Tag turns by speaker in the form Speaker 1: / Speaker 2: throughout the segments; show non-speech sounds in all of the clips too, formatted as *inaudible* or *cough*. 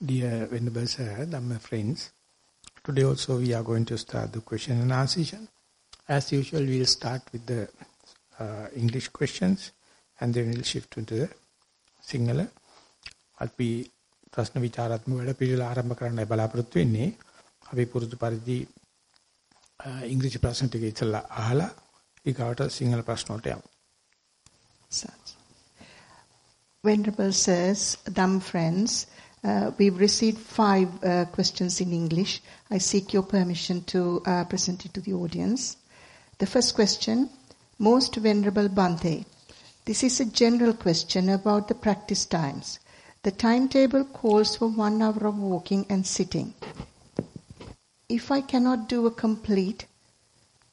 Speaker 1: Dear Venerable Sir, Dhamma friends, today also we are going to start the question and answer session. As usual, we will start with the uh, English questions and then we'll shift into the Sinhala. අපි ප්‍රශ්න විචාරාත්මක වැඩ පිළිවෙල ආරම්භ කරන්න බලාපොරොත්තු වෙන්නේ. අපි පුරුදු පරිදි ඉංග්‍රීසි ප්‍රශ්න ටික ඉස්සලා අහලා ඊගාවට සිංහල ප්‍රශ්න වලට යමු.
Speaker 2: Venerable sirs, dumb friends, uh, we've received five uh, questions in English. I seek your permission to uh, present it to the audience. The first question, Most Venerable Bante, this is a general question about the practice times. The timetable calls for one hour of walking and sitting. If I cannot do a complete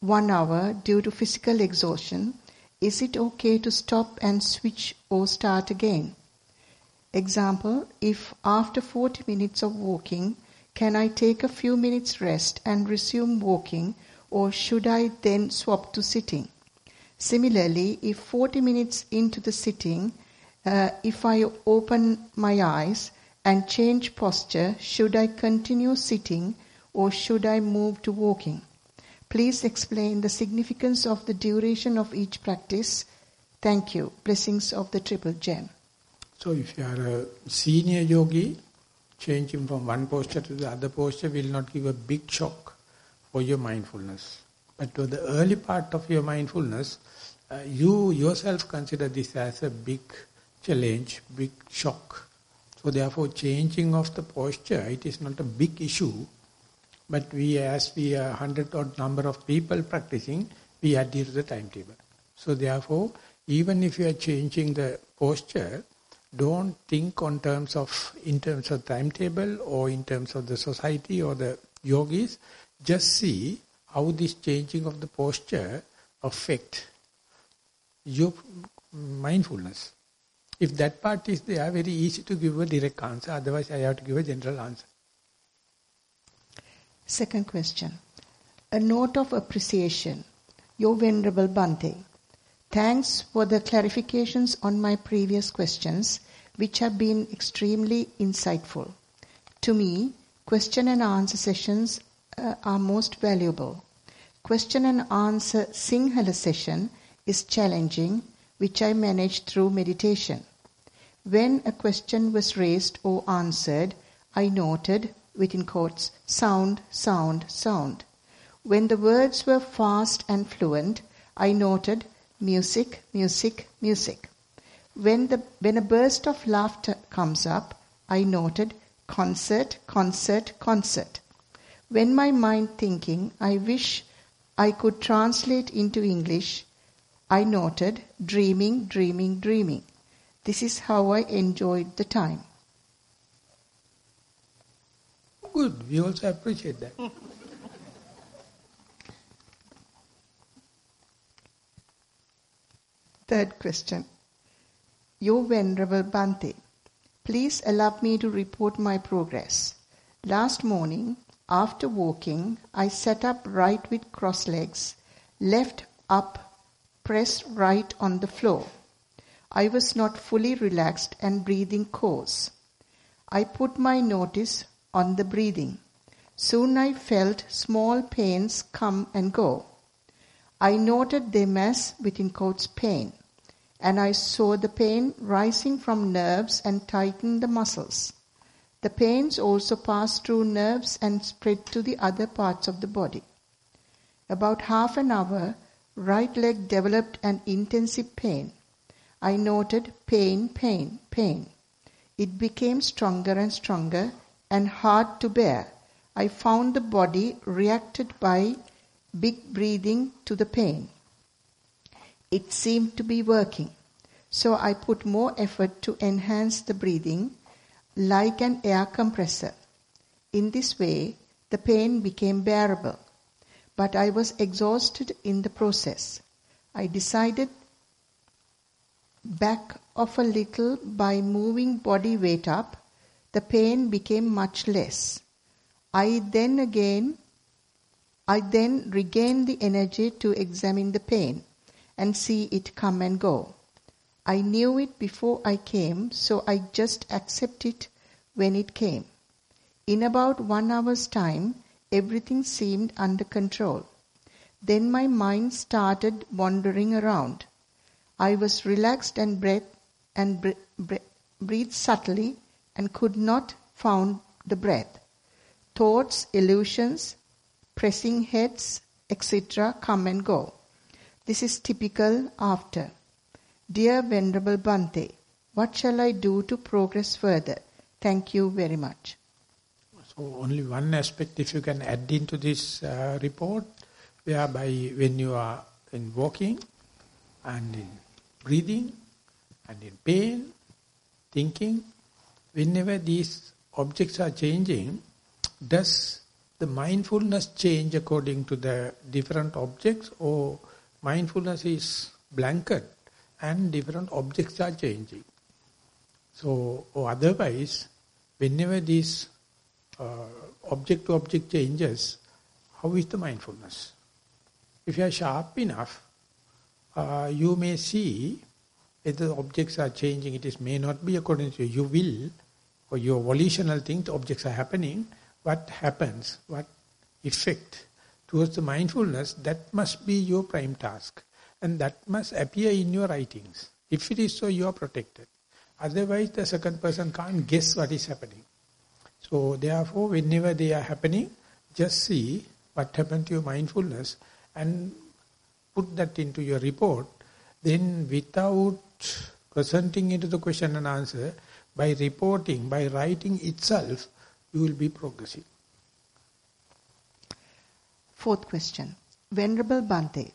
Speaker 2: one hour due to physical exhaustion, is it okay to stop and switch or start again? Example, if after 40 minutes of walking, can I take a few minutes rest and resume walking or should I then swap to sitting? Similarly, if 40 minutes into the sitting, uh, if I open my eyes and change posture, should I continue sitting or should I move to walking? Please explain the significance of the duration of each practice. Thank you. Blessings of the Triple Gem.
Speaker 1: So if you are a senior yogi, changing from one posture to the other posture will not give a big shock for your mindfulness. But to the early part of your mindfulness, uh, you yourself consider this as a big challenge, big shock. So therefore changing of the posture, it is not a big issue, but we, as we are hundred odd number of people practicing, we adhere to the timetable. So therefore, even if you are changing the posture, don't think on terms of, in terms of timetable or in terms of the society or the yogis. Just see how this changing of the posture affect your mindfulness. If that part is there, very easy to give a direct answer. Otherwise, I have to give a general answer.
Speaker 2: Second question. A note of appreciation. Your Venerable Bante. Thanks for the clarifications on my previous questions, which have been extremely insightful. To me, question and answer sessions uh, are most valuable. Question and answer Sinhala session is challenging, which I managed through meditation. When a question was raised or answered, I noted within quotes, sound, sound, sound. When the words were fast and fluent, I noted music, music, music. When, the, when a burst of laughter comes up, I noted concert, concert, concert. When my mind thinking, I wish I could translate into English, I noted dreaming, dreaming, dreaming. This is how I enjoyed the time.
Speaker 1: Good, we also appreciate that.
Speaker 2: Third question. Your Venerable Bante, please allow me to report my progress. Last morning, after walking, I sat up right with cross legs, left up, pressed right on the floor. I was not fully relaxed and breathing coarse. I put my notice on the breathing. Soon I felt small pains come and go. I noted them as, within quotes, pain, and I saw the pain rising from nerves and tighten the muscles. The pains also passed through nerves and spread to the other parts of the body. About half an hour, right leg developed an intensive pain. I noted pain, pain, pain. It became stronger and stronger and hard to bear. I found the body reacted by big breathing to the pain. It seemed to be working. So I put more effort to enhance the breathing like an air compressor. In this way, the pain became bearable. But I was exhausted in the process. I decided back off a little by moving body weight up the pain became much less. I then again, I then regained the energy to examine the pain and see it come and go. I knew it before I came, so I just accept it when it came. In about one hour's time, everything seemed under control. Then my mind started wandering around. I was relaxed and breath and bre- breathed subtly and could not found the breath. Thoughts, illusions, pressing heads, etc. come and go. This is typical after. Dear Venerable Bante, what shall I do to progress further? Thank you very much.
Speaker 1: So only one aspect if you can add into this uh, report, whereby when you are in walking and in breathing and in pain, thinking, whenever these objects are changing, does the mindfulness change according to the different objects or mindfulness is blanket and different objects are changing. So, otherwise, whenever this uh, object-to-object changes, how is the mindfulness? If you are sharp enough, uh, you may see if the objects are changing, it is may not be according to your will or your volitional thing, the objects are happening, what happens, what effect towards the mindfulness, that must be your prime task. And that must appear in your writings. If it is so, you are protected. Otherwise, the second person can't guess what is happening. So, therefore, whenever they are happening, just see what happened to your mindfulness and put that into your report. Then, without presenting into the question and answer, by reporting, by writing itself, you will be progressing.
Speaker 2: Fourth question. Venerable Bante,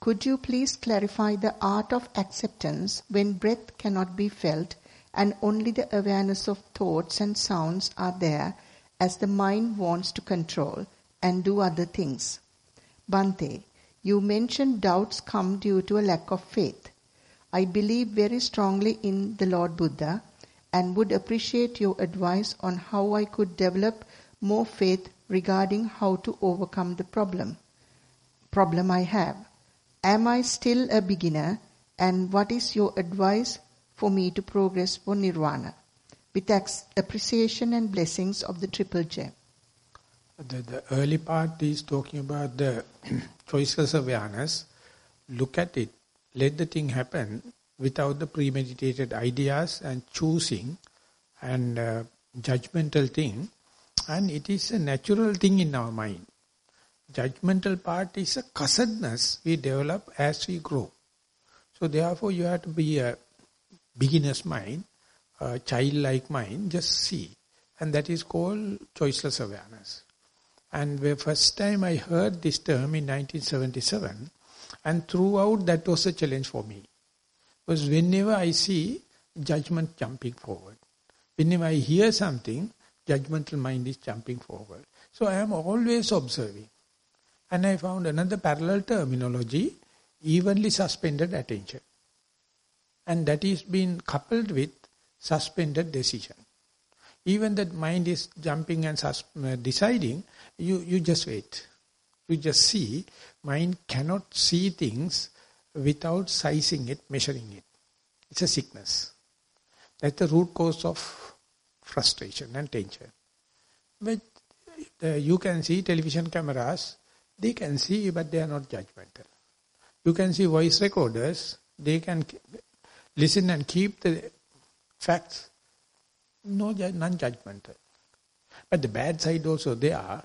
Speaker 2: could you please clarify the art of acceptance when breath cannot be felt and only the awareness of thoughts and sounds are there as the mind wants to control and do other things? Bante, you mentioned doubts come due to a lack of faith. I believe very strongly in the Lord Buddha and would appreciate your advice on how I could develop more faith regarding how to overcome the problem problem I have. Am I still a beginner and what is your advice for me to progress for nirvana? With appreciation and blessings of the Triple J.
Speaker 1: The, the early part is talking about the *clears throat* choiceless awareness. Look at it. Let the thing happen without the premeditated ideas and choosing and uh, judgmental thing. And it is a natural thing in our mind judgmental part is a cussedness we develop as we grow. So therefore you have to be a beginner's mind, a childlike mind, just see. And that is called choiceless awareness. And the first time I heard this term in 1977, and throughout that was a challenge for me. Because whenever I see judgment jumping forward, whenever I hear something, judgmental mind is jumping forward. So I am always observing. And I found another parallel terminology, evenly suspended attention. And that is being coupled with suspended decision. Even that mind is jumping and uh, deciding, you, you just wait. You just see, mind cannot see things without sizing it, measuring it. It's a sickness. That's the root cause of frustration and tension. But uh, you can see television cameras, they can see, but they are not judgmental. You can see voice recorders, they can listen and keep the facts, no non-judgmental. But the bad side also they are,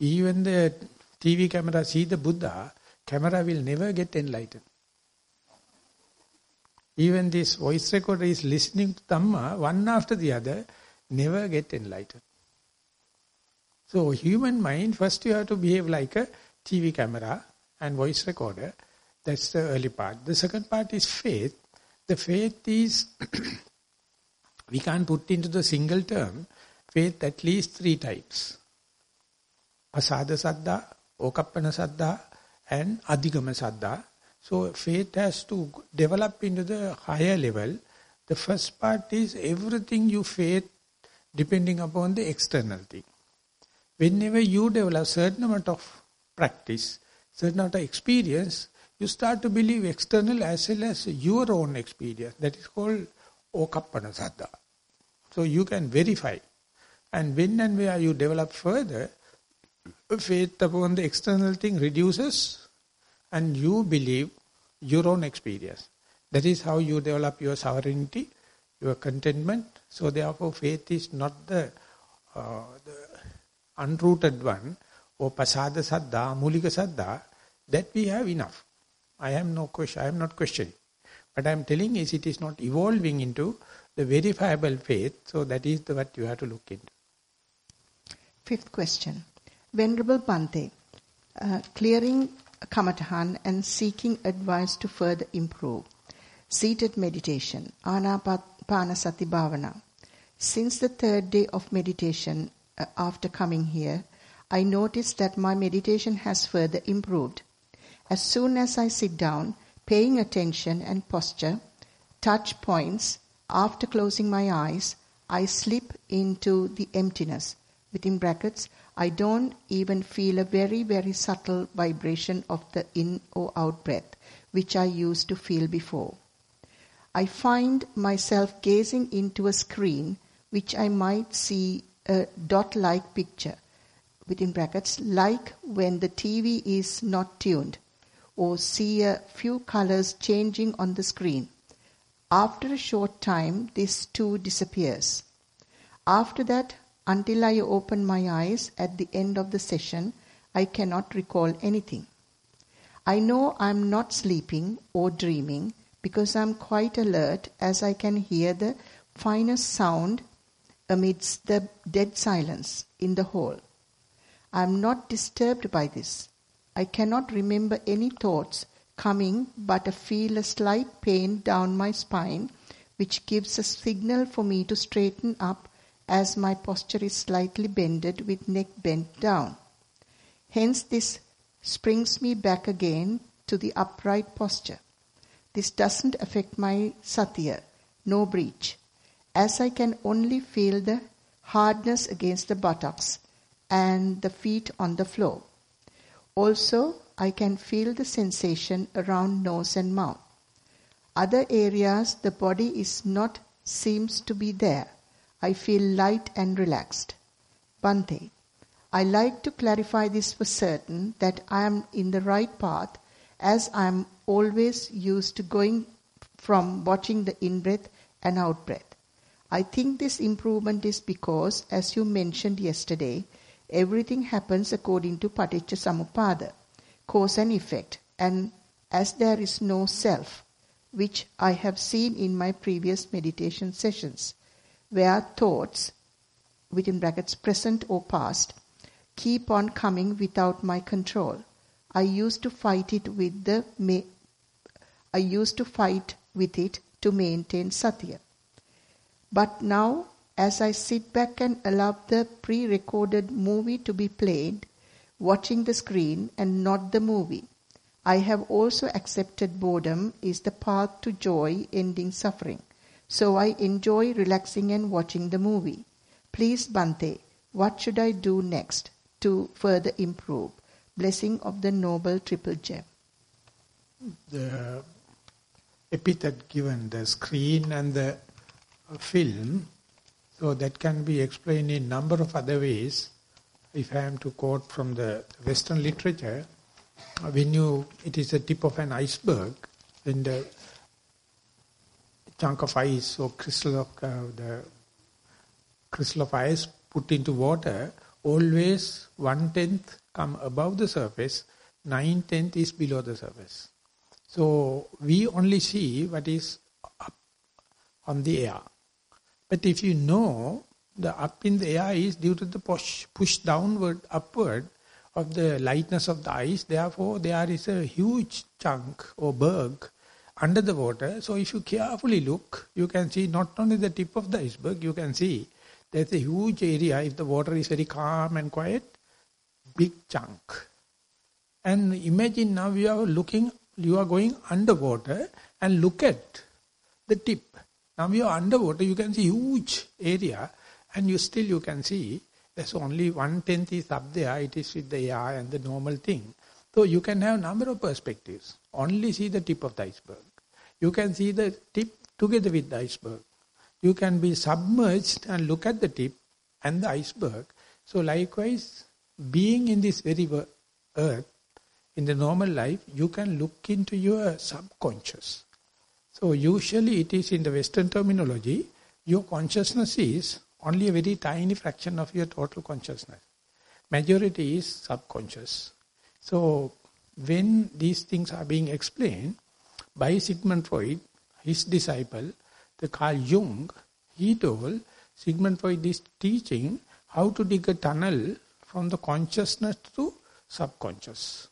Speaker 1: even the TV camera see the Buddha, camera will never get enlightened. Even this voice recorder is listening to Dhamma, one after the other, never get enlightened. So human mind, first you have to behave like a TV camera and voice recorder. That's the early part. The second part is faith. The faith is, *clears throat* we can't put into the single term, faith at least three types. Pasada Saddha, Okappana Saddha and Adhigama Saddha. So faith has to develop into the higher level. The first part is everything you faith depending upon the external thing. Whenever you develop certain amount of practice, certain amount of experience, you start to believe external as well as your own experience. That is called Okappana Saddha. So you can verify. And when and where you develop further, faith upon the external thing reduces and you believe your own experience. That is how you develop your sovereignty, your contentment. So therefore faith is not the, uh, the unrooted one or pasada saddha, mulika saddha, that we have enough. I am no question, I am not questioning. But I am telling is it is not evolving into the verifiable faith, so that is the, what you have to look into.
Speaker 2: Fifth question. Venerable Bhante, uh, clearing Kamatahan and seeking advice to further improve. Seated meditation, Anapanasati Bhavana. Since the third day of meditation uh, after coming here, I noticed that my meditation has further improved. As soon as I sit down, paying attention and posture, touch points, after closing my eyes, I slip into the emptiness. Within brackets, I don't even feel a very, very subtle vibration of the in or out breath, which I used to feel before. I find myself gazing into a screen which I might see a dot like picture, within brackets, like when the TV is not tuned, or see a few colors changing on the screen. After a short time, this too disappears. After that, until I open my eyes at the end of the session, I cannot recall anything. I know I'm not sleeping or dreaming because I'm quite alert as I can hear the finest sound amidst the dead silence in the hall. I am not disturbed by this. I cannot remember any thoughts coming but I feel a slight pain down my spine which gives a signal for me to straighten up as my posture is slightly bended with neck bent down. Hence, this springs me back again to the upright posture. This doesn't affect my satya, no breach, as I can only feel the hardness against the buttocks and the feet on the floor. Also, I can feel the sensation around nose and mouth. Other areas the body is not seems to be there I feel light and relaxed. Bhante, I like to clarify this for certain that I am in the right path as I am always used to going from watching the in breath and out breath. I think this improvement is because, as you mentioned yesterday, everything happens according to Paticca Samuppada, cause and effect, and as there is no self, which I have seen in my previous meditation sessions where thoughts, within brackets present or past, keep on coming without my control. I used to fight it with the I used to fight with it to maintain satya. But now, as I sit back and allow the pre-recorded movie to be played, watching the screen and not the movie, I have also accepted boredom is the path to joy ending suffering. So I enjoy relaxing and watching the movie. Please, Bhante, what should I do next to further improve? Blessing of the Noble Triple Gem.
Speaker 1: The epithet given, the screen and the uh, film, so that can be explained in number of other ways. If I am to quote from the Western literature, uh, when you, it is the tip of an iceberg, when the chunk of ice or crystal of uh, the crystal of ice put into water, always one tenth come above the surface, nine tenth is below the surface. So we only see what is up on the air. But if you know the up in the air is due to the push, push downward, upward of the lightness of the ice, therefore there is a huge chunk or berg under the water. So if you carefully look, you can see not only the tip of the iceberg, you can see there's a huge area, if the water is very calm and quiet, big chunk. And imagine now you are looking, you are going underwater and look at the tip. Now you are underwater, you can see huge area and you still you can see there's only one tenth is up there, it is with the air and the normal thing. So you can have number of perspectives. Only see the tip of the iceberg. You can see the tip together with the iceberg. You can be submerged and look at the tip and the iceberg. So likewise, being in this very earth, in the normal life, you can look into your subconscious. So usually it is in the Western terminology, your consciousness is only a very tiny fraction of your total consciousness. Majority is subconscious. So when these things are being explained by Sigmund Freud, his disciple, the Carl Jung, he told Sigmund Freud is teaching how to dig a tunnel from the consciousness to subconscious.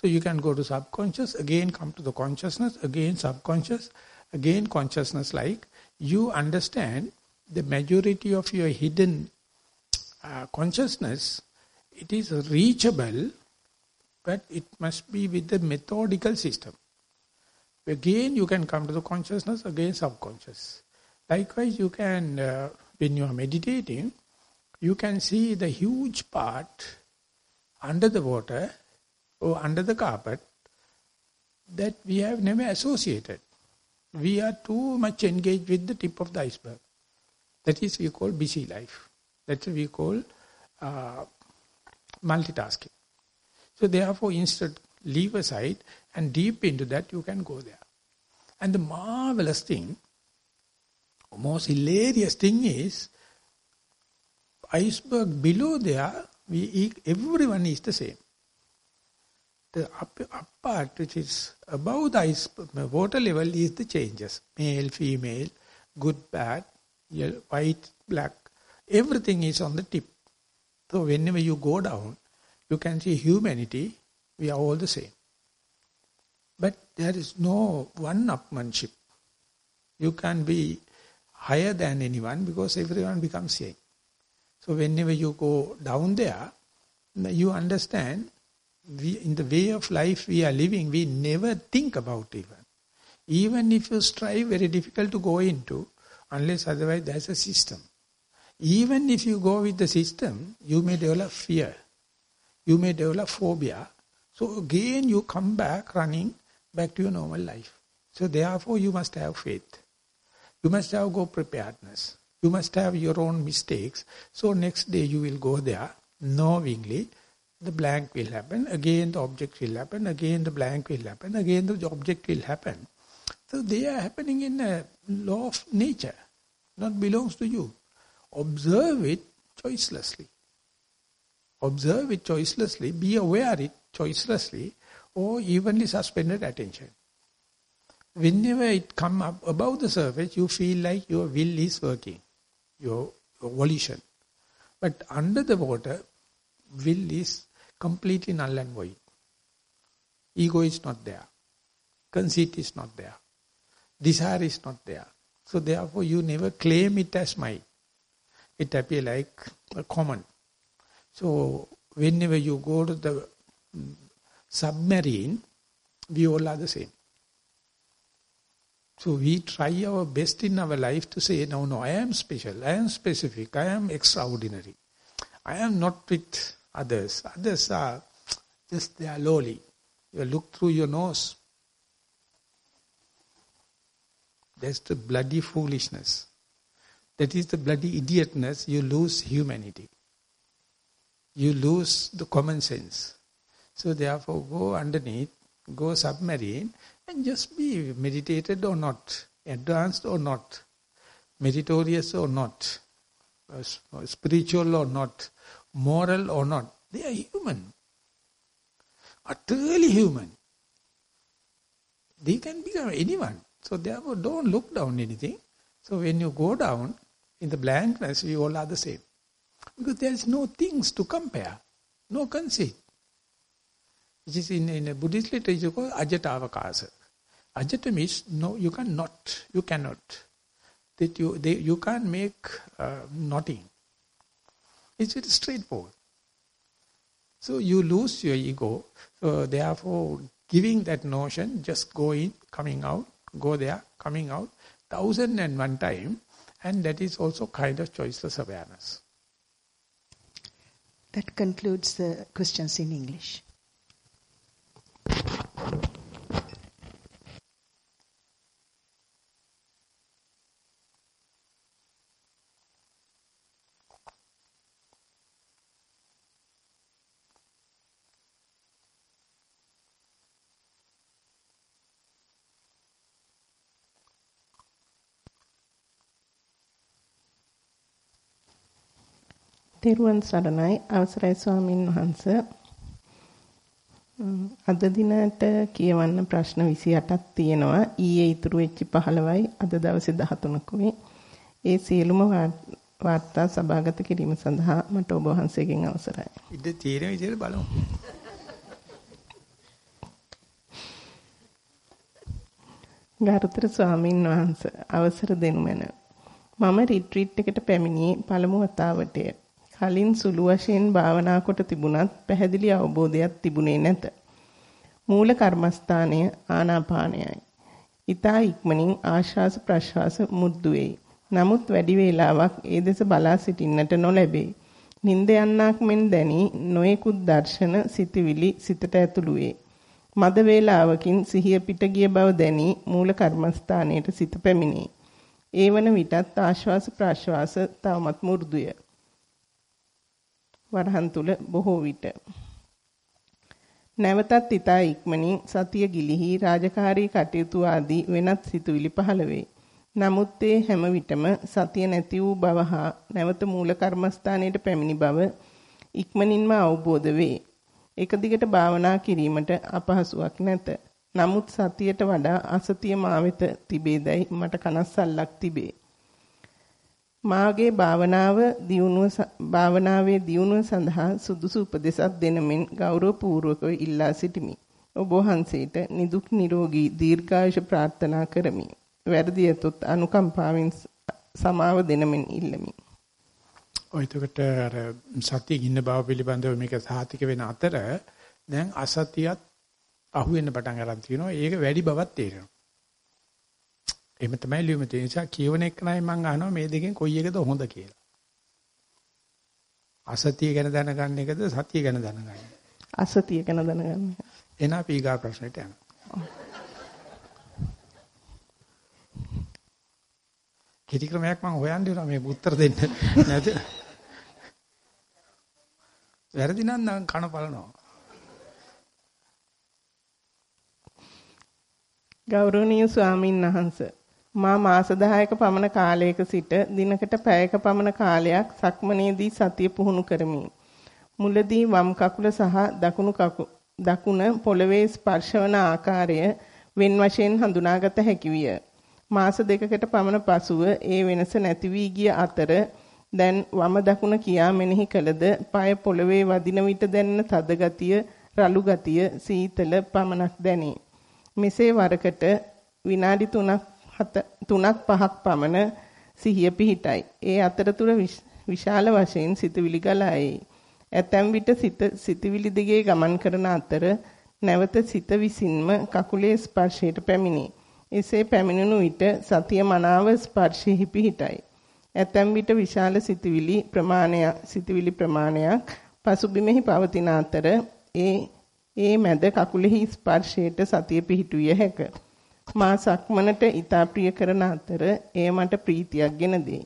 Speaker 1: So you can go to subconscious, again come to the consciousness, again subconscious, again consciousness like you understand the majority of your hidden uh, consciousness, it is reachable, but it must be with the methodical system. Again, you can come to the consciousness, again subconscious. Likewise, you can, uh, when you are meditating, you can see the huge part under the water or under the carpet that we have never associated. We are too much engaged with the tip of the iceberg. That is we call busy life. That's what we call uh, multitasking. So therefore, instead, leave aside and deep into that you can go there. And the marvelous thing, most hilarious thing is, iceberg below there, we everyone is the same. The up, up part which is above the ice, water level is the changes. Male, female, good, bad, yellow, white, black, everything is on the tip. So whenever you go down, you can see humanity, we are all the same. But there is no one-upmanship. You can be higher than anyone because everyone becomes same. So whenever you go down there, you understand we, in the way of life we are living, we never think about even. Even if you strive, very difficult to go into, unless otherwise there's a system. Even if you go with the system, you may develop fear. You may develop phobia. So again you come back running back to your normal life. So therefore you must have faith. You must have go preparedness. You must have your own mistakes. So next day you will go there knowingly. The blank will happen. Again the object will happen. Again the blank will happen. Again the object will happen. So they are happening in a law of nature, not belongs to you. Observe it choicelessly. Observe it choicelessly, be aware it choicelessly, or evenly suspended attention. Whenever it come up above the surface, you feel like your will is working, your, your volition. But under the water, will is completely null and void. Ego is not there. Conceit is not there. Desire is not there. So therefore you never claim it as mine. It appear like a common. So whenever you go to the submarine, we all are the same. So we try our best in our life to say, no, no, I am special, I am specific, I am extraordinary. I am not with others. Others are just, they are lowly. You look through your nose, That's the bloody foolishness. That is the bloody idiotness. You lose humanity. You lose the common sense. So therefore go underneath, go submarine and just be meditated or not, advanced or not, meritorious or not, uh, uh, spiritual or not, moral or not. They are human. Utterly human. They can become anyone. So therefore don't look down anything. So when you go down, in the blankness, we all are the same. Because there is no things to compare, no conceit. Which is in, in a Buddhist literature called ajata avakasa. Ajata means no, you cannot, you cannot. That you, they, you can't make uh, nothing. It's very straightforward. So you lose your ego. So therefore, giving that notion, just going, in, coming out, go there, coming out, thousand and one time, and that is also kind of choiceless awareness.
Speaker 2: That concludes the questions in English.
Speaker 3: තෙරුවන් සරණයි අවසරයි ස්වාමීන් වහන්ස අද දිනට කියවන්න ප්‍රශ්න 28ක් තියෙනවා. ඊයේ ඉතුරු වෙච්ච 15යි අද දවසේ 13කුයි. ඒ සියලුම වාර්තා සභාගත කිරීම සඳහා මට ඔබ වහන්සේගෙන් අවසරයි.
Speaker 1: ඉත තියෙන විදිහට බලමු.
Speaker 3: ගරුතර ස්වාමින් වහන්සේ අවසර දෙනු මැන. මම රිට්‍රීට් එකට පැමිණියේ පළමු වතාවටය. කලින් සුළු වශයෙන් භාවනා කොට තිබුණත් පැහැදිලි අවබෝධයක් තිබුණේ නැත. මූල කර්මස්ථානය ආනාපානයයි. ඊතා ඉක්මනින් ආශ්වාස ප්‍රශ්වාස මුද්දු වෙයි. නමුත් වැඩි වේලාවක් ඒ දෙස බලා සිටින්නට නොලැබේ. නිින්ද යන්නක් මෙන් දැනි නොයෙකුත් දර්ශන සිතවිලි සිතට ඇතුළු වේ. මද වේලාවකින් සිහිය පිට ගිය බව දැනි මූල කර්මස්ථානයට සිත පැමිණේ. ඒ වන විටත් ආශ්වාස ප්‍රාශ්වාස තවමත් මු르දුය. වරහන් තුල බොහෝ විට නැවතත් ඊතා ඉක්මනින් සතිය ගිලිහි රාජකාරී කටයුතු ආදී වෙනත් සිතුවිලි පහළ වේ. නමුත් ඒ හැම විටම සතිය නැති වූ බව හා නැවත මූල කර්මස්ථානයට පැමිණි බව ඉක්මනින්ම අවබෝධ වේ. එක දිගට භාවනා කිරීමට අපහසුයක් නැත. නමුත් සතියට වඩා අසතිය මා වෙත තිබේදයි මට කනස්සල්ලක් තිබේ. මාගේ භාවනාව දියුණුව භාවනාවේ දියුණුව සඳහා සුදුසු උපදෙසක් දෙනමින් ගෞරවපූර්වකව ඉල්ලා සිටිමි. ඔබ වහන්සේට නිදුක් නිරෝගී දීර්ඝායුෂ ප්‍රාර්ථනා කරමි. වැරදි යතොත් අනුකම්පාවෙන් සමාව දෙනමින් ඉල්ලමි.
Speaker 1: ඔය එතකොට අර සතියේ ඉන්න බව පිළිබඳව මේක සාතික වෙන අතර දැන් අසතියත් අහුවෙන්න පටන් ගන්න තියෙනවා. ඒක වැඩි බවක් තේරෙනවා. එහෙම තමයි ලියුම තියෙන නිසා කියවන එක නයි මම අහනවා මේ දෙකෙන් කොයි එකද හොඳ කියලා. අසතිය ගැන දැනගන්න එකද සතිය ගැන දැනගන්න.
Speaker 3: අසතිය ගැන දැනගන්න.
Speaker 1: එන අපි ඊගා ප්‍රශ්නෙට යනවා. කිරි ක්‍රමයක් මම හොයන්න ඉන්නවා මේ උත්තර දෙන්න නැද? වැරදි නම් කන බලනවා.
Speaker 3: ගෞරවනීය ස්වාමින් වහන්සේ මා මාස 10ක පමණ කාලයක සිට දිනකට පැයක පමණ කාලයක් සක්මනේදී සතිය පුහුණු කරමි. මුලදී වම් කකුල සහ දකුණු දකුණ පොළවේ ස්පර්ශවන ආකාරය වෙන් වශයෙන් හඳුනාගත හැකි විය. මාස දෙකකට පමණ පසුව ඒ වෙනස නැති වී ගිය අතර දැන් වම දකුණ කියා මෙනෙහි කළද পায় පොළවේ වදින විට දැනෙන තද ගතිය, රළු ගතිය, සීතල පමණක් දැනේ. මෙසේ වරකට විනාඩි 3ක් 3ක් 5ක් පමණ සිහිය පිහිටයි. ඒ අතරතුර විශාල වශයෙන් සිතවිලි ගලායි. ඇතැම් විට සිත සිතවිලි දිගේ ගමන් කරන අතර නැවත සිත විසින්ම කකුලේ ස්පර්ශයට පැමිණේ. එසේ පැමිණුණු විට සතිය මනාව ස්පර්ශෙහි පිහිටයි. ඇතැම් විට විශාල සිතවිලි ප්‍රමාණයක් සිතවිලි ප්‍රමාණයක් පසුබිමෙහි පවතින අතර ඒ ඒ මැද කකුලෙහි ස්පර්ශයට සතිය පිහිටුවිය හැකිය. මා සක්මනට ඊතා ප්‍රිය කරන අතර එය මට ප්‍රීතියක් ගෙන දෙයි.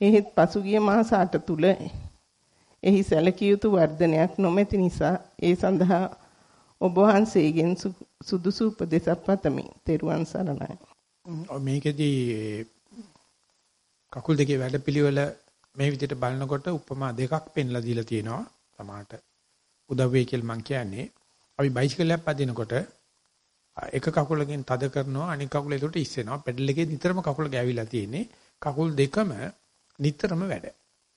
Speaker 3: එහෙත් පසුගිය මාස 8 තුල එහි සැලකිය යුතු වර්ධනයක් නොමැති නිසා ඒ සඳහා ඔබ වහන්සේගෙන් සුදුසු උපදෙසක් පතමි. තෙරුවන් සරණයි.
Speaker 1: මේකෙදී කකුල් දෙකේ වැඩපිළිවෙල මේ විදිහට බලනකොට උපමා දෙකක් පෙන්ලා දීලා තියෙනවා. තමාට උදව් වෙයි කියලා මම කියන්නේ. අපි බයිසිකලයක් පදිනකොට එක කකුලකින් තද කරනවා අනික කකුල ඒකට ඉස්සෙනවා පෙඩල් එකේ නිතරම කකුල ගෑවිලා තියෙන්නේ කකුල් දෙකම නිතරම වැඩ.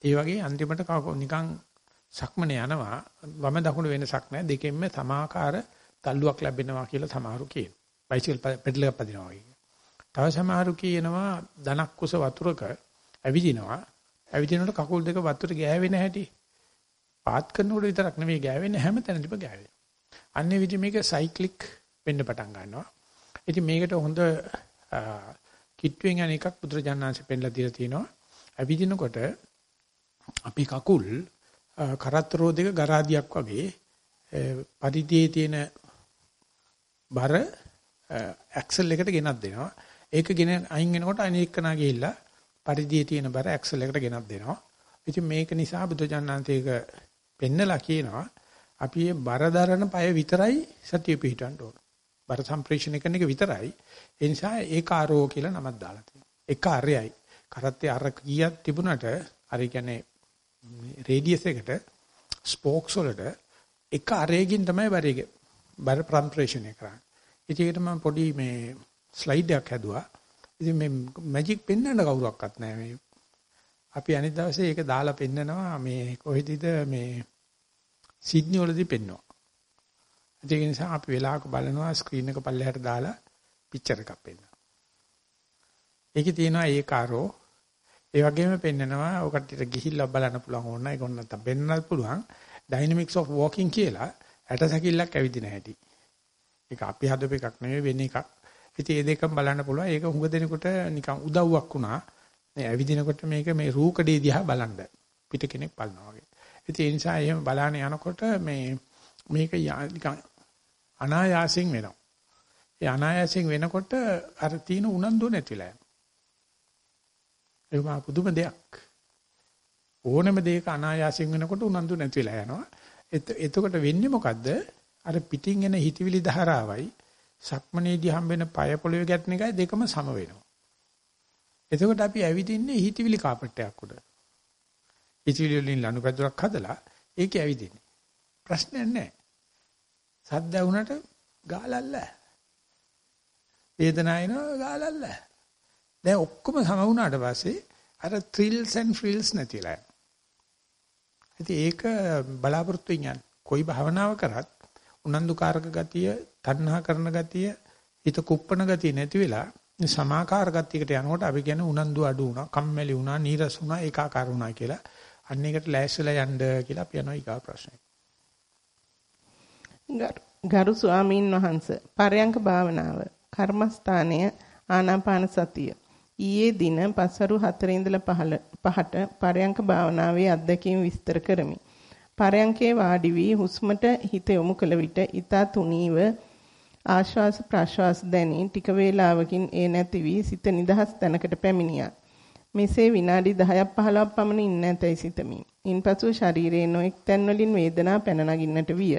Speaker 1: ඒ වගේ අන්තිමට කකුල් නිකන් සක්මනේ යනවා වම දකුණ වෙනසක් නැහැ දෙකෙන්ම සමාකාර තල්ලුවක් ලැබෙනවා කියලා සමහරු කියනවා. බයිසිකල් පෙඩල් එකක් පදිනවා වගේ. තව සමහරු කියනවා ධනක් කුස වතුරක ඇවිදිනවා. ඇවිදිනකොට කකුල් දෙක වතුරට ගෑවෙන හැටි. පාත් කරනකොට විතරක් නෙවෙයි ගෑවෙන්නේ හැම තැනදීම ගෑවෙනවා. අන්නේ විදි මේක සයික්ලික් වෙන්න පටන් ගන්නවා. ඉතින් මේකට හොඳ කිට්ටුවෙන් යන එකක් බුදුරජාණන්සේ පෙන්ලා දීලා තියෙනවා. ඇවිදිනකොට අපි කකුල් කරත්තරෝ දෙක ගරාදියක් වගේ පරිධියේ තියෙන බර ඇක්සල් එකට ගෙනත් දෙනවා. ඒක ගෙන අයින් වෙනකොට අනේක කනා ගිහිල්ලා පරිධියේ තියෙන බර ඇක්සල් එකට ගෙනත් දෙනවා. ඉතින් මේක නිසා බුදුජානනාන්තේක පෙන්නලා කියනවා අපි මේ බර දරන পায় විතරයි සතිය පිහිටවන්න ඕන. බර සම්ප්‍රේෂණය කරන එක විතරයි. ඒ නිසා ඒකාරෝ කියලා නමක් දාලා තියෙනවා. එක අරයයි. කරත්තේ අර කීයක් තිබුණට අර කියන්නේ රේඩියස් එකට ස්පෝක්ස් වලට එක අරේකින් තමයි බරේක බර ප්‍රම්ප්‍රේෂණය කරන්නේ. ඉතින් ඒකට මම පොඩි මේ ස්ලයිඩ් එකක් හැදුවා. ඉතින් මේ මැජික් පෙන්වන්න කවුරක්වත් නැහැ මේ. අපි අනිත් දවසේ ඒක දාලා පෙන්නනවා මේ කොහෙදද මේ සිඩ්නි වලදී පෙන්වනවා. ඒක නිසා අපි වෙලාවක බලනවා ස්ක්‍රීන් එක පල්ලෙහාට දාලා පික්චර් එකක් පෙන්නනවා. ඒකේ තියෙනවා ඒ කාරෝ ඒ වගේම පෙන්නනවා ඔය කට්ටියට ගිහිල්ලා බලන්න පුළුවන් ඕන ඒක ඕන නැත්නම් පෙන්නන්නත් පුළුවන් dynamics of walking කියලා ඇට සැකිල්ලක් ඇවිදින හැටි. ඒක අපි හදපු එකක් නෙවෙයි වෙන එකක්. ඉතින් මේ දෙකම බලන්න පුළුවන්. ඒක හුඟ දෙනකොට නිකන් උදව්වක් වුණා. මේ ඇවිදිනකොට මේක මේ රූකඩේ දිහා බලන්න. පිට කෙනෙක් බලනවා වගේ. ඉතින් ඒ නිසා එහෙම බලන්න යනකොට මේ මේක නිකන් අනායාසයෙන් වෙනවා. ඒ අනායාසයෙන් වෙනකොට අර තීන උනන්දු නැතිලා යනවා. ඒක පුදුම දෙයක්. ඕනම දෙයක අනායාසයෙන් වෙනකොට උනන්දු නැතිලා යනවා. එතකොට වෙන්නේ මොකද්ද? අර පිටින් එන හිතවිලි ධාරාවයි සක්මනේදී හම්බෙන පය පොළවේ ගැටෙන එකයි දෙකම සම වෙනවා. එතකොට අපි ඇවිදින්නේ හිතවිලි කාපට්ටයක් උඩ. හිතවිලි වලින් ලනුපැදුරක් හදලා ඒකේ ඇවිදින්නේ. ප්‍රශ්නයක් නැහැ. සද්ද වුණට ගාලල්ල. වේදනාව එනවා ගාලල්ල. දැන් ඔක්කොම සම වුණාට පස්සේ අර thrills and frills නැතිලා යනවා. ඉතින් ඒක බලාපොරොත්තු වෙන්නේ කොයි භාවනාව කරත් උනන්දුකාරක ගතිය, තණ්හා කරන ගතිය, හිත කුප්පන ගතිය නැති වෙලා සමාකාර ගතියකට යනකොට අපි කියන්නේ උනන්දු අඩු වුණා, කම්මැලි වුණා, නීරස වුණා, ඒකාකාර වුණා කියලා. අන්න ඒකට ලෑස්තිලා යන්න කියලා අපි යනවා ඊගා ප්‍රශ්නේ.
Speaker 3: ගරු ස්වාමීන් වහන්ස පරයන්ක භාවනාව කර්මස්ථානය ආනාපාන සතිය ඊයේ දින පසරු 4 ඉඳලා 5ට පරයන්ක භාවනාවේ අත්දැකීම් විස්තර කරමි. පරයන්කේ වාඩි වී හුස්මට හිත යොමු කළ විට ඊතා තුනීව ආශ්වාස ප්‍රශ්වාස දැනී ටික වේලාවකින් ඒ නැති වී සිත නිදහස් තැනකට පැමිණියා. මෙසේ විනාඩි 10ක් 15ක් පමණ ඉන්න ඇතැයි සිතමි. ඉන්පසු ශරීරයේ නොඑක් තැන් වලින් වේදනා පැන නගින්නට විය.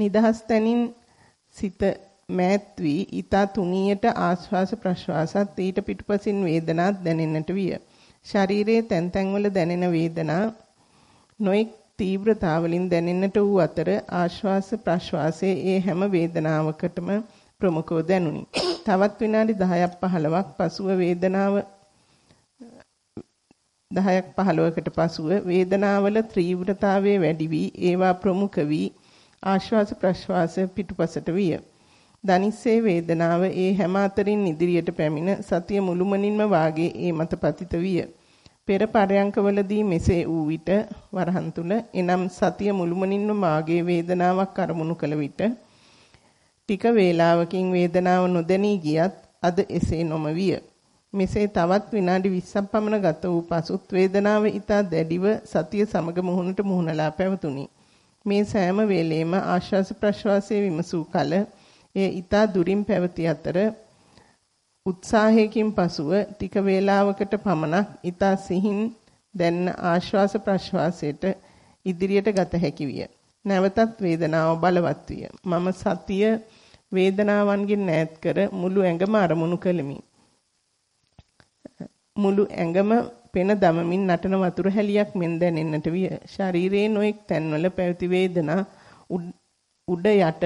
Speaker 3: නිදහස් තැනින් සිත මෑත් වී ඊතා තුනියට ආශ්වාස ප්‍රශ්වාසත් ඊට පිටුපසින් වේදනාත් දැනෙන්නට විය. ශරීරයේ තැන් තැන්වල දැනෙන වේදනා නොඑක් තීව්‍රතාවලින් දැනෙන්නට වූ අතර ආශ්වාස ප්‍රශ්වාසයේ ඒ හැම වේදනාවකටම ප්‍රමුඛව දැනුනි. තවත් විනාඩි 10ක් 15ක් පසුව වේදනාව 10ක් 15කට පසුව වේදනාවල තීව්‍රතාවය වැඩි වී ඒවා ප්‍රමුඛ වී ආශ්වාස ප්‍රශ්වාස පිටුපසට විය. දනිස්සේ වේදනාව ඒ හැම අතරින් ඉදිරියට පැමිණ සතිය මුළුමනින්ම වාගේ ඒ මත පතිත විය. පෙර පරයන්කවලදී මෙසේ වූ විට වරහන් තුල එනම් සතිය මුළුමනින්ම මාගේ වේදනාවක් අරමුණු කළ විට ටික වේලාවකින් වේදනාව නොදැනී ගියත් අද එසේ නොම විය. මෙසේ තවත් විනාඩි 20ක් පමණ ගත වූ පසුත් වේදනාව ඊට දැඩිව සතිය සමග මුහුණට මුහුණලා පැවතුණි. මේ සෑම වේලේම ආශ්වාස ප්‍රශ්වාසයේ විමසූ කල එය ඊතා දුරින් පැවති අතර උත්සාහයකින් පසුව ටික වේලාවකට පමණක් ඊතා සිහින් දැන්න ආශ්වාස ප්‍රශ්වාසයට ඉදිරියට ගත හැකි විය. නැවතත් වේදනාව බලවත් විය. මම සතිය වේදනාවන්ගෙන් ඈත් කර මුළු ඇඟම අරමුණු කළෙමි. මුළු ඇඟම පෙන දමමින් නටන වතුර හැලියක් මෙන් දැනෙන්නට විය. ශරීරයේ නොඑක් තැන්වල පැවති වේදනා උඩ යට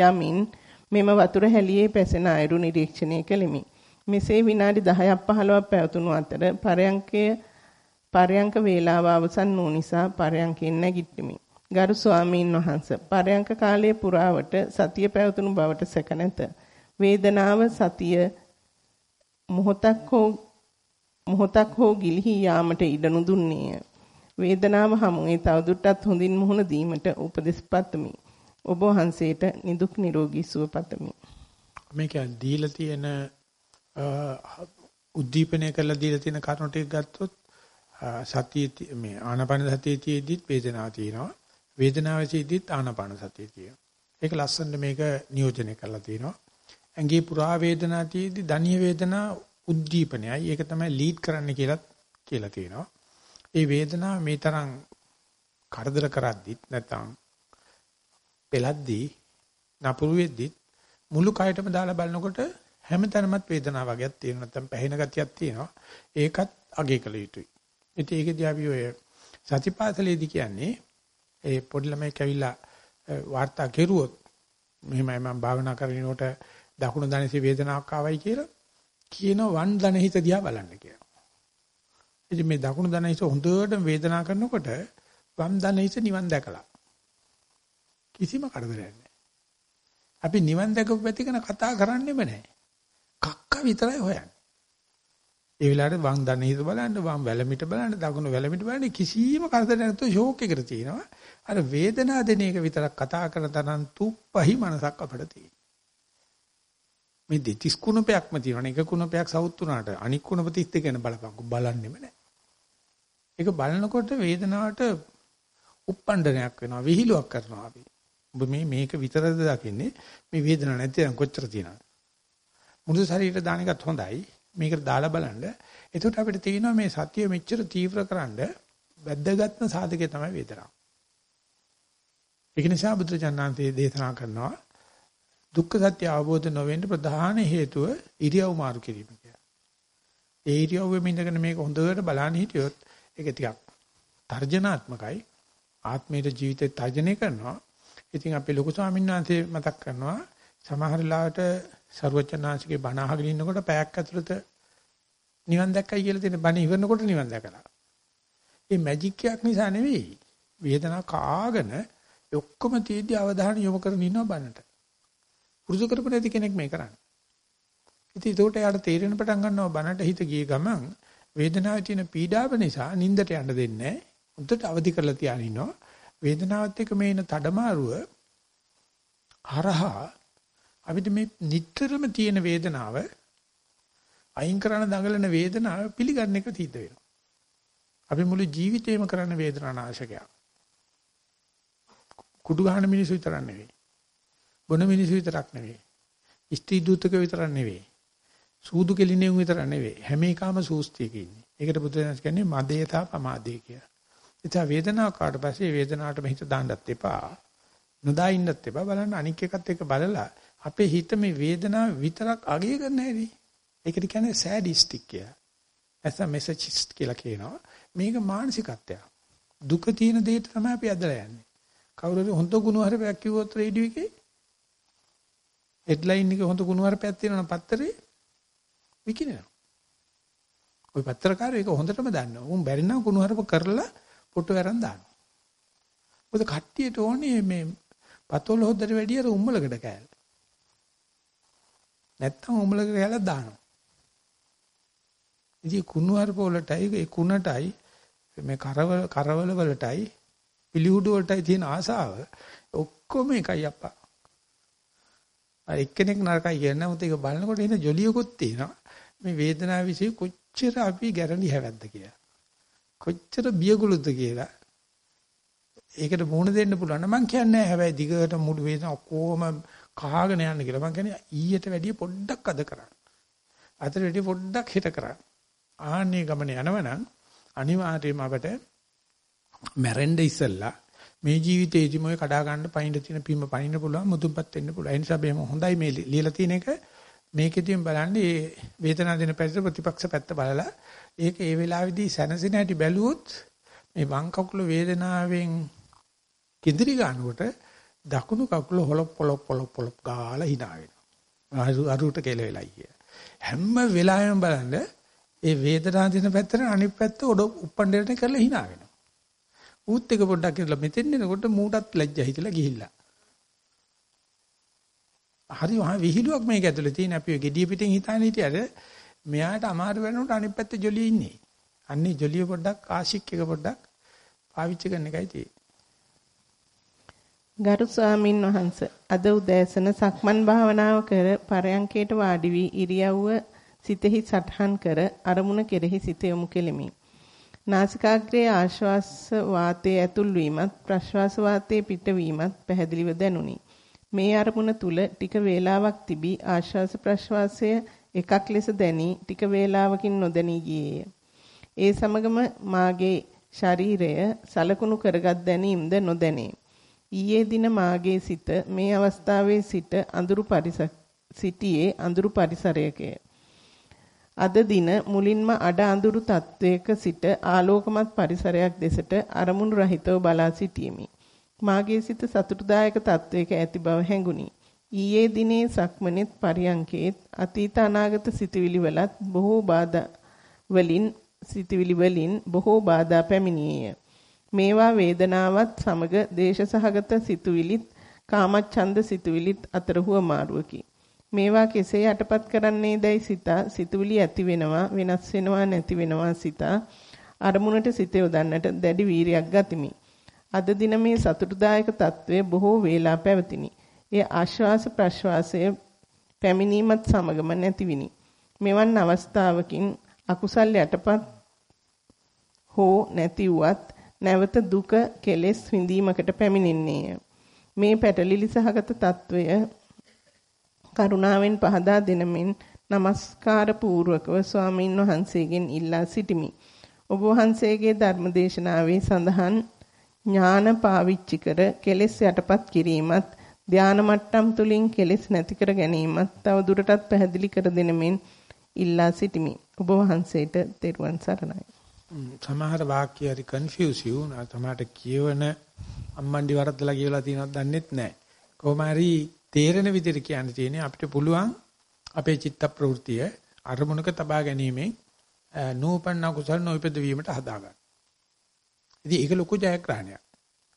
Speaker 3: යමින් මෙම වතුර හැලියේ පැසෙන අයුරු නිරීක්ෂණය කළෙමි. මෙසේ විනාඩි 10ක් 15ක් පැවතුණු අතර පරයන්කය පරයන්ක වේලාව අවසන් වූ නිසා පරයන්කෙන් නැගිටිමි. ගරු ස්වාමීන් වහන්ස පරයන්ක කාලයේ පුරාවට සතිය පැවතුණු බවට සැක නැත. වේදනාව සතිය මොහොතක් හෝ මොහොතක් හෝ ගිලිහි යාමට ඉඩ නුදුන්නේය. වේදනාව හමුවේ තවදුරටත් හොඳින් මුහුණ දීමට උපදෙස් පතමි. ඔබ වහන්සේට නිදුක් නිරෝගී සුව පතමි.
Speaker 1: මේක දීලා තියෙන උද්දීපනය කරලා දීලා තියෙන කරුණු ටික ගත්තොත් සතිය මේ ආනාපාන සතියේදීත් වේදනාව තියෙනවා. වේදනාවේදීත් ආනාපාන සතිය තියෙනවා. ඒක ලස්සනට මේක නියෝජනය කරලා තියෙනවා. ඇඟේ පුරා වේදනාතියේදී ධනිය වේදනා උද්දීපනයයි ඒක තමයි ලීඩ් කරන්න කියලා කියලා තියෙනවා. ඒ වේදනාව මේ තරම් කරදර කරද්දිත් නැත්නම් පෙලද්දී නපුරු වෙද්දිත් මුළු කයටම දාලා බලනකොට හැමතැනමත් වේදනාවක් වගේක් තියෙනවා නැත්නම් පැහැෙන ගතියක් තියෙනවා. ඒකත් අගේ කළ යුතුයි. ඉතින් ඒකදී අපි ඔය සතිපාසලේදී කියන්නේ ඒ පොඩි ළමයි කැවිලා වාර්තා කෙරුවොත් මෙහෙමයි මම භාවනා කරනකොට දකුණු දණහිසේ වේදනාවක් ආවයි කියලා කියන වන් දණහිත දිහා බලන්න කියලා. ඉතින් මේ දකුණු දණහිස හොඳට වේදනා කරනකොට වම් දණහිස නිවන් දැකලා. කිසිම කරදරයක් නැහැ. අපි නිවන් දැකපු පැති ගැන කතා කරන්නෙම නැහැ. කක්ක විතරයි හොයන්නේ. ඒ වෙලාවට වම් දණහිස බලන්න වම් වැලමිට බලන්න දකුණු වැලමිට බලන්න කිසිම කරදරයක් නැතුව ෂෝක් එකකට තියෙනවා. අර වේදනා දෙන එක විතරක් කතා කරන තරම් තුප්පහි මනසක් අපිට තියෙනවා. මේ දෙතිස් කුණපයක්ම තියෙනවනේ එක කුණපයක් සවුත් වුණාට අනික් කුණප 32 ගැන බලපංකො බලන්නෙම නැහැ. ඒක බලනකොට වේදනාවට උප්පණ්ඩනයක් වෙනවා විහිළුවක් කරනවා අපි. ඔබ මේ මේක විතරද දකින්නේ මේ වේදනාවක් නැතිනම් කොච්චර තියෙනවද? මුළු ශරීරය දාන එකත් හොඳයි. මේකට දාලා බලන්න. එතකොට අපිට තේරෙනවා මේ සතිය මෙච්චර තීව්‍රකරනද වැද්දගත්ම සාධකය තමයි වේදනාව. ඒක නිසා බුදුචන්නාන්තේ දේශනා කරනවා දුක්ඛ සත්‍ය අවබෝධ නොවෙන්න ප්‍රධාන හේතුව ඉරියව් මාරු කිරීම කියලා. ඒ ඉරියව්වෙම ඉඳගෙන මේක හොඳට බලන්න හිටියොත් ඒක ටිකක් තර්ජනාත්මකයි. ආත්මයේ ජීවිතේ තර්ජනය කරනවා. ඉතින් අපි ලොකු ස්වාමීන් වහන්සේ මතක් කරනවා සමහර ලාවට ਸਰවචනාංශිකේ බණ අහගෙන ඉන්නකොට පැයක් ඇතුළත නිවන් දැක්කයි කියලා තියෙන බණ ඉවරනකොට නිවන් දැකලා. මේ මැජික් එකක් නිසා නෙවෙයි. වේදනාව කාගෙන ඔක්කොම තීද්‍ය අවධානය යොමු කරගෙන ඉන්නවා බණට. පුරුදු කරපු නැති කෙනෙක් මේ කරන්නේ. ඉතින් ඒකට යාට තේරෙන පටන් ගන්නවා බනට හිත ගිය ගමන් වේදනාවේ තියෙන පීඩාව නිසා නිින්දට යන්න දෙන්නේ නැහැ. උන්ට අවදි කරලා තියාගෙන ඉන්නවා. වේදනාවත් එක්ක මේ එන තඩමාරුව හරහා අපිට මේ නිටතරම තියෙන වේදනාව අයින් කරන දඟලන වේදනාව පිළිගන්න එක තීත වෙනවා. අපි මුළු ජීවිතේම කරන වේදනානාශකයක්. කුඩු ගහන මිනිස්සු විතරක් නෙවෙයි. බොන මිනිස්සු විතරක් නෙවෙයි. ස්ත්‍රී දූතක විතරක් නෙවෙයි. සූදු කෙලිනෙව් විතරක් නෙවෙයි. හැම එකම සූස්තියක ඉන්නේ. ඒකට බුදුදහම කියන්නේ මදේ තා පමාදේ කියලා. ඉතින් වේදනාව කාට පස්සේ වේදනාවට හිත දාන්නත් එපා. නොදා ඉන්නත් එපා. බලන්න අනික් එකත් එක්ක බලලා අපේ හිත මේ වේදනාව විතරක් අගය කරන්න හැදී. ඒකට කියන්නේ සෑඩිස්ටික් කියලා. නැත්නම් මෙසචිස්ට් කියලා කියනවා. මේක මානසිකත්වයක්. දුක තියෙන දෙයට තමයි අපි ඇදලා යන්නේ. කවුරු හරි හොඳ ගුණ හරපයක් කිව්වොත් රේඩියෝ එකේ හෙඩ්ලයින් එක හොඳ කුණුවarpයක් තියෙනවා පත්තරේ විකිනෙනවා. ওই පත්‍රකාරය ඒක හොඳටම දන්නවා. උන් බැරි නම් කුණුවarp කරලා ෆොටෝ අරන් දානවා. මොකද කට්ටියට ඕනේ මේ පතොල හොද්දට වැඩිය අර උම්මලකට කෑල්ල. නැත්තම් උම්මලකට කෑල්ල දානවා. ඉතින් කුණුවarp වලටයි ඒ කුණටයි මේ කරවල කරවල වලටයි පිළිහුඩු වලටයි තියෙන ආසාව ඔක්කොම එකයි අප්පා. අර එක්කෙනෙක් නරකයි කියන නමුත් ඒක බලනකොට එන ජොලියකුත් තියෙනවා. මේ වේදනාව વિશે කොච්චර අපි ගැරන්ටි හැවද්ද කියලා. කොච්චර බියගුළුද කියලා. ඒකට මුහුණ දෙන්න පුළුවන් නම් මං කියන්නේ හැබැයි දිගට මුළු වේදනාව ඔක්කොම කහාගෙන යන්න කියලා. මං කියන්නේ ඊට වැඩිය පොඩ්ඩක් අද කරන්න. අතට වැඩිය පොඩ්ඩක් හිත කරන්න. ආන්නේ ගමන යනවනම් අනිවාර්යයෙන්ම අපට මැරෙන්න ඉස්සෙල්ලා මේ ජීවිතේදිම ඔය කඩා ගන්න පයින්න තියෙන පිම්ම පයින්න පුළුවන් මුතුන්පත් වෙන්න පුළුවන්. ඒ නිසා බේම හොඳයි මේ ලියලා තියෙන එක මේකෙදීම බලන්නේ මේ වේදනාව දෙන පැත්ත ප්‍රතිපක්ෂ පැත්ත බලලා ඒක ඒ වෙලාවේදී සැනසෙන හැටි බැලුවොත් මේ වම් කකුල වේදනාවෙන් කිඳිරි ගන්නකොට දකුණු කකුල හොලොප් පොලොප් පොලොප් පොලොප් ගාලා hina වෙනවා. අරුට කෙලෙලයි කිය. හැම වෙලාවෙම බලන්න ඒ වේදනාව දෙන පැත්තට අනිත් පැත්ත උඩ උප්පණ්ඩේට කරලා hina වෙනවා. ඌත් එක පොඩ්ඩක් ඉඳලා මෙතෙන් එනකොට මූටත් ලැජ්ජා හිතලා ගිහිල්ලා. හරි වහ විහිළුවක් මේක ඇතුලේ තියෙන අපි gediya පිටින් හිතාන හිටියට මෙයාට අමාරු වෙනකොට අනිත් පැත්තේ ජොලිය ඉන්නේ. අන්නේ ජොලිය පොඩ්ඩක් ආශික් එක පොඩ්ඩක් පාවිච්චි කරන එකයි තියෙන්නේ.
Speaker 3: ගරු ස්වාමින් වහන්සේ අද උදෑසන සක්මන් භාවනාව කර පරයන්කේට වාඩි වී ඉරියව්ව සිතෙහි සටහන් කර අරමුණ කෙරෙහි සිත යොමු කෙලිමි. නාසිකාග්‍රයේ ආශ්වාස වාතයේ ඇතුල් වීමත් ප්‍රශ්වාස වාතයේ පිටවීමත් පැහැදිලිව දැනුනි. මේ අරමුණ තුල ටික වේලාවක් තිබී ආශ්වාස ප්‍රශ්වාසය එකක් ලෙස දැනි ටික වේලාවකින් නොදැනී ගියේය. ඒ සමගම මාගේ ශරීරය සලකුණු කරගත් දැනීමද නොදැනේ. ඊයේ දින මාගේ සිත මේ අවස්ථාවේ සිට අඳුරු පරිස සිටියේ අඳුරු පරිසරයකය. අද දින මුලින්ම අඩ අඳුරු තත්වයක සිට ආලෝකමත් පරිසරයක් දෙසට අරමුණු රහිතව බලා සිටීමි. මාගේ සිත සතුටුදායක තත්වයක ඇති බව හැඟුණි. ඊයේ දිනේ සක්මනෙත් පරියංකේත් අතීත අනාගත සිතුවිලි වලත් බොහෝ බාධා වලින් සිතුවිලි වලින් බොහෝ බාධා පැමිණියේය. මේවා වේදනාවත් සමග දේශසහගත සිතුවිලිත් කාමච්ඡන්ද සිතුවිලිත් අතර හුවමාරුවකි. මේවා කෙසේ යටපත් කරන්නේ දැයි සිතා සිතුවිලි ඇති වෙනවා වෙනස් වෙනවා නැති වෙනවා සිතා අරමුණට සිත යොදන්නට දැඩි වීරියක් ගතිමි. අද දින මේ සතුටුදායක తත්වය බොහෝ වේලා පැවතිනි. ඒ ආශ්වාස ප්‍රශ්වාසයේ පැමිණීමත් සමගම නැතිවිනි. මෙවන් අවස්ථාවකින් අකුසල් යටපත් හෝ නැති වුවත් නැවත දුක කෙලෙස් විඳීමකට පැමිණෙන්නේය. මේ පැටලිලි සහගත తත්වය කරුණාවෙන් පහදා දෙනමින් নমස්කාර පූර්වකව ස්වාමින් වහන්සේගෙන් ඉල්ලා සිටිමි. ඔබ වහන්සේගේ ධර්මදේශනාවේ සඳහන් ඥාන පාවිච්චි කර කෙලෙස් යටපත් කිරීමත් ධානා මට්ටම් තුලින් කෙලෙස් නැති කර ගැනීමත් තව දුරටත් පැහැදිලි කර දෙනමින් ඉල්ලා සිටිමි. ඔබ වහන්සේට තෙරුවන් සරණයි.
Speaker 1: සමහර වාක්‍ය හරි කන්ෆියුස් යු සමහරට කියවන අම්මන්ඩි වරද්දලා කියලා තියෙනවද දන්නෙත් නැහැ. කොහොම හරි තේරෙන විදිහට කියන්න තියෙන්නේ අපිට පුළුවන් අපේ චිත්ත ප්‍රවෘතිය අරමුණක තබා ගැනීමෙන් නූපන්න කුසල නොයිපද වීමට හදාගන්න. ඉතින් ඒක ලොකු ජයග්‍රහණයක්.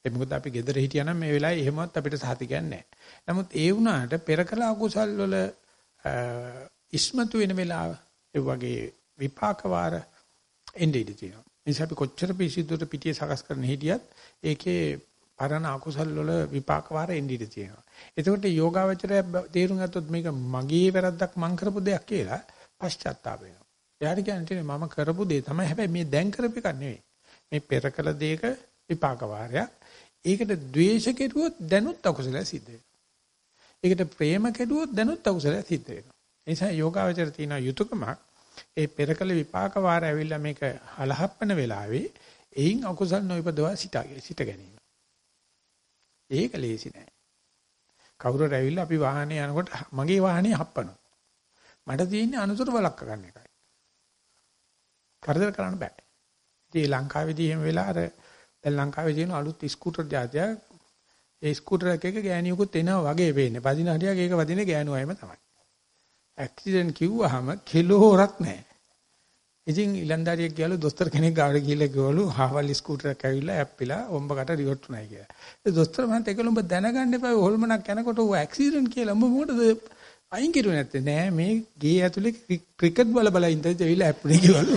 Speaker 1: ඒ මොකද අපි gedara හිටියනම් මේ වෙලාවේ එහෙමවත් අපිට සහතිකයක් නැහැ. නමුත් ඒ වුණාට පෙර කළ අකුසල් වල ඉස්මතු වෙන වෙලාව ඒ වගේ විපාක වාර එන්නේ ඉඳී තියෙනවා. නිසා අපි කොච්චර පිසිදුවට පිටිය සකස් කරන හිටියත් ඒකේ පරණ අකුසල් වල විපාක වාර එන්නේ ඉඳී තියෙනවා. එතකොට යෝගාවචරය තේරුම් ගත්තොත් මේක මගේ වැරද්දක් මං කරපු දෙයක් කියලා පශ්චාත්තාප වෙනවා. එයාට කියන්නේ මම කරපු දේ තමයි හැබැයි මේ දැන් කරපු එක නෙවෙයි. මේ පෙර කළ දෙයක විපාක වාරයක්. ඒකට ද්වේෂ කෙරුවොත් දැනුත් අකුසල සිද්ධ වෙනවා. ඒකට ප්‍රේම කෙරුවොත් දැනුත් අකුසල සිද්ධ වෙනවා. ඒ නිසා යෝගාවචර තියෙන යුතුයකමක් ඒ පෙරකල විපාක වාර ඇවිල්ලා මේක හලහප්පන වෙලාවේ එයින් අකුසල් නොයිපදවා සිටගේ සිට ගැනීම. ඒක ලේසි නෑ. කවුරුර ඇවිල්ලා අපි වාහනේ යනකොට මගේ වාහනේ හප්පනවා. මට තියෙන්නේ අනුසර වලක්ක ගන්න එකයි. කරදර කරන්න බෑ. ඉතින් ලංකාවේදී එහෙම වෙලා අර දැන් ලංකාවේ තියෙන අලුත් ස්කූටර් జాතියක් ඒ ස්කූටර් එකක ගෑණියෙකුත් එනවා වගේ වෙන්නේ. පදින හරියක් ඒක වදින්නේ ගෑණු අයම තමයි. ඇක්සිඩන්ට් කිව්වහම කිලෝරක් නැහැ. ඉතින් ඉලන්දාරියෙක් ගියලු දොස්තර කෙනෙක් ගාවට ගිහිල්ලා ගිහලු හාවල් ස්කූටර් එකක් ඇවිල්ලා ඇප්පිලා ඔම්බකට රිවර්ට් උනායි කියලා. ඒ දොස්තර මහත් ඒකල උඹ දැනගන්න එපා හොල්මනක් යනකොට ඌ ඇක්සිඩන්ට් කියලා උඹ මොකටද අයින් කිරුවේ නැත්තේ නෑ මේ ගේ ඇතුලේ ක්‍රිකට් බල බල ඉඳලා ඇවිල්ලා ඇප්පුනේ කිවලු.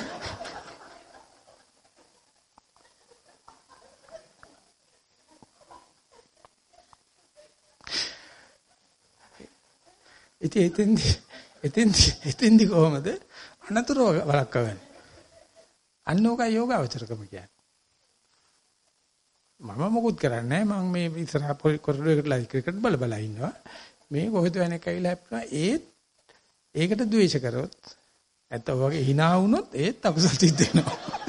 Speaker 1: ඉතින් එතෙන්දී එතෙන්දි එතෙන්දි කොහමද අනතුරු වළක්වන්නේ? අන්න ඕක යෝගාවචරකම කියන්නේ. මම මොකුත් කරන්නේ මම මේ ඉස්සරහ කොරිඩෝරයකට ක්‍රිකට් බල බල ඉන්නවා. මේ කොහෙද වෙනක ඇවිල්ලා හැප්පුවා ඒත් ඒකට ද්වේෂ කරොත් නැත්නම් වගේ hina වුණොත් ඒත් අකුසල සිද්ධ වෙනවා. *laughs*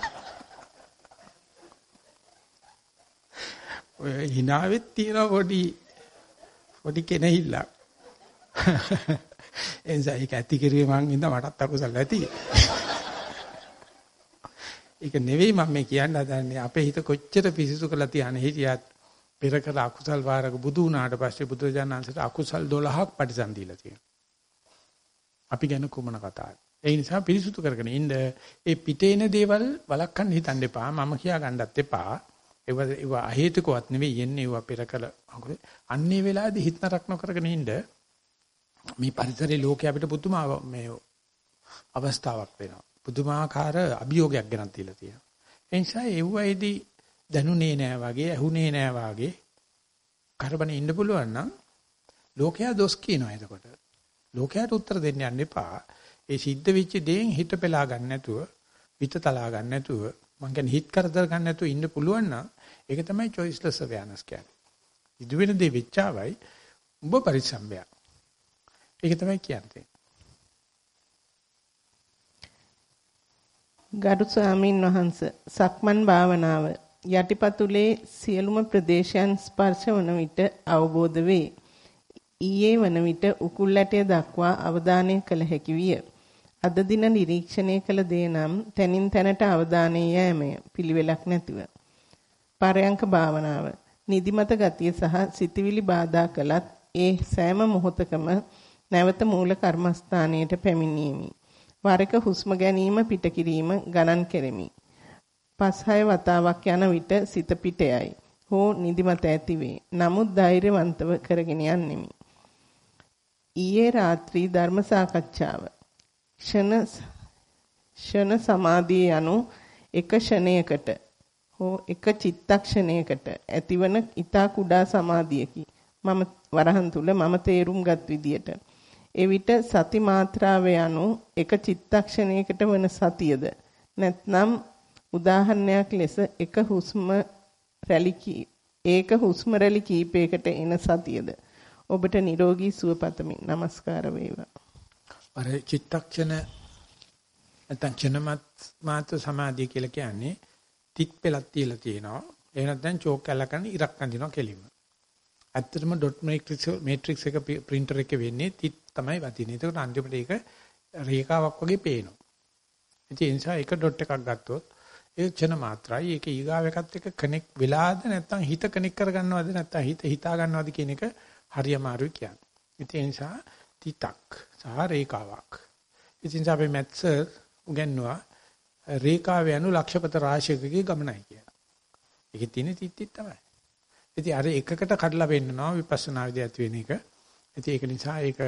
Speaker 1: ඔය hinaවෙත් තියෙන පොඩි පොඩි කෙනෙහිල්ලක්. *laughs* එනිසා ඒක ඇති කිරුවේ මං ඉඳ මටත් අකුසල ඇති. ඒක නෙවෙයි මම මේ කියන්න හදන්නේ අපේ හිත කොච්චර පිසිසු කරලා තියන හිටියත් පෙර කළ අකුසල් වාරක බුදු වුණාට පස්සේ බුදුරජාණන්සේට අකුසල් 12ක් පරිසම් දීලා තියෙනවා. අපි ගැන කුමන කතාවද? ඒ නිසා පිරිසුදු කරගෙන ඉන්න ඒ පිටේන දේවල් වළක්වන්න හිතන්න එපා. මම කියා ගන්නත් එපා. ඒව ඒව අහේතුකවත් නෙවෙයි යන්නේ ඒව පෙර කළ අන්නේ වෙලාවේදී හිත නරක නොකරගෙන ඉන්න මේ පරිසරයේ ලෝකේ අපිට පුදුම මේ අවස්ථාවක් වෙනවා. පුදුමාකාර අභියෝගයක් ගෙනත් තියලා තියෙනවා. ඒ නිසා එව්වයිදී දැනුනේ නෑ වගේ, ඇහුනේ නෑ වගේ කරබනේ ඉන්න පුළුවන් නම් ලෝකයා දොස් කියනවා එතකොට. ලෝකයාට උත්තර දෙන්න යන්න එපා. ඒ සිද්ධ වෙච්ච දේෙන් හිත පෙලා ගන්න නැතුව, විත තලා ගන්න නැතුව, මං කියන්නේ හිත කරදර ගන්න නැතුව ඉන්න පුළුවන් නම් ඒක තමයි choiceless awareness කියන්නේ. ඉදු වෙන දේ වෙච්චාවයි උඹ පරිසම්බයක්. ඒක තමයි කියන්නේ.
Speaker 3: ගරු ස්වාමින් වහන්සේ සක්මන් භාවනාව යටිපතුලේ සියලුම ප්‍රදේශයන් ස්පර්ශ වන විට අවබෝධ වේ. ඊයේ වන විට උකුල් ඇටය දක්වා අවධානය කළ හැකි විය. අද දින නිරීක්ෂණය කළ දේ නම් තනින් තැනට අවධානය යෑමය පිළිවෙලක් නැතිව. පරයන්ක භාවනාව නිදිමත ගතිය සහ සිතවිලි බාධා කළත් ඒ සෑම මොහොතකම නැවත මූල කර්මස්ථානයට පැමිණීමි. වරක හුස්ම ගැනීම පිට කිරීම ගණන් කෙරෙමි. පස් හය වතාවක් යන විට සිත පිටයයි. හෝ නිදිමත ඇතිවේ. නමුත් ධෛර්යවන්තව කරගෙන යන්නෙමි. ඊයේ රාත්‍රී ධර්ම සාකච්ඡාව. ෂණ ෂණ සමාධිය යනු එක ෂණයකට හෝ එක චිත්තක්ෂණයකට ඇතිවන ඊතා කුඩා සමාධියකි. මම වරහන් තුල මම තේරුම්ගත් විදියට එවිට සති මාත්‍රාව යනු එක චිත්තක්ෂණයකට වන සතියද? නැත්නම් උදාහරණයක් ලෙස එක හුස්ම රැලි ඒක හුස්ම රැලි කීපයකට එන සතියද? ඔබට නිරෝගී සුව පතමි. নমස්කාර වේවා.
Speaker 1: අර චිත්තක්ෂණ නැත්නම් චනමත් මාත සමාධිය කියලා කියන්නේ තිත් පෙලක් තියලා තියෙනවා. එහෙම නැත්නම් චෝක් කැලකන ඉරක් අඳිනවා කෙලින්ම. ඇත්තටම ඩොට් මේට්‍රික්ස් මේට්‍රික්ස් එක printer එකේ වෙන්නේ තිත් තමයි වදින්නේ. ඒකට අන්තිමට ඒක රේඛාවක් වගේ පේනවා. ඉතින් ඒ නිසා එක ඩොට් එකක් ගත්තොත් ඒ චන මාත්‍රායි ඒක ඊගාව එකත් එක්ක කනෙක්ට් වෙලාද නැත්නම් හිත කනෙක්ට් කරගන්නවද නැත්නම් හිත හිතා ගන්නවද කියන එක හරි අමාරුයි කියන්නේ. ඉතින් ඒ නිසා තිතක් සහ රේඛාවක්. ඉතින් අපි මැත්ස් උගන්වුවා රේඛාව යනු ලක්ෂපත රාශියකගේ ගමනයි කියලා. ඒකේ තියෙන තිත්තිත් තමයි. ඉතින් අර එකකට කඩලා වෙන්නනවා විපස්සනා විදිය ඇති වෙන එක. ඉතින් ඒක නිසා ඒක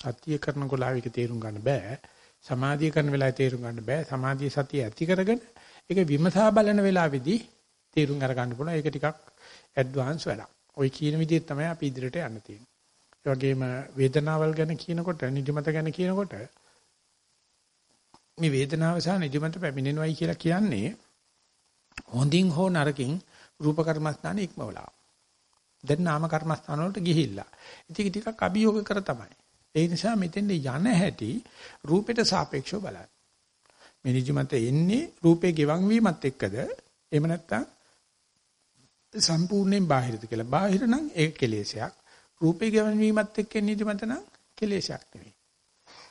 Speaker 1: සතිය කරන ගොලාව එක තේරුම් ගන්න බෑ. සමාධිය කරන වෙලාවේ තේරුම් ගන්න බෑ. සමාධිය සතිය ඇති කරගෙන ඒක විමසා බලන වෙලාවේදී තේරුම් අරගන්න පුළුවන්. ඒක ටිකක් ඇඩ්වාන්ස් වැඩක්. ওই කියන විදිහට තමයි අපි ඉදිරියට යන්න තියෙන්නේ. ඒ වගේම වේදනාවල් ගැන කියනකොට නිදිමත ගැන කියනකොට මේ වේදනාව සහ නිදිමත පැමිණෙනවයි කියලා කියන්නේ හොඳින් හෝ නරකින් රූප කර්මස්ථානේ ඉක්මවලා. දැන් නාම කර්මස්ථාන වලට ගිහිල්ලා. ඉතින් ටිකක් අභියෝග කර තමයි. ඒ නිසා මෙතෙන්ද යන හැටි රූපෙට සාපේක්ෂව බලන්න. මේ නිජමත එන්නේ රූපේ ගෙවන් වීමත් එක්කද එහෙම නැත්නම් සම්පූර්ණයෙන් බාහිරද කියලා. බාහිර නම් ඒක කෙලෙසයක්. රූපේ ගෙවන් වීමත් එක්ක නිජමත නම් කෙලෙසයක් නෙවෙයි.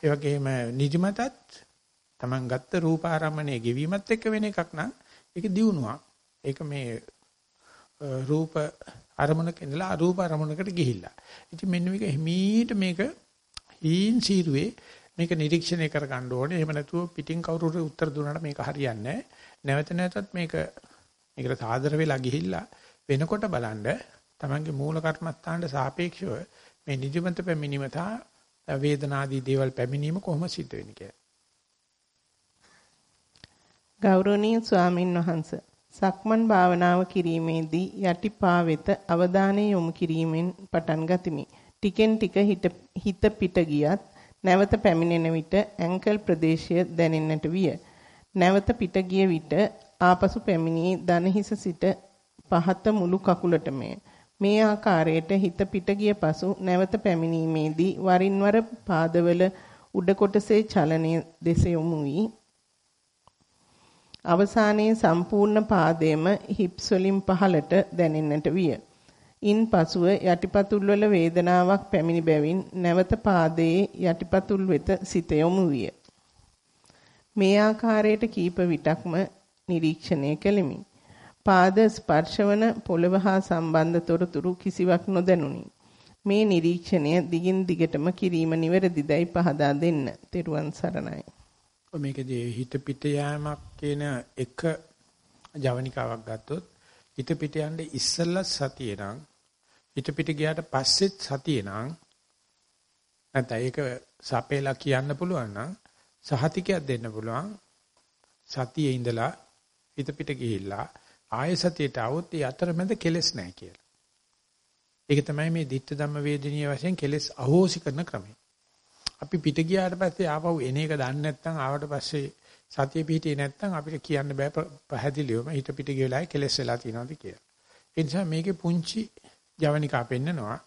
Speaker 1: ඒ වගේම නිජමතත් Taman ගත්ත රූපාරම්මණය ගෙවීමත් එක්ක වෙන එකක් නම් ඒක දියුණුවක්. ඒක මේ රූප අරමුණක ඉඳලා අරූප අරමුණකට ගිහිල්ලා. ඉතින් මෙන්න මේක හිමීට මේක හීන් සීරුවේ මේක නිරීක්ෂණය කර ගන්න ඕනේ. එහෙම නැතුව පිටින් කවුරුහරි උත්තර දුන්නාට මේක හරියන්නේ නැවත නැවතත් මේක මේකට සාදර වෙලා ගිහිල්ලා වෙනකොට බලන්න තමන්ගේ මූල කර්මස්ථානට සාපේක්ෂව මේ නිදිමත පැමිණීම තා වේදනාදී දේවල් පැමිණීම කොහොම සිද්ධ වෙන්නේ කියලා.
Speaker 3: ගෞරවනීය ස්වාමින් වහන්සේ සක්මන් භාවනාව කිරීමේදී යටිපා වෙත අවධානය යොමු කිරීමෙන් පටන් ගතිමි. ටිකෙන් ටික හිත පිට ගියත් නැවත පැමිණෙන විට ඇන්කල් ප්‍රදේශය දැනෙන්නට විය. නැවත පිට ගිය විට ආපසු පැමිණී දනහිස සිට පහත මුළු කකුලටමය. මේ ආකාරයට හිත පිට ගිය පසු නැවත පැමිණීමේදී වරින් වර පාදවල උඩ කොටසේ චලනය දෙස යොමු වී අවසානයේ සම්පූර්ණ පාදයේම හිප්ස් වලින් පහළට දැනෙන්නට විය. ඉන් පසුව යටිපතුල් වල වේදනාවක් පැමිණි බැවින් නැවත පාදයේ යටිපතුල් වෙත සිත යොමු විය. මේ ආකාරයට කීප විටක්ම නිරීක්ෂණය කෙලිමි. පාද ස්පර්ශවන පොළව හා සම්බන්ධ තොරතුරු කිසිවක් නොදැනුනි. මේ නිරීක්ෂණය දිගින් දිගටම කිරීම නිවැරදිදයි පහදා දෙන්න. තෙරුවන් සරණයි.
Speaker 1: මේකදී හිත පිට යෑමක් කියන එක ජවනිකාවක් ගත්තොත් හිත පිට යන්නේ ඉස්සෙල්ලා සතිය නම් හිත පිට ගියාට පස්සෙත් සතිය නම් නැත්නම් ඒක සපේලා කියන්න පුළුවන් නම් සහතිකයක් දෙන්න පුළුවන් සතියේ ඉඳලා හිත පිට ගිහිල්ලා ආය සතියට આવොත් ඒ අතරමැද කෙලස් නැහැ කියලා. ඒක තමයි මේ ditta ධම්ම වේදිනිය වශයෙන් කෙලස් අහෝසි කරන ක්‍රමය. අපි පිට ගියාට පස්සේ ආපහු එන එක දන්නේ නැත්නම් ආවට පස්සේ සතිය පිහිටියේ නැත්නම් අපිට කියන්න බෑ පැහැදිලිවම හිත පිට ගිය වෙලාවේ කෙලස් වෙලා තියෙනවද කියලා. ඒ නිසා මේකේ පුංචි ජවනිකා පෙන්නනවා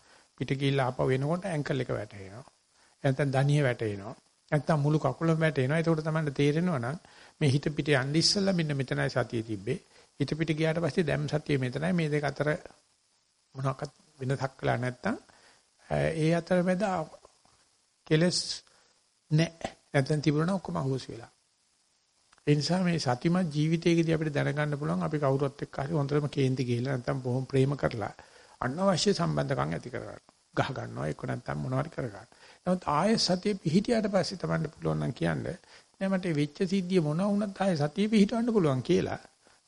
Speaker 1: පිට ගිහිල්ලා ආපහු එනකොට ඇන්කල් එක වැටෙනවා. නැත්නම් දණිය වැටෙනවා. නැත්නම් මුළු කකුලම වැටෙනවා. ඒකට තමයි තේරෙනවා නම් මේ හිත පිට යන්න ඉස්සෙල්ලා මෙන්න මෙතනයි සතිය තිබ්බේ. හිත පිට ගියාට පස්සේ දැන් සතිය මෙතනයි මේ දෙක අතර මොනවාක්වත් වෙනසක් කළා නැත්නම් ඒ අතරමැද කෙලස් නැහැ. නැත්නම් තිබුණා ඔක්කොම අහුස් වෙලා. ඒ නිසා මේ සතිමත් ජීවිතයේදී අපිට දැනගන්න පුළුවන් අපි කවුරුත් එක්ක හරි හොඳටම කේන්ති ගිහිල්ලා නැත්නම් බොහොම ප්‍රේම කරලා අනවශ්‍ය සම්බන්ධකම් ඇති කරගන්න. ගහ ගන්නවා එක්ක නැත්නම් මොනවාරි කරගන්න. නමුත් ආයෙ සතිය පිහිටියට පස්සේ තමයි පුළුවන් නම් කියන්නේ නෑ මට වෙච්ච සිද්ධිය මොන වුණත් ආයෙ සතිය පිහිටවන්න පුළුවන් කියලා.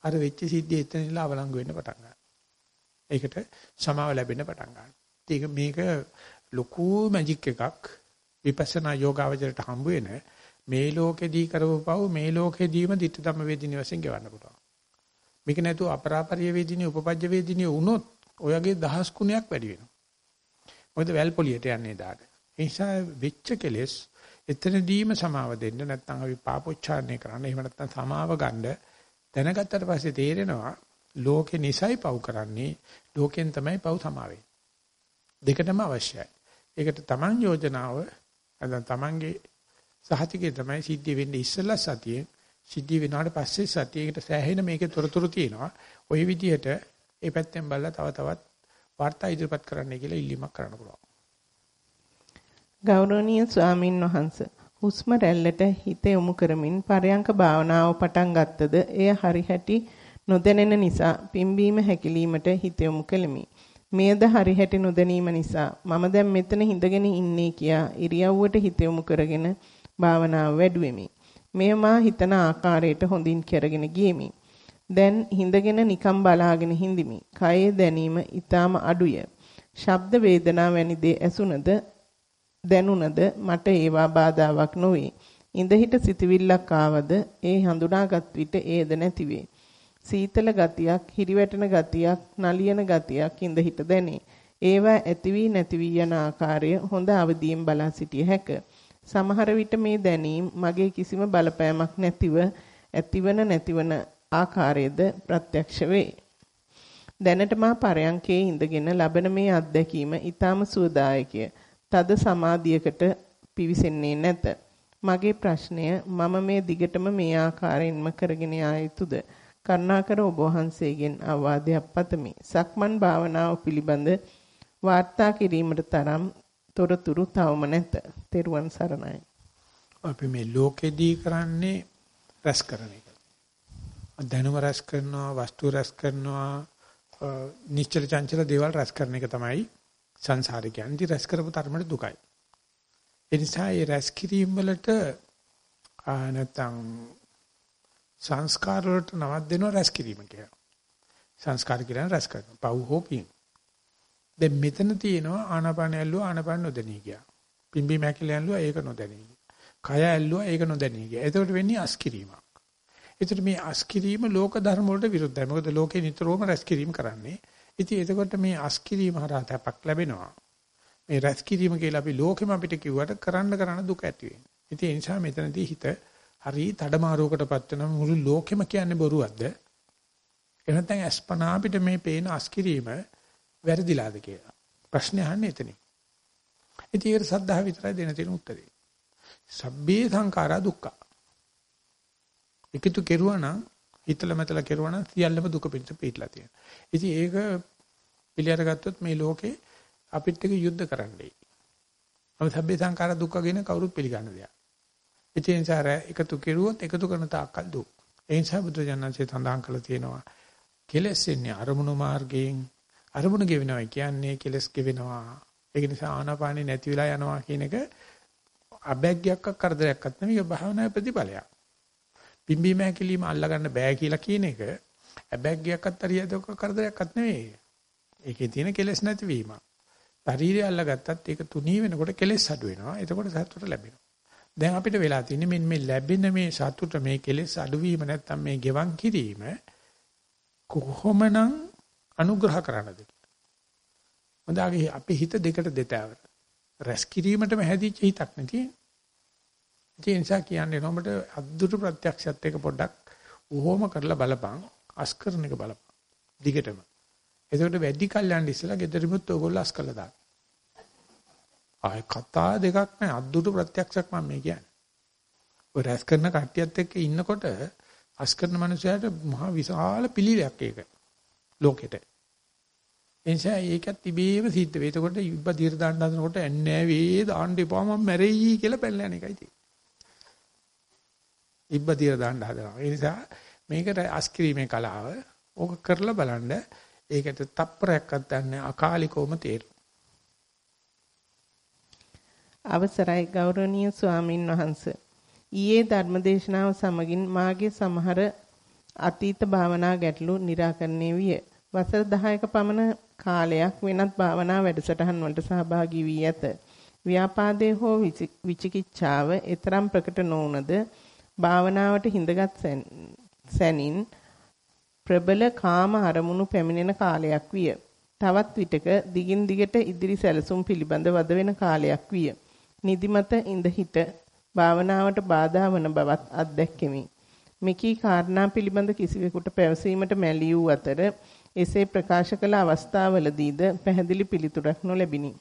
Speaker 1: අර වෙච්ච සිද්ධිය එතන ඉඳලා අවලංගු වෙන්න පටන් ගන්නවා. ඒකට සමාව ලැබෙන්න පටන් ගන්නවා. ඒක මේක ලොකු මැජික් එකක් විපස්සනා යෝගාවචරයට හම්බ වෙන මේ ලෝකෙදී කරවපව මේ ලෝකෙදීම ditta ධම්ම වේදිනිය වශයෙන් ගෙවන්න පුළුවන්. මේක නැතුව අපරාපරිය වේදිනිය උපපජ්ජ වේදිනිය වුණොත් ඔයගේ දහස් ගුණයක් වැඩි වෙනවා. මොකද වැල් පොලියට යන්නේ දාට. ඒ නිසා වෙච්ච කෙලෙස් එතනදීම සමාව දෙන්න නැත්නම් අපි පාපොච්චාරණය කරන්න එහෙම නැත්නම් සමාව ගන්න දැනගත්තට පස්සේ තේරෙනවා ලෝකේ නිසයි පව් කරන්නේ ලෝකෙන් තමයි පව් සමාවෙන්නේ. දෙකටම අවශ්‍යයි. ඒකට Taman යෝජනාව නැත්නම් Tamanගේ සහතිකේ තමයි සිද්ධ වෙන්නේ ඉස්සෙල්ලා සතියේ සිද්ධ වෙනාට පස්සේ සතියේකට සෑහෙන මේකේ තොරතුරු තියෙනවා. ওই විදිහට ඒ පැත්තෙන් බලලා තව තවත් වාර්තා ඉදිරිපත් කරන්න කියලා ඉල්ලීමක් කරන්න පුළුවන්.
Speaker 3: ගෞරවනීය ස්වාමින් වහන්සේ හුස්ම රැල්ලට හිත යොමු කරමින් පරයන්ක භාවනාව පටන් ගත්තද එය හරිහැටි නොදැනෙන නිසා පිම්බීම හැකිලීමට හිත යොමු කෙලිමි. මෙයද හරිහැටි නොදැනීම නිසා මම දැන් මෙතන හිඳගෙන ඉන්නේ කියා ඉරියව්වට හිත යොමු කරගෙන භාවනාව වැඩුවෙමි. මෙය මා හිතන ආකාරයට හොඳින් කරගෙන ගියෙමි. දැන් හිඳගෙන නිකම් බලාගෙන හිඳිමි. කයේ දැනීම ඊටාම අඩුය. ශබ්ද වේදනා වැනි දේ ඇසුනද දැනුණද මට ඒවා බාධාවක් නොවේ. ඉඳහිට සිතවිල්ලක් ආවද ඒ හඳුනාගත් විට ඒද නැතිවේ. සීතල ගතියක්, හිරිවැටෙන ගතියක්, නලියන ගතියක් ඉඳහිට දැනේ. ඒවා ඇති වී නැති වී යන ආකාරය හොඳ අවදියෙන් බලා සිටිය හැකිය. සමහර විට මේ දැනීම මගේ කිසිම බලපෑමක් නැතිව ඇතිවන නැතිවන ආකාරයේද ප්‍රත්‍යක්ෂ වේ. දැනට මා පරයන්කේ ඉඳගෙන ලබන මේ අත්දැකීම ඊටාම සුවදායකය. තද සමාධියකට පිවිසෙන්නේ නැත. මගේ ප්‍රශ්නය මම මේ දිගටම මේ ආකාරයෙන්ම කරගෙන යා යුතුද? කරුණාකර ඔබ වහන්සේගෙන් අවවාදයක් පතමි. සක්මන් භාවනාව පිළිබඳ වාර්තා කිරීමට තරම් තොරතුරු තවම නැත. තෙරුවන් සරණයි.
Speaker 1: අපි මේ ලෝකෙදී කරන්නේ රැස් කරන එක. දැනුම රැස් කරනවා, වස්තු රැස් කරනවා, නිශ්චල චංචල දේවල් රැස් කරන එක තමයි සංසාරේ කියන්නේ. ඉතින් රැස් කරපු තරමට දුකයි. ඒ නිසා මේ රැස් කිරීම වලට නැත්තම් සංස්කාර වලට නමක් දෙනවා රැස් කිරීම කියලා. සංස්කාර කියන්නේ රැස් කරනවා. පව් හෝ පින්. දැන් මෙතන තියෙනවා ආනාපාන ඇල්ලුවා ආනාපාන නොදෙනී ගියා. පිම්බි මැකිල ඇල්ලුවා ඒක නොදෙනී ගියා. කය ඇල්ලුවා ඒක නොදෙනී ගියා. එතකොට වෙන්නේ අස්කිරීමක්. එතකොට මේ අස්කිරීම ලෝක ධර්ම වලට විරුද්ධයි. මොකද ලෝකේ නිතරම රැස්කිරීම කරන්නේ. ඉතින් එතකොට මේ අස්කිරීම හරහා තපක් ලැබෙනවා. මේ රැස්කිරීම කියලා අපි ලෝකෙම අපිට කිව්වට කරන්න කරන්න දුක ඇති වෙනවා. ඉතින් ඒ නිසා මෙතනදී හිත හරි තඩමාරුවකටපත් වෙන මුළු ලෝකෙම කියන්නේ බොරුවක්ද? එහෙනම් නැත්නම් අස්පනා අපිට මේ පේන අස්කිරීම වැරදිලාද කියලා. ප්‍රශ්නේ අහන්නේ එතනින්. ඉතින් ඒකට සද්ධා විතරයි දෙන තියෙන උත්තරේ. සබ්බේ සංඛාරා දුක්ඛ. එකතු කෙරුවා නම් හිතල මතල කෙරුවා නම් සියල්ලම දුක පිට පිටලා තියෙනවා. ඉතින් ඒක පිළිඅර ගත්තොත් මේ ලෝකේ අපිට එක යුද්ධ කරන්නයි. අපි සබ්බේ සංඛාරා දුක්ඛ කියන කවුරුත් පිළිගන්න දෙයක්. ඒ නිසා එකතු කෙරුවොත් එකතු කරන තාක්කල් දුක්. ඒ නිසා බුදුජානන්සේ සඳහන් කළා තියෙනවා කෙලෙස් එන්නේ අරමුණු මාර්ගයෙන් අරමුණ ගෙවෙනවා කියන්නේ කෙලස් ගෙවෙනවා. ඒක නිසා ආනාපානෙ නැති වෙලා යනවා කියන එක අබැග්ගයක් කරදරයක්වත් නෙමෙයි භාවනාවේ ප්‍රතිඵලයක්. පිම්බීම හැකිලිම අල්ලගන්න බෑ කියලා කියන එක අබැග්ගයක්වත් හරියදක කරදරයක්වත් නෙමෙයි. ඒකේ තියෙන කෙලස් නැතිවීම. ශරීරය අල්ලගත්තත් ඒක තුනී වෙනකොට කෙලස් අඩු වෙනවා. එතකොට සතුට ලැබෙනවා. දැන් අපිට වෙලා තියෙන්නේ මෙන්න මේ ලැබෙන මේ සතුට මේ කෙලස් අඩුවීම නැත්තම් මේ ගෙවන් කිරීම කොහොමනම් අනුග්‍රහ කරන්නද හොඳාගේ අපේ හිත දෙකට දෙතෑවර. රැස් කිරීමටම හැදිච්ච හිතක් නෙතිය. ඒ නිසා කියන්නේ නොඹට අද්දුරු ප්‍රත්‍යක්ෂයත් එක පොඩ්ඩක් උහෝම කරලා බලපන් අස්කරන එක බලපන්. දිගටම. එතකොට වැඩි කල්යන් ඉස්සලා gederimut ඔයගොල්ලෝ අස් කළා දාන්න. ආය කතා දෙකක් නෑ අද්දුරු ප්‍රත්‍යක්ෂයක් මම මේ කියන්නේ. ඔය රැස් කරන කට්ටියත් එක්ක ඉන්නකොට අස් කරන මනුස්සයාට මහා විශාල පිළිලයක් ඒක. ලෝකෙට. එනිසා ඒකත් තිබේම සිද්ධ වෙයි. එතකොට ඉබ්බ දිර දාන්න හදනකොට ඇන්නේ වේ දාන්න එපා මම මැරෙයි කියලා පැනලා යන එකයි තියෙන්නේ. ඉබ්බ තියලා දාන්න හදනවා. ඒ නිසා මේකට අස්ක්‍රීමේ කලාව ඕක කරලා බලන්න ඒකට තප්පරයක්වත් ගන්න අකාලිකවම තේරෙනවා.
Speaker 3: අවසරයි ගෞරවනීය ස්වාමින් වහන්සේ. ඊයේ ධර්මදේශනාව සමගින් මාගේ සමහර අතීත භාවනා ගැටලු निराකරණය විය. වසර 10ක පමණ කාලයක් වෙනත් භාවනා වැඩසටහන් වලට සහභාගී වී ඇත. ව්‍යාපාදයේ හෝ විචිකිච්ඡාව එතරම් ප්‍රකට නොවුනද භාවනාවට හිඳගත් සැනින් ප්‍රබල කාම අරමුණු පැමිණෙන කාලයක් විය. තවත් විටක දිගින් දිගට ඉදිරි සැලසුම් පිළිබඳ වද වෙන කාලයක් විය. නිදිමත ඉඳ හිට භාවනාවට බාධා වන බවත් අත්දැක්කෙමි. මෙකී කාරණා පිළිබඳ කිසිවෙකුට පැවසීමට මැලී වූ අතර එසේ ප්‍රකාශ කළ අවස්ථාවලදීද පැහැදිලි පිළිතුරක් නොලැබිනි.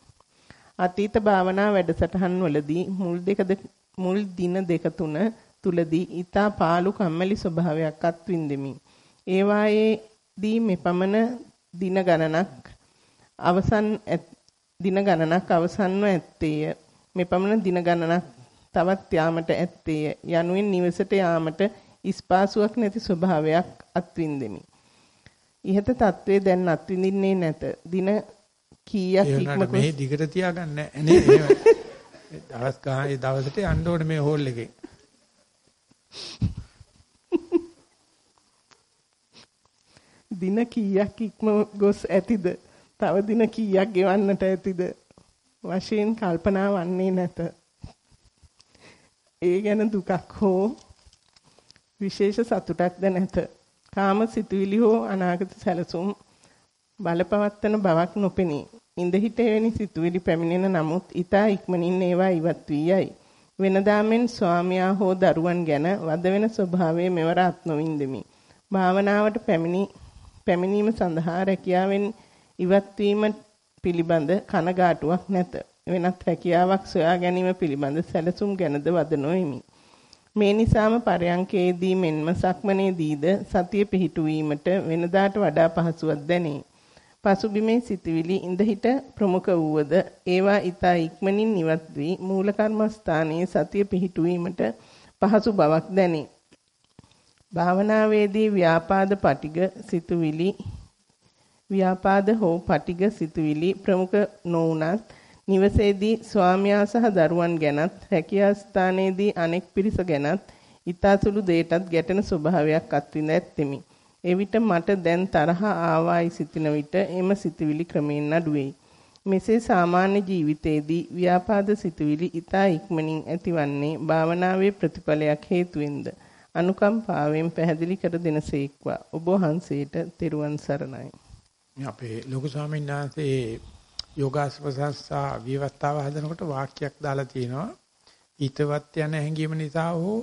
Speaker 3: අතීත භාවනා වැඩසටහන් වලදී මුල් දෙක මුල් දින දෙක තුන තුලදී ඊතා පාළු කම්මැලි ස්වභාවයක් අත්විඳෙමි. ඒ වායේදී මෙපමණ දින ගණනක් අවසන් දින ගණනක් අවසන්ව ඇත්තේය. මෙපමණ දින ගණනක් තවත් යාමට ඇත්තේය. යනුවෙන් නිවසට යාමට ඉස්පාසුවක් නැති ස්වභාවයක් අත්විඳෙමි. ඉහත తත්වයේ දැන් අත්විඳින්නේ නැත. දින කීයක්
Speaker 1: ඉක්මකොට මේ දිගට තියාගන්න නේ දවස් ගානේ දවසට යන්න ඕනේ මේ හෝල් එකේ. *laughs*
Speaker 3: දින කීයක් ඉක්ම ගොස් ඇතිද? තව දින කීයක් ගෙවන්නට ඇතිද? වශයෙන් කල්පනා වන්නේ නැත. ඒ ගැන දුකක් හෝ විශේෂ සතුටක්ද නැත. කාම සිතුවිලි හෝ අනාගත සැලසුම් බලපවත්තන බවක් නොපෙනී. ඉඳ හිට එවැනි සිතුවිලි පැමිණෙන නමුත් ඊතා ඉක්මනින් ඒවා ඉවත් වී යයි. වෙනදාමෙන් ස්වාමියා හෝ දරුවන් ගැන වද වෙන ස්වභාවයේ මෙවර අත් නොවින්දෙමි. භාවනාවට පැමිණි පැමිණීම සඳහා රැකියාවෙන් ඉවත් වීම පිළිබඳ කනගාටුවක් නැත. වෙනත් රැකියාවක් සොයා ගැනීම පිළිබඳ සැලසුම් ගැනද වද නොෙමි. මේ නිසාම පරයන්කේදී මෙන්ම සක්මනේදීද සතිය පිහිටුවීමට වෙනදාට වඩා පහසුවක් දැනේ. පසුබිමේ සිටවිලි ඉඳහිට ප්‍රමුඛ වූවද ඒවා ඊතා ඉක්මනින් ඉවත් වී මූල කර්මස්ථානයේ සතිය පිහිටුවීමට පහසු බවක් දැනේ. භාවනාවේදී ව්‍යාපාද පටිග සිතුවිලි ව්‍යාපාද හෝ පටිග සිතුවිලි ප්‍රමුඛ නොඋනත් නිවසේදී ස්වාමියා සහ දරුවන් ගැනත් රැකියා ස්ථානයේදී අනෙක් පිරිස ගැනත් ඊතාසුළු දෙයටත් ගැටෙන ස්වභාවයක් අත්විඳ ඇත්තෙමි. එවිට මට දැන් තරහ ආවායි සිටින විට එම සිතුවිලි ක්‍රමෙන් අඩුවේයි. මෙසේ සාමාන්‍ය ජීවිතයේදී ව්‍යාපාද සිතුවිලි ඊතා ඉක්මනින් ඇතිවන්නේ භාවනාවේ ප්‍රතිඵලයක් හේතුවෙන්ද අනුකම්පාවෙන් පැහැදිලි කර දෙනසේක්වා ඔබ වහන්සේට තෙරුවන් සරණයි.
Speaker 1: අපේ ලොකු ස්වාමීන් වහන්සේ යෝගාස්පසස්සා විවස්ථාව හදනකොට වාක්‍යයක් දාලා තියෙනවා. ඊතවත් යන හැඟීම නිසා හෝ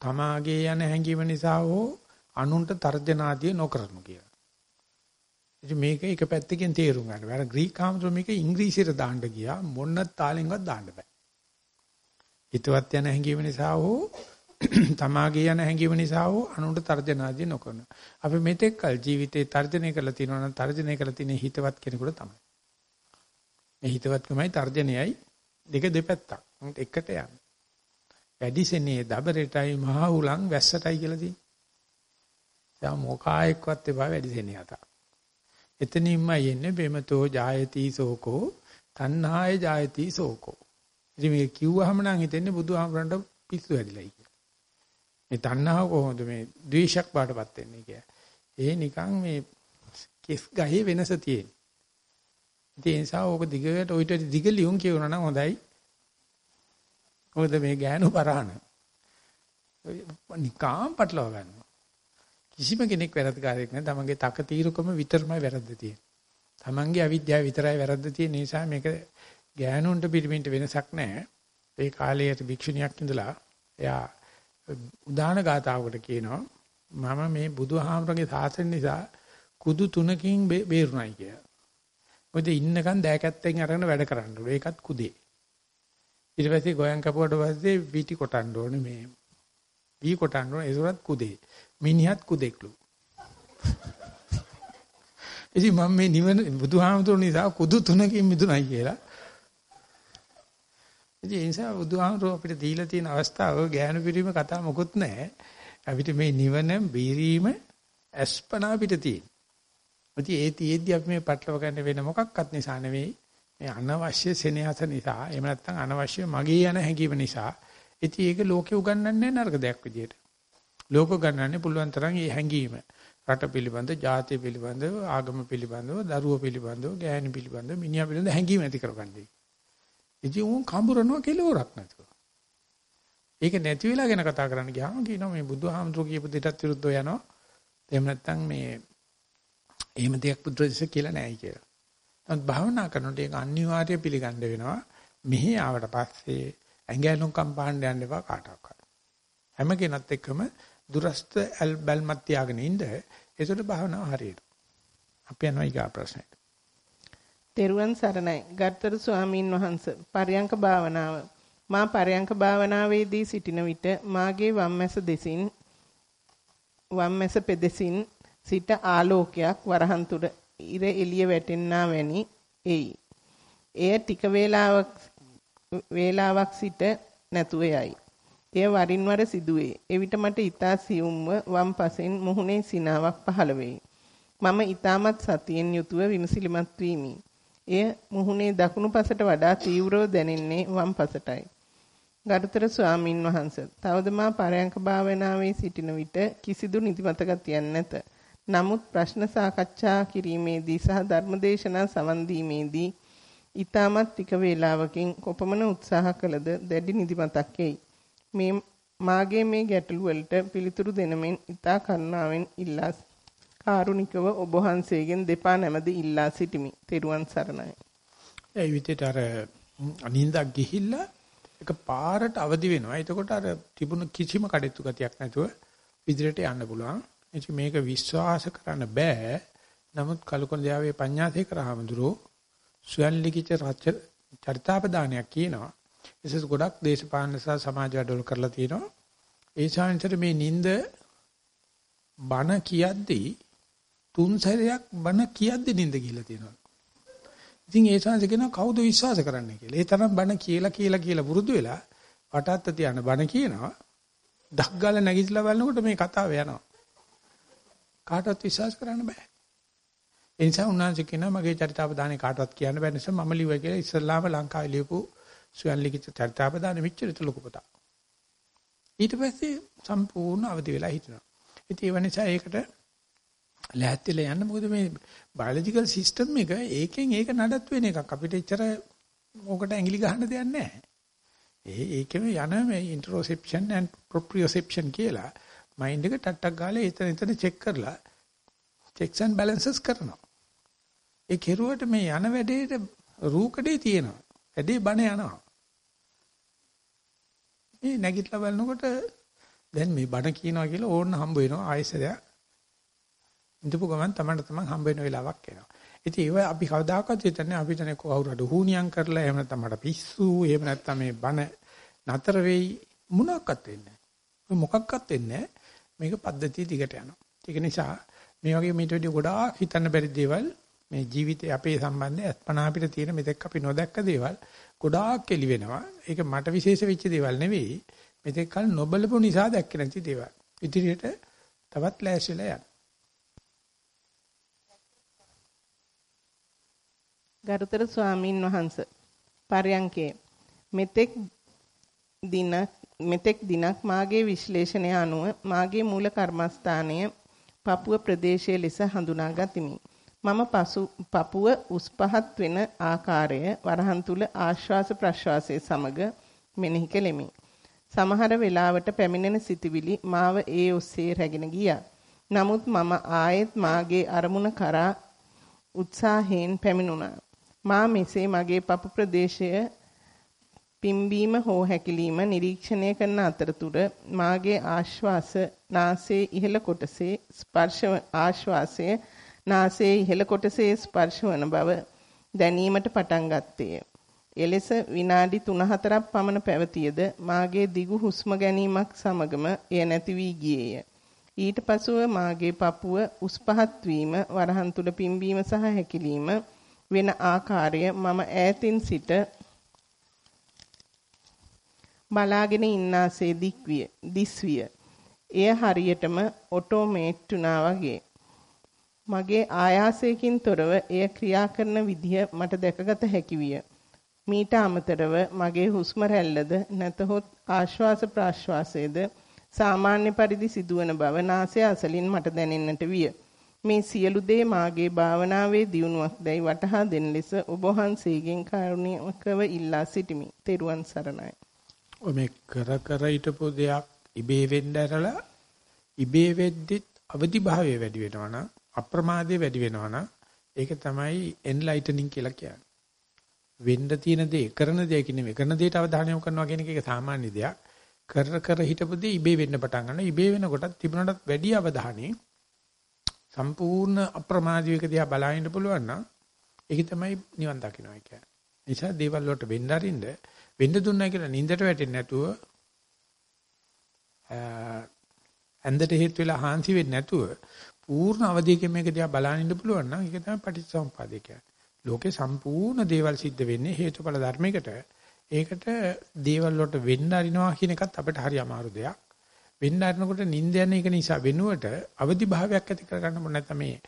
Speaker 1: තමාගේ යන හැඟීම නිසා හෝ අනුන්ට තර්ජනාදිය නොකරනු කියලා. ඉතින් මේක එක පැත්තකින් තේරුම් ගන්න. වැර ග්‍රීක ආමතුරු මේක ඉංග්‍රීසියට දාන්න ගියා මොන තාලෙන්වත් දාන්න බෑ. ඊතවත් යන හැඟීම නිසා හෝ *clears throat* තමාගේ යන හැඟීම නිසා හෝ අනුන්ට තර්ජනාදී නොකරන. අපි මෙතෙක් කල ජීවිතේ තර්ජනය කරලා තියෙනවා නම් තර්ජනය කරලා තියෙන හිතවත් කෙනෙකුට තමයි. මේ හිතවත්කමයි තර්ජනයයි දෙක දෙපැත්තක්. එකට යන. වැඩිසෙනේ දබරටයි මහ උලන් වැස්සටයි කියලා තියෙන්නේ. දැන් මොකායක්වත් එපා වැඩිසෙනේ අත. එතනින්මයි එන්නේ බෙමතෝ ජායති සෝකෝ තණ්හාය ජායති සෝකෝ. ඉතින් මේක කිව්වහම නම් හිතෙන්නේ බුදුහාමරන්ට පිස්සු හැදිලායි. මේ තණ්හාව කොහොමද මේ ද්වේෂයක් බාටපත් වෙන්නේ කියලා. ඒ නිකන් මේ කෙස් ගහේ වෙනස තියෙන. ඒ නිසා ඕක දිගට ඔయిత දිග ලියුම් කියවනවා නම් හොඳයි. මොකද මේ ගෑනු පරාණ. නිකාම් පටලවා ගන්නවා. කිසිම කෙනෙක් වැරද්දකාරයෙක් නෑ. තමන්ගේ තක తీරුකම විතරමයි වැරද්ද තියෙන්නේ. තමන්ගේ අවිද්‍යාව විතරයි වැරද්ද තියෙන නිසා මේක ගෑනුන්ට පිරිමින්ට වෙනසක් නෑ. ඒ කාලයේ භික්ෂුණියක් ඉඳලා එයා උදාන ගාතාවකට කියනවා මම මේ බුදුහාමරගේ සාසන නිසා කුදු තුනකින් බේරුණයි කියලා. මොකද ඉන්නකන් දෑකැත්තෙන් අරගෙන වැඩ කරන්න ඕනේ. ඒකත් කුදේ. ඊට පස්සේ ගෝයන් කපුවට පස්සේ වීටි කොටන්න ඕනේ මේ. වී කොටන්න ඕනේ ඒසොරත් කුදේ. මිනිහත් කුදෙක්ලු. ඉතින් මම මේ නිවන බුදුහාමතුරු නිසා කුදු තුනකින් මිදුණයි කියලා ඉතින් ඒ නිසා බුදුහාමුදුරුවෝ අපිට දීලා තියෙන අවස්ථාව ගෑනු පිරිම කතා මොකුත් නැහැ. අපිට මේ නිවන බීරීම අස්පනා පිට තියෙන. ඉතින් ඒ තියේදී අපි මේ පටලව ගන්න වෙන මොකක්වත් නිසා නෙවෙයි. මේ අනවශ්‍ය සෙනෙහස නිසා එහෙම නැත්නම් අනවශ්‍ය මගේ යන හැඟීම නිසා. ඉතින් ඒක ලෝකෙ උගන්වන්නේ නරක දෙයක් විදියට. ලෝක ගන්නන්නේ පුළුවන් තරම් මේ හැඟීම. රට පිළිබඳ, ජාතිය පිළිබඳ, ආගම පිළිබඳව, දරුවෝ පිළිබඳව, ගෑණි පිළිබඳව, මිනිහා පිළිබඳව හැඟීම් ඇති කරගන්නේ. ඉතින් උන් කඹරනවා කෙලවරක් නැතුව. ඒක නැති වෙලා ගැන කතා කරන්න ගියාම කියනවා මේ බුදුහාමුදුරුවෝ කියපු දෙයටත් විරුද්ධව යනවා. එහෙම නැත්නම් මේ එහෙම දෙයක් බුදුරජාණන් කියලා නැහැ කියලා. නමුත් භාවනා කරනකොට ඒක අනිවාර්ය පිළිගන්න වෙනවා. මෙහි ආවට පස්සේ ඇඟැලුම් කම්පාණ්ඩ යන්න එපා කාටවත්. හැම කෙනත් එක්කම දුරස්ත බැල්මත් තියාගෙන ඉන්න. ඒසොට භාවනාව හරියට. අපි යනවා ඊගා ප්‍රශ්නෙට.
Speaker 3: තෙරුවන් සරණයි. ගත්තර ස්වාමීන් වහන්ස පරයන්ක භාවනාව. මා පරයන්ක භාවනාවේදී සිටින විට මාගේ වම්මැස දෙසින් වම්මැස පෙදෙසින් සිට ආලෝකයක් වරහන් තුර ඉර එළිය වැටෙන්නා වැනි එයි. එය ටික වේලාවක් වේලාවක් සිට නැතුව යයි. එය වරින් වර සිදුවේ. එවිට මට ඊතා සියුම්ව වම් පසෙන් මුහුණේ සිනාවක් පහළ වෙයි. මම ඊ타මත් සතියෙන් යුතුව විමසිලිමත් වීමි. එය මුහුණේ දකුණු පසට වඩා තීව්‍රව දැනෙන්නේ වම් පසටයි. ගරුතර ස්වාමින් වහන්සේ තවද මා පරයන්ක භාවනාවේ සිටින විට කිසිදු නිදිමත ගතියක් නැත. නමුත් ප්‍රශ්න සාකච්ඡා කිරීමේදී සහ ධර්මදේශනා සවන් දීමේදී ඊටමත් ටික වේලාවකින් කොපමණ උත්සාහ කළද දැඩි නිදිමතක් එයි. මේ මාගේ මේ ගැටලු වලට පිළිතුරු දෙනමින් ඊතා කරුණාවෙන් ඉල්ලා කාරුණිකව ඔබ වහන්සේගෙන් දෙපා නැමද ඉල්ලා සිටිමි. තෙරුවන් සරණයි.
Speaker 1: ඒ විදිහට අර අනින්දක් ගිහිල්ලා එක පාරට අවදි වෙනවා. එතකොට අර තිබුණ කිසිම කඩਿੱතු ගතියක් නැතුව ඉදිරියට යන්න පුළුවන්. ඉතින් මේක විශ්වාස කරන්න බෑ. නමුත් කලකොණ දියාවේ පඤ්ඤාසේ කරාමඳුරෝ ස්වයන්ලිකිත චරිතාපදානයක් කියනවා. විශේෂ ගොඩක් දේශපාලන සහ සමාජ වැඩවල කරලා තියෙනවා. ඒ ශාන්තර මේ නිින්ද බන කියද්දී තුන් සැරයක් බන කියද්දී නිින්ද කියලා තියෙනවා. ඉතින් ඒ ශාන්තර කියනවා කවුද විශ්වාස කරන්න කියලා. ඒ තරම් බන කියලා කියලා කියලා වරුදු වෙලා වටාත්ත තියන බන කියනවා. ඩග්ගල නැගිටලා බලනකොට මේ කතාව යනවා. කාටවත් විශ්වාස කරන්න බෑ. ඒ නිසා උන්වහන්සේ කියනවා මගේ චරිතාපදානේ කාටවත් කියන්න බැරි නිසා මම ලිව්වා කියලා ඉස්සල්ලාම ලංකාවේ ලියපු ස්වයන් ලිඛිත චරිතාපදානේ මෙච්චර ලොකු පොතක්. ඊට පස්සේ සම්පූර්ණ අවදි වෙලා හිටිනවා. ඉතින් ඒ නිසා ඒකට ලෑස්තිලා යන්න මොකද මේ බයොලොජිකල් සිස්ටම් එක ඒකෙන් ඒක නඩත් වෙන එකක්. අපිට එච්චර ඕකට ඇඟිලි ගහන්න දෙයක් නැහැ. ඒ ඒකෙම යන මේ ඉන්ටරොසෙප්ෂන් and proprioception කියලා මයින්ඩ් එක ටට්ටක් ගාලා එතන එතන චෙක් කරලා checks and balances කරනවා. ඒ කෙරුවට මේ යන වැඩේට රූකඩේ තියෙනවා. වැඩේ බණ යනවා. මේ නැගිටලා බලනකොට දැන් මේ බණ කියනවා කියලා ඕන්න හම්බ වෙනවා ආයෙසරයක්. ඉඳපු ගමන් තමන්ට තමන් හම්බ වෙන වෙලාවක් එනවා. ඉතින් ඒව අපි කවදාකවත් හිතන්නේ අපි තනේ කවුරුහට හුනියම් කරලා එහෙම නැත්නම් මට පිස්සු එහෙම නැත්නම් මේ බණ නතර වෙයි මොනක්වත් වෙන්නේ නැහැ. මොකක්වත් වෙන්නේ මේක පද්ධතිය දිගට යනවා. ඒක නිසා මේ වගේ මීට වඩා ගොඩාක් හිතන්න බැරි දේවල් මේ ජීවිතේ අපේ සම්බන්ධය අත්පනා අපිට තියෙන මෙතෙක් අපි නොදැක්ක දේවල් ගොඩාක් එලි වෙනවා. ඒක මට විශේෂ වෙච්ච දේවල් නෙවෙයි. මෙතෙක් කල නොබලපු නිසා දැක්කේ නැති දේවල්. ඉදිරියට තවත් ලෑස්තිලා යන්න.
Speaker 3: ගරුතර ස්වාමින් වහන්සේ පරයන්කේ මෙතෙක් දින මෙතෙක් දිනක් මාගේ විශ්ලේෂණය අනුව මාගේ මූල කර්මස්ථානය පපුව ප්‍රදේශයේ ලෙස හඳුනා ගතිමි. මම පසු පපුව උස් පහත් වෙන ආකාරය වරහන් තුල ආශ්වාස ප්‍රශ්වාසයේ සමග මෙනෙහි කෙලෙමි. සමහර වෙලාවට පැමිණෙන සිතුවිලි මාව ඒ ඔස්සේ රැගෙන ගියා. නමුත් මම ආයෙත් මාගේ අරමුණ කරා උත්සාහයෙන් පැමිණුණා. මා මෙසේ මගේ පපු ප්‍රදේශය පිම්බීම හෝ හැකිලිම නිරීක්ෂණය කරන අතරතුර මාගේ ආශ්වාස නාසයේ ඉහළ කොටසේ ස්පර්ශ ආශ්වාසය නාසයේ ඉහළ කොටසේ ස්පර්ශ වන බව දැනීමට පටන් ගත්තේය. එලෙස විනාඩි 3-4ක් පමණ පැවතියද මාගේ දිගු හුස්ම ගැනීමක් සමගම එය නැති වී ගියේය. ඊට පසුව මාගේ පපුව උස් පහත් වීම වරහන් තුල පිම්බීම සහ හැකිලිම වෙන ආකාරය මම ඈතින් සිට බලාගෙන ඉන්නාසේ දික්විය දිස්විය. එය හරියටම ඔටෝමේට් වුණා වගේ. මගේ ආයාසයෙන් තොරව එය ක්‍රියා කරන විදිහ මට දැකගත හැකි විය. මීට අමතරව මගේ හුස්ම රැල්ලද නැතහොත් ආශ්වාස ප්‍රාශ්වාසයේද සාමාන්‍ය පරිදි සිදුවන බව නාසය අසලින් මට දැනෙන්නට විය. මේ සියලු දේ මාගේ භාවනාවේ දියුණුවක් දැයි වටහා දෙන ලෙස ඔබ වහන්සේගෙන් කරුණාකව ඉල්ලා සිටිමි. තෙරුවන් සරණයි.
Speaker 1: ඔය මේ කර කර හිටපු දෙයක් ඉබේ වෙන්න ඇරලා ඉබේ වෙද්දිත් අවදි භාවය වැඩි වෙනවා නම් අප්‍රමාදයේ වැඩි වෙනවා නම් ඒක තමයි එන්ලයිටනින් කියලා කියන්නේ. වෙන්න තියෙන දේ කරන දේ කියන්නේ කරන දේට අවධානය යොමු කරනවා කියන එක සාමාන්‍ය දෙයක්. කර කර හිටපු දේ ඉබේ වෙන්න පටන් ගන්නවා. ඉබේ වෙනකොටත් තිබුණාටත් වැඩි අවධානය සම්පූර්ණ අප්‍රමාදීවක දිහා බලන්න පුළුවන් නම් ඒක තමයි නිවන් දකින්නයි කියන්නේ. නිසා දේවල් වලට වෙන්න අරින්න වෙන්න දුන්නා කියලා නින්දට වැටෙන්නේ නැතුව ඇඳට හේතු වෙලා හාන්සි වෙන්නේ නැතුව පූර්ණ අවධියකින් මේක දිහා බලන්න ඉන්න පුළුවන් නම් ඒක තමයි පටිච්චසමුපාදේ කියන්නේ. ලෝකේ සම්පූර්ණ දේවල් සිද්ධ වෙන්නේ හේතුඵල ධර්මයකට. ඒකට දේවල් වලට වෙන්න අරිනවා කියන එකත් අපිට හරි අමාරු දෙයක්. වෙන්න අරිනකොට නිින්ද යන එක නිසා වෙනුවට අවදි භාවයක් ඇති කරගන්න මොන නැත්නම් මේ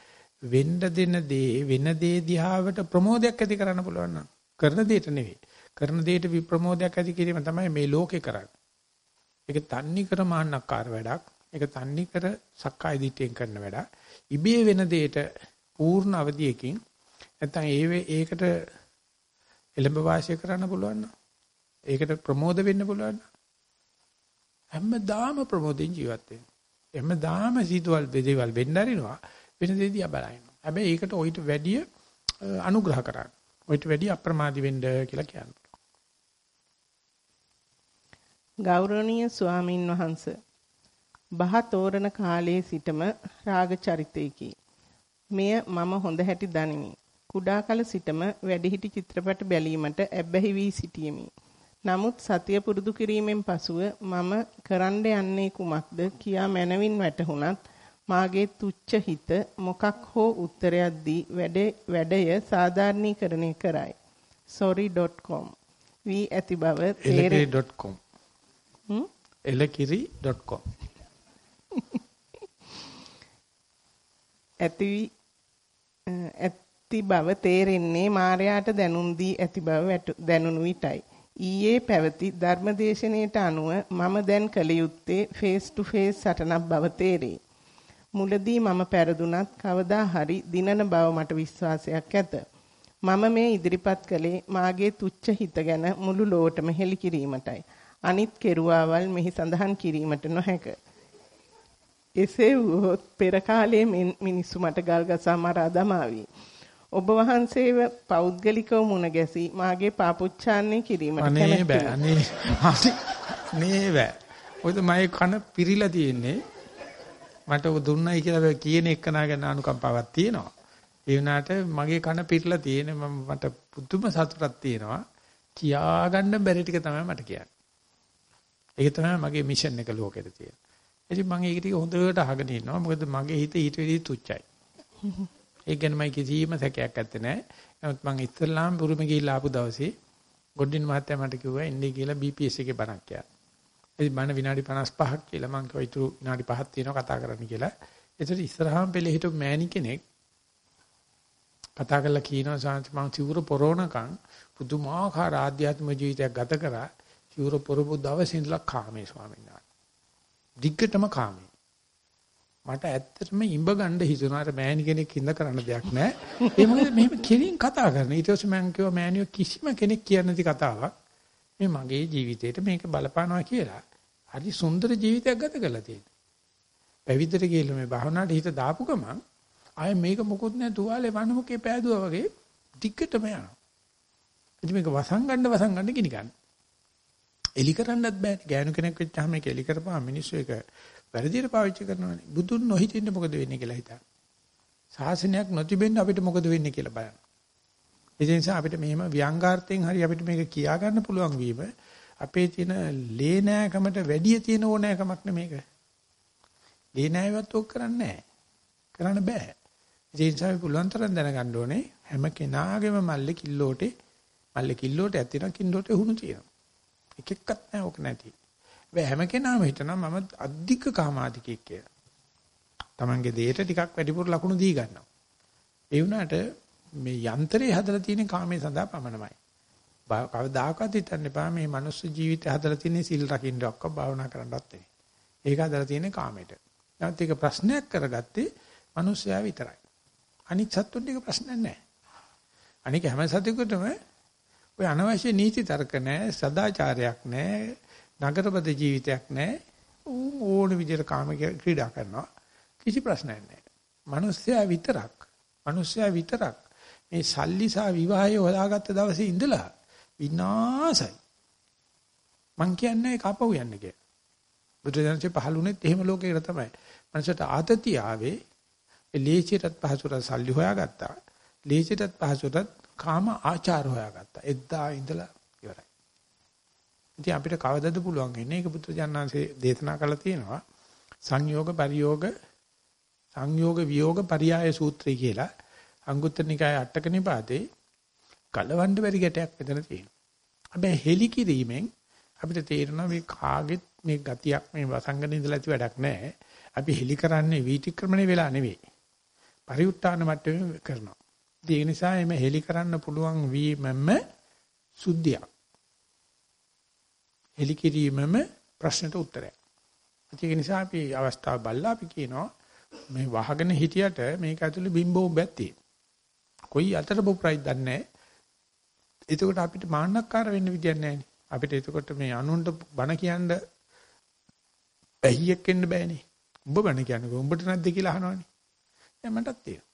Speaker 1: වෙන්න දෙන දේ වෙන දේ දිහාවට ප්‍රමෝදයක් ඇති කරන්න පුළුවන් නම් කරන දෙයට නෙවෙයි. කරන දෙයට විප්‍රමෝදයක් ඇති කිරීම තමයි මේ ලෝකේ කරන්නේ. ඒක තන්නේ කර මාන්නක්කාර වැඩක්. ඒක තන්නේ කර සක්කාය දිට්ඨියෙන් කරන වැඩ. ඉබේ වෙන දෙයට පූර්ණ අවධියකින් නැත්නම් ඒ ඒකට එළඹ වාසය කරන්න පුළුවන් ඒකට ප්‍රමෝද වෙන්න පුළුවන් හැමදාම ප්‍රමෝදෙන් ජීවත් වෙන්න. හැමදාම සීතුවල් බෙදේවල් වෙන්න අරිනවා වෙන දෙදී අබලයින හැබැයි ඒකට ඔయిత වැඩිය අනුග්‍රහ කරන්න. ඔయిత වැඩිය අප්‍රමාදී වෙන්න කියලා කියනවා
Speaker 3: ගෞරවනීය ස්වාමින් වහන්සේ බහ තෝරන කාලයේ සිටම රාග චරිතයකි. මෙය මම හොඳ හැටි දනිමි. කුඩා කල සිටම වැඩිහිටි චිත්‍රපට බැලීමට ඇබ්බැහි වී සිටියෙමි. නමුත් සතිය පුරුදු කිරීමෙන් පසුව මම කරන්න යන්නේ කුමක්ද කියා මනවින් වැටහුණත් මාගේ තුච්ච හිත මොකක් හෝ උත්තරයක් දී වැඩය සාධාරණීකරණය කරයි. sorry.com වී ඇති බව
Speaker 1: තේරේ.com elakiri.com
Speaker 3: ඇති ඇති බව තේරෙන්නේ මායයට දැනුම් දී ඇති බව දැනුණු විටයි. ඊයේ පැවති ධර්මදේශනයට අනුව මම දැන් කළ යුත්තේ ෆේස් ටු ෆේස් සටනක් බව තේරේ. මුලදී මම පෙරදුනත් කවදා හරි දිනන බව මට විශ්වාසයක් ඇත. මම මේ ඉදිරිපත් කළේ මාගේ තුච්ච හිත ගැන මුළු ලෝකටම හෙළි කිරීමටයි. අනිත් කෙරුවාවල් මෙහි සඳහන් කිරීමට නොහැක. එසේ වුවහොත් පෙර කාලයේ මිනිස්සු මට ගල් ගසා මරා දමාවි. ඔබ වහන්සේව පෞද්ගලිකව මුණ ගැසී මාගේ පාපුච්චාන්නේ කිරීමට
Speaker 1: අනේ බෑ අනේ අනේ බෑ. ඔයද මගේ කන පිරීලා තියෙන්නේ. මට ඔබ දුන්නයි කියලා කියන එක නාගෙන අනුකම්පාවක් තියෙනවා. ඒ වුණාට මගේ කන පිරීලා තියෙන්නේ මම මට පුදුම සතුටක් තියෙනවා. කියාගන්න බැරි ටික තමයි මට කියන්නේ. ඒක තමයි මගේ මිෂන් එක ලෝකෙට තියෙන්නේ ඉතින් මම ඒක ටික හොඳට අහගෙන ඉන්නවා මොකද මගේ හිත ඊට වැඩි තුච්චයි *laughs* ඒ ගැන මම කිසිම සැකයක් නැත්තේ නෑ. නමුත් මම ඉස්සල්ලාම බුරුම ගිහිල්ලා ආපු දවසේ ගොඩින් මහත්තයා මට කිව්වා එන්නේ කියලා BPS එකේ බණක් කියලා. ඉතින් මම විනාඩි 55ක් කියලා මම කිව්වා ඊටු විනාඩි 5ක් තියෙනවා කතා කරන්න කියලා. ඒතර ඉස්සරහාම පෙළේ හිටපු මෑණි කෙනෙක් කතා කරලා කියනවා සාන්ති මම සිවුර පොරෝණකම් පුදුමාකාර ආධ්‍යාත්මික ජීවිතයක් ගත කරා. සිවුර පොරපු දවසේ ඉඳලා කාමේ ස්වාමීන් වහන්සේ. දිග්ගටම කාමේ. මට ඇත්තටම ඉඹ ගන්න හිතුණා අර මෑණි කෙනෙක් ඉඳ කරන්න දෙයක් නැහැ. ඒ මොකද මෙහෙම කෙලින් කතා කරන. ඊට පස්සේ මම කිව්වා මෑණියෝ කිසිම කෙනෙක් කියන්නේ නැති කතාවක්. මේ මගේ ජීවිතේට මේක බලපානවා කියලා. හරි සුන්දර ජීවිතයක් ගත කරලා තියෙනවා. පැවිද්දට ගිහලා මේ භාවනාවට හිත දාපු ගමන් ආයේ මේක මොකොත් නෑ තුවාලේ වන්නමුකේ පෑදුවා වගේ ටිකටම යනවා. ඉතින් මේක වසංගන්න වසංගන්න කිනි ගන්න. එලි කරන්නත් බෑනේ. ගෑනු කෙනෙක් වෙච්චාම මේක එලි කරපුවා මිනිස්සු ඒක වැරදියට පාවිච්චි කරනවානේ. බුදුන් නොහිටින්න මොකද වෙන්නේ කියලා හිතන්න. ශාසනයක් නොතිබෙන්න අපිට මොකද වෙන්නේ කියලා බලන්න. ඒ නිසා අපිට මෙහෙම ව්‍යංගාර්ථයෙන් හරි අපිට මේක කියා ගන්න පුළුවන් වීම අපේ තියෙන ලේ නෑකමට වැඩි තියෙන ඕනෑකමක් නෙමේක. ලේ නෑවත් ඔක් කරන්නේ නෑ. කරන්න බෑ. ඒ නිසා අපි පුළුවන් තරම් දැනගන්න ඕනේ හැම කෙනාගේම මල්ලේ කිල්ලෝටේ මල්ලේ කිල්ලෝට ඇතින කිල්ලෝට උහුණු තියෙනවා. එක එක්කත් නැහැ ඕක නැති. හැබැයි හැම කෙනාම හිතනවා මම අධික කාමාධිකයෙක් කියලා. Tamange දෙයට ටිකක් වැඩිපුර ලකුණු දී ගන්නවා. ඒ වුණාට මේ යන්ත්‍රය හදලා තියෙන කාමයේ සඳහා පමණමයි. කවදාකවත් හිතන්න එපා මේ මනුස්ස ජීවිතය හදලා තියෙන සිල් රකින්න ඔක්ක භාවනා කරන්නවත් නෙවෙයි. ඒක හදලා තියෙන කාමයට. නැත්නම් ඒක ප්‍රශ්නයක් කරගත්තේ මනුස්සයා විතරයි. අනිත් සත්තුන්ට ඒක ප්‍රශ්නයක් නැහැ. අනික හැම සතෙකුටම ඔය අනවශ්‍ය නීති තර්ක නැහැ, සදාචාරයක් නැහැ, නගරබද ජීවිතයක් නැහැ. ඕන විදිහට කාම ක්‍රීඩා කරනවා. කිසි ප්‍රශ්නයක් නැහැ. මිනිස්සයා විතරක්, මිනිස්සයා විතරක් මේ සල්ලි සහ විවාහය හොදාගත්ත දවසේ ඉඳලා විනාසයි. මං කියන්නේ කපව යන්න කියලා. බුදුදහමේ පහළුනේත් එහෙම ලෝකයකට තමයි. මනසට ආතතිය ආවේ ලේචියටත් පහසුරට සල්ලි හොයාගත්තා. ලේචියටත් පහසුරට කාම ආචාර හොයාගත්තා. එදා ඉඳලා ඉවරයි. ඉතින් අපිට කවදද පුළුවන් වෙන්නේ? ඒක පුත්‍ර ජානන්සේ දේශනා කළා තියෙනවා. සංයෝග පරිయోగ සංයෝග විయోగ පරියාය සූත්‍රය කියලා අංගුත්තර නිකායේ අටක නිපාතේ කලවන්න බැරි ගැටයක් මෙතන තියෙනවා. හැබැයි හෙලි කිරීමෙන් අපිට තේරෙනවා මේ කාගෙත් මේ ගතියක් මේ වසංගන ඉඳලා ඇති වැඩක් නැහැ. අපි හෙලි කරන්නේ වීතික්‍රමණේ වෙලා නෙවෙයි. පරිඋත් ทาน මට්ටමේ කරනවා. ඒ නිසා එමෙ හෙලි කරන්න පුළුවන් වීමම සුද්ධියක්. හෙලි කිරීමම ප්‍රශ්නට උත්තරයක්. ඒක නිසා අපි අවස්ථාව බලලා අපි කියනවා මේ වහගෙන හිටියට මේක ඇතුලේ බිම්බෝම්බයක් තියෙනවා. කොයි අතට පුපුරයිද දන්නේ නැහැ. එතකොට අපිට මාන්නක්කාර වෙන්න විදියක් නැහැ අපිට එතකොට මේ අනුන්ට බණ කියන්න ඇහියක් වෙන්න බෑනේ. උඹ බණ කියන්නේ උඹට නැද්ද කියලා අහනවනේ. දැන් මටත් තියෙනවා.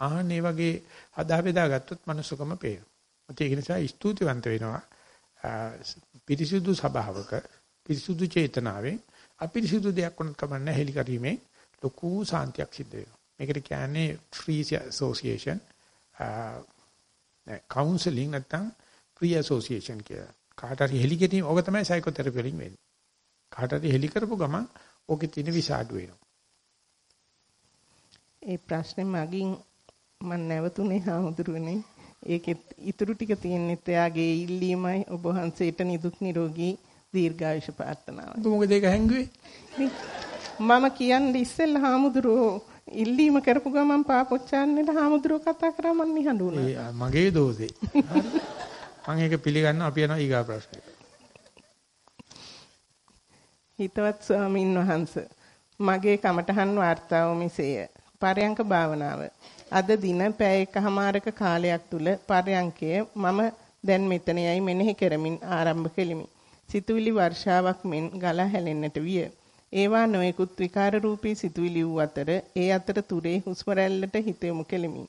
Speaker 1: ආහනේ වගේ හදා බෙදා ගත්තොත් මනුස්සකම පේනවා. ඒක නිසා ස්තුතිවන්ත වෙනවා. පිරිසුදු ස්වභාවක පිරිසුදු චේතනාවෙන් අපිරිසුදු දෙයක් වුණත් කමන්නේ හෙලි කරීමේ ලොකු සාන්තියක් සිද්ධ වෙනවා. මේකට කියන්නේ free association කවුන්සලින් නැත්නම් free association කියලා. කාට හරි හෙලි ගැනීම ඕක තමයි සයිකෝതെරපි වලින් වෙන්නේ. කාට හරි හෙලි කරපු ගමන් ඕකේ තියෙන විසාඩු වෙනවා.
Speaker 3: ඒ ප්‍රශ්නේ මගින් මම නැවතුනේ හාමුදුරුවනේ. ඒකෙත් ඉතුරු ටික තියෙනෙත් එයාගේ ඉල්ලීමයි ඔබ වහන්සේට නිදුක් නිරෝගී දීර්ඝායුෂ ප්‍රාර්ථනාවයි.
Speaker 1: මොකද ඒක හැංගුවේ?
Speaker 3: මම කියන්නේ ඉස්සෙල්ලා හාමුදුරුවෝ ඉල්ලීම කරපු ගමන් පාපොච්චාන්නේට හාමුදුරුවෝ කතා කරා මම නිහඬුණා.
Speaker 1: මගේ දෝෂේ. මම ඒක පිළිගන්න අපි යනවා ඊගා ප්‍රශ්නෙට.
Speaker 3: හිතවත් ස්වාමින් වහන්සේ මගේ කමඨහන් වාර්තාව මෙසේය. පරයන්ක භාවනාව. අද දින පැය එකහමාරක කාලයක් තුල පරයන්කය මම දැන් මෙතනයයි මෙනෙහි කරමින් ආරම්භ කෙලිමි. සිතුවිලි වර්ෂාවක් මෙන් ගලා හැලෙන්නට විය. ඒවා නොයෙකුත් විකාර රූපී සිතුවිලි වූ අතර ඒ අතර තුරේ හුස්ම රැල්ලට හිත යොමු කෙලිමි.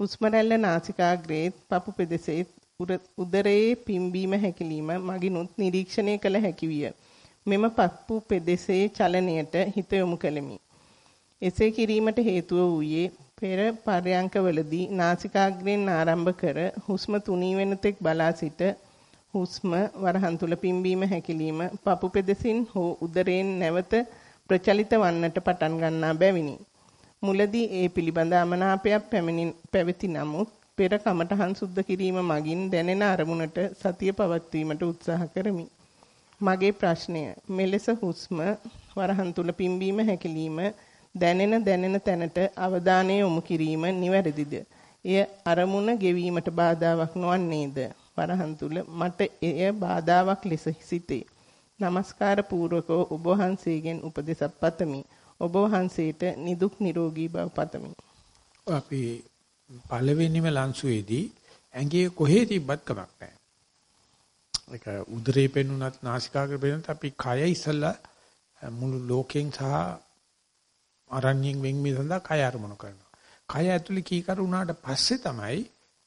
Speaker 3: හුස්ම රැල්ල නාසිකාග්‍රේ පපු පෙදෙසේ උදරයේ පිම්බීම හැකිලිම මගිනුත් නිරීක්ෂණය කළ හැකි විය. මෙම පප්පු පෙදෙසේ චලනයට හිත යොමු කෙලිමි. එසේ කිරීමට හේතුව වූයේ පෙර පර්යංකවලදී නාසිකාග්‍රයෙන් ආරම්භ කර හුස්ම තුනී වෙන තෙක් බලා සිට හුස්ම වරහන් තුල පිම්බීම හැකිලිම පපු පෙදෙසින් හෝ උදරයෙන් නැවත ප්‍රචලිත වන්නට පටන් ගන්නා බැවිනි. මුලදී ඒ පිළිබඳ අමනාපයක් පැවති නමුත් පෙර කමඨහන් සුද්ධ කිරීම මගින් දැනෙන අරමුණට සතිය පවත්වීමට උත්සාහ කරමි. මගේ ප්‍රශ්නය මෙලෙස හුස්ම වරහන් තුල පිම්බීම හැකිලිම දැනෙන දැනෙන තැනට අවධානය යොමු කිරීම නිවැරදිද? එය අරමුණ ගෙවීමට බාධාවක් නොවන්නේද? වරහන් තුල මට එය බාධාවක් ලෙස සිතේ. নমස්කාර පූර්වකව ඔබ වහන්සේගෙන් උපදෙසක් පතමි. ඔබ වහන්සේට නිදුක් නිරෝගී බව පතමි.
Speaker 1: අපි පළවෙනිම ලන්සුවේදී ඇඟේ කොහේ තිබ්බත් කමක් නැහැ. ඒක උදරේ පෙන්නුනත් නාසිකාග්‍රේ පෙන්නුනත් අපි කය ඉස්සලා මුළු ලෝකෙන් සහ අරණ්‍යයෙන් වෙන්වීම සඳහා කය අරමුණු කරනවා. කය ඇතුලේ කීකරු වුණාට පස්සේ තමයි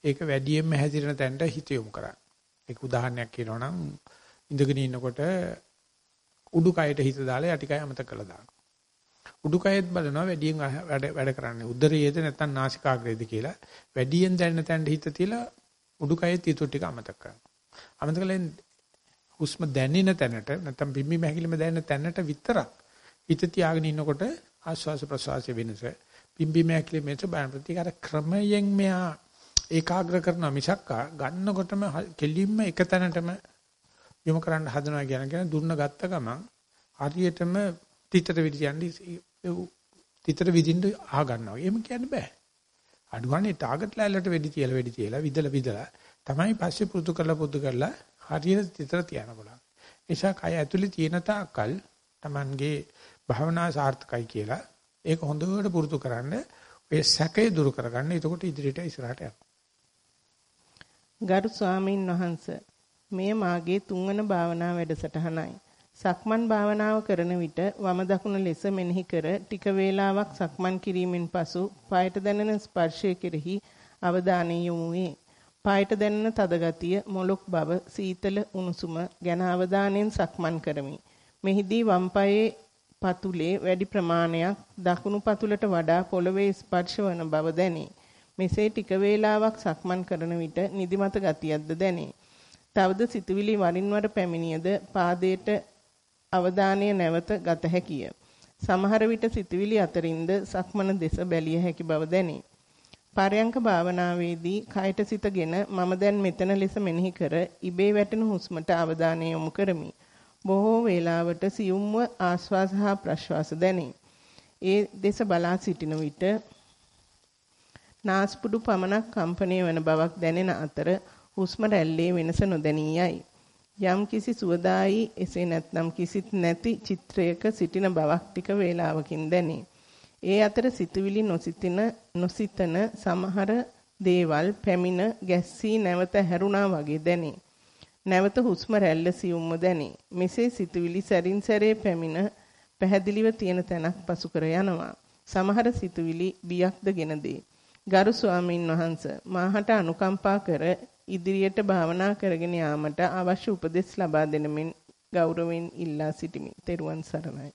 Speaker 1: ඒක වැඩියෙන්ම හැදිරෙන තැනට හිත යොමු කරන්නේ. ඒක උදාහරණයක් කියනවා නම් ඉඳගෙන ඉන්නකොට උඩුකයට හිත දාලා යටිකය අමතක කළා දානවා. උඩුකයෙත් බලනවා වැඩියෙන් වැඩ වැඩ කරන්නේ උදරයේද නැත්නම් නාසිකාග්‍රේද කියලා වැඩියෙන් දැනෙන තැනට හිත තියලා උඩුකයෙත් ඊටු ටික අමතක කරනවා. අමතක කළෙන් හුස්ම දැනෙන තැනට නැත්නම් බිම්බි මහකිලිම දැනෙන තැනට විතරක් හිත තියාගෙන ඉන්නකොට ආශ්වාස ප්‍රශ්වාස වෙනස බිම්බි මහකිලිම වෙනස බලන ප්‍රතිකාර ක්‍රමයෙන් මෙහා ඒකාග්‍ර කරන මිසක් ගන්නකොටම කෙලින්ම එක තැනටම යොමු කරන්න හදනවා කියන කෙනා දුන්න ගත්ත ගමන් හරියටම තිතට විදියන්නේ තිතට විදින්න අහ ගන්නවා. එහෙම කියන්න බෑ. අඩුවන්නේ ටාගට් ලෑල්ලට වෙඩි තියලා වෙඩි තියලා විදලා විදලා තමයි පස්සේ පුරුදු කරලා පුරුදු කරලා හරියට තිතට තියන්න බලන්න. නිසා කය ඇතුලේ තියෙන තාක්කල් Tamange භාවනා සාර්ථකයි කියලා ඒක හොඳට පුරුදු කරන්න ඔය සැකේ දුරු කරගන්න. එතකොට ඉදිරියට ඉස්සරහට යනවා.
Speaker 3: ගරු ස්වාමීන් වහන්ස මෙය මාගේ තුන්වන භාවනා වැඩසටහනයි. සක්මන් භාවනාව කරන විට වම දකුණ ලෙස මෙනෙහි කර ටික වේලාවක් සක්මන් කිරීමෙන් පසු පායට දැනෙන ස්පර්ශය කෙරෙහි අවධානය යොමු වේ. පායට දැනෙන තද ගතිය, මොලොක් බව, සීතල උණුසුම ගැන අවධානයෙන් සක්මන් කරමි. මෙහිදී වම් පායේ පතුලේ වැඩි ප්‍රමාණයක් දකුණු පතුලට වඩා පොළවේ ස්පර්ශ වන බව දැනේ. මෙසේ ටික වේලාවක් සක්මන් කරන විට නිදිමත ගතියක්ද දැනේ. තවද සිතුවිලි වරින් වර පැමිණියද පාදයට අවධානය නැවත ගත හැකිය. සමහර විට සිතුවිලි අතරින්ද සක්මන දෙස බැලිය හැකි බව දැනේ. පරයන්ක භාවනාවේදී කයට සිතගෙන මම දැන් මෙතන ලෙස මෙනෙහි කර ඉබේ වැටෙන හුස්මට අවධානය යොමු කරමි. බොහෝ වේලාවට සියුම්ව ආශ්වාස හා ප්‍රශ්වාස දැනේ. ඒ දෙස බලා සිටින විට නාස්පුඩු පමණක් කම්පණය වන බවක් දැනෙන අතර හුස්ම රැල්ලේ වෙනස නොදැනියයි. යම් කිසි සුවදායි එසේ නැත්නම් කිසිත් නැති චිත්‍රයක සිටින බවක් ටික වේලාවකින් දැනේ. ඒ අතර සිතුවිලි නොසිතින නොසිතන සමහර දේවල් පැමිණ ගැස්සී නැවත හැරුණා වගේ දැනේ. නැවත හුස්ම රැල්ල සියුම්ව දැනේ. මෙසේ සිතුවිලි සැරින් සැරේ පැමිණ පැහැදිලිව තියෙන තැනක් පසු කර යනවා. සමහර සිතුවිලි බියක්ද ගෙන දේ. ගරු ස්වාමීන් වහන්ස මාහට අනුකම්පා කර ඉදිරියට භාවනා කරගෙන යාමට අවශ්‍ය උපදෙස් ලබා දෙනමින් ගෞරවයෙන් ඉල්ලා සිටිමි. ත්වන් සරණයි.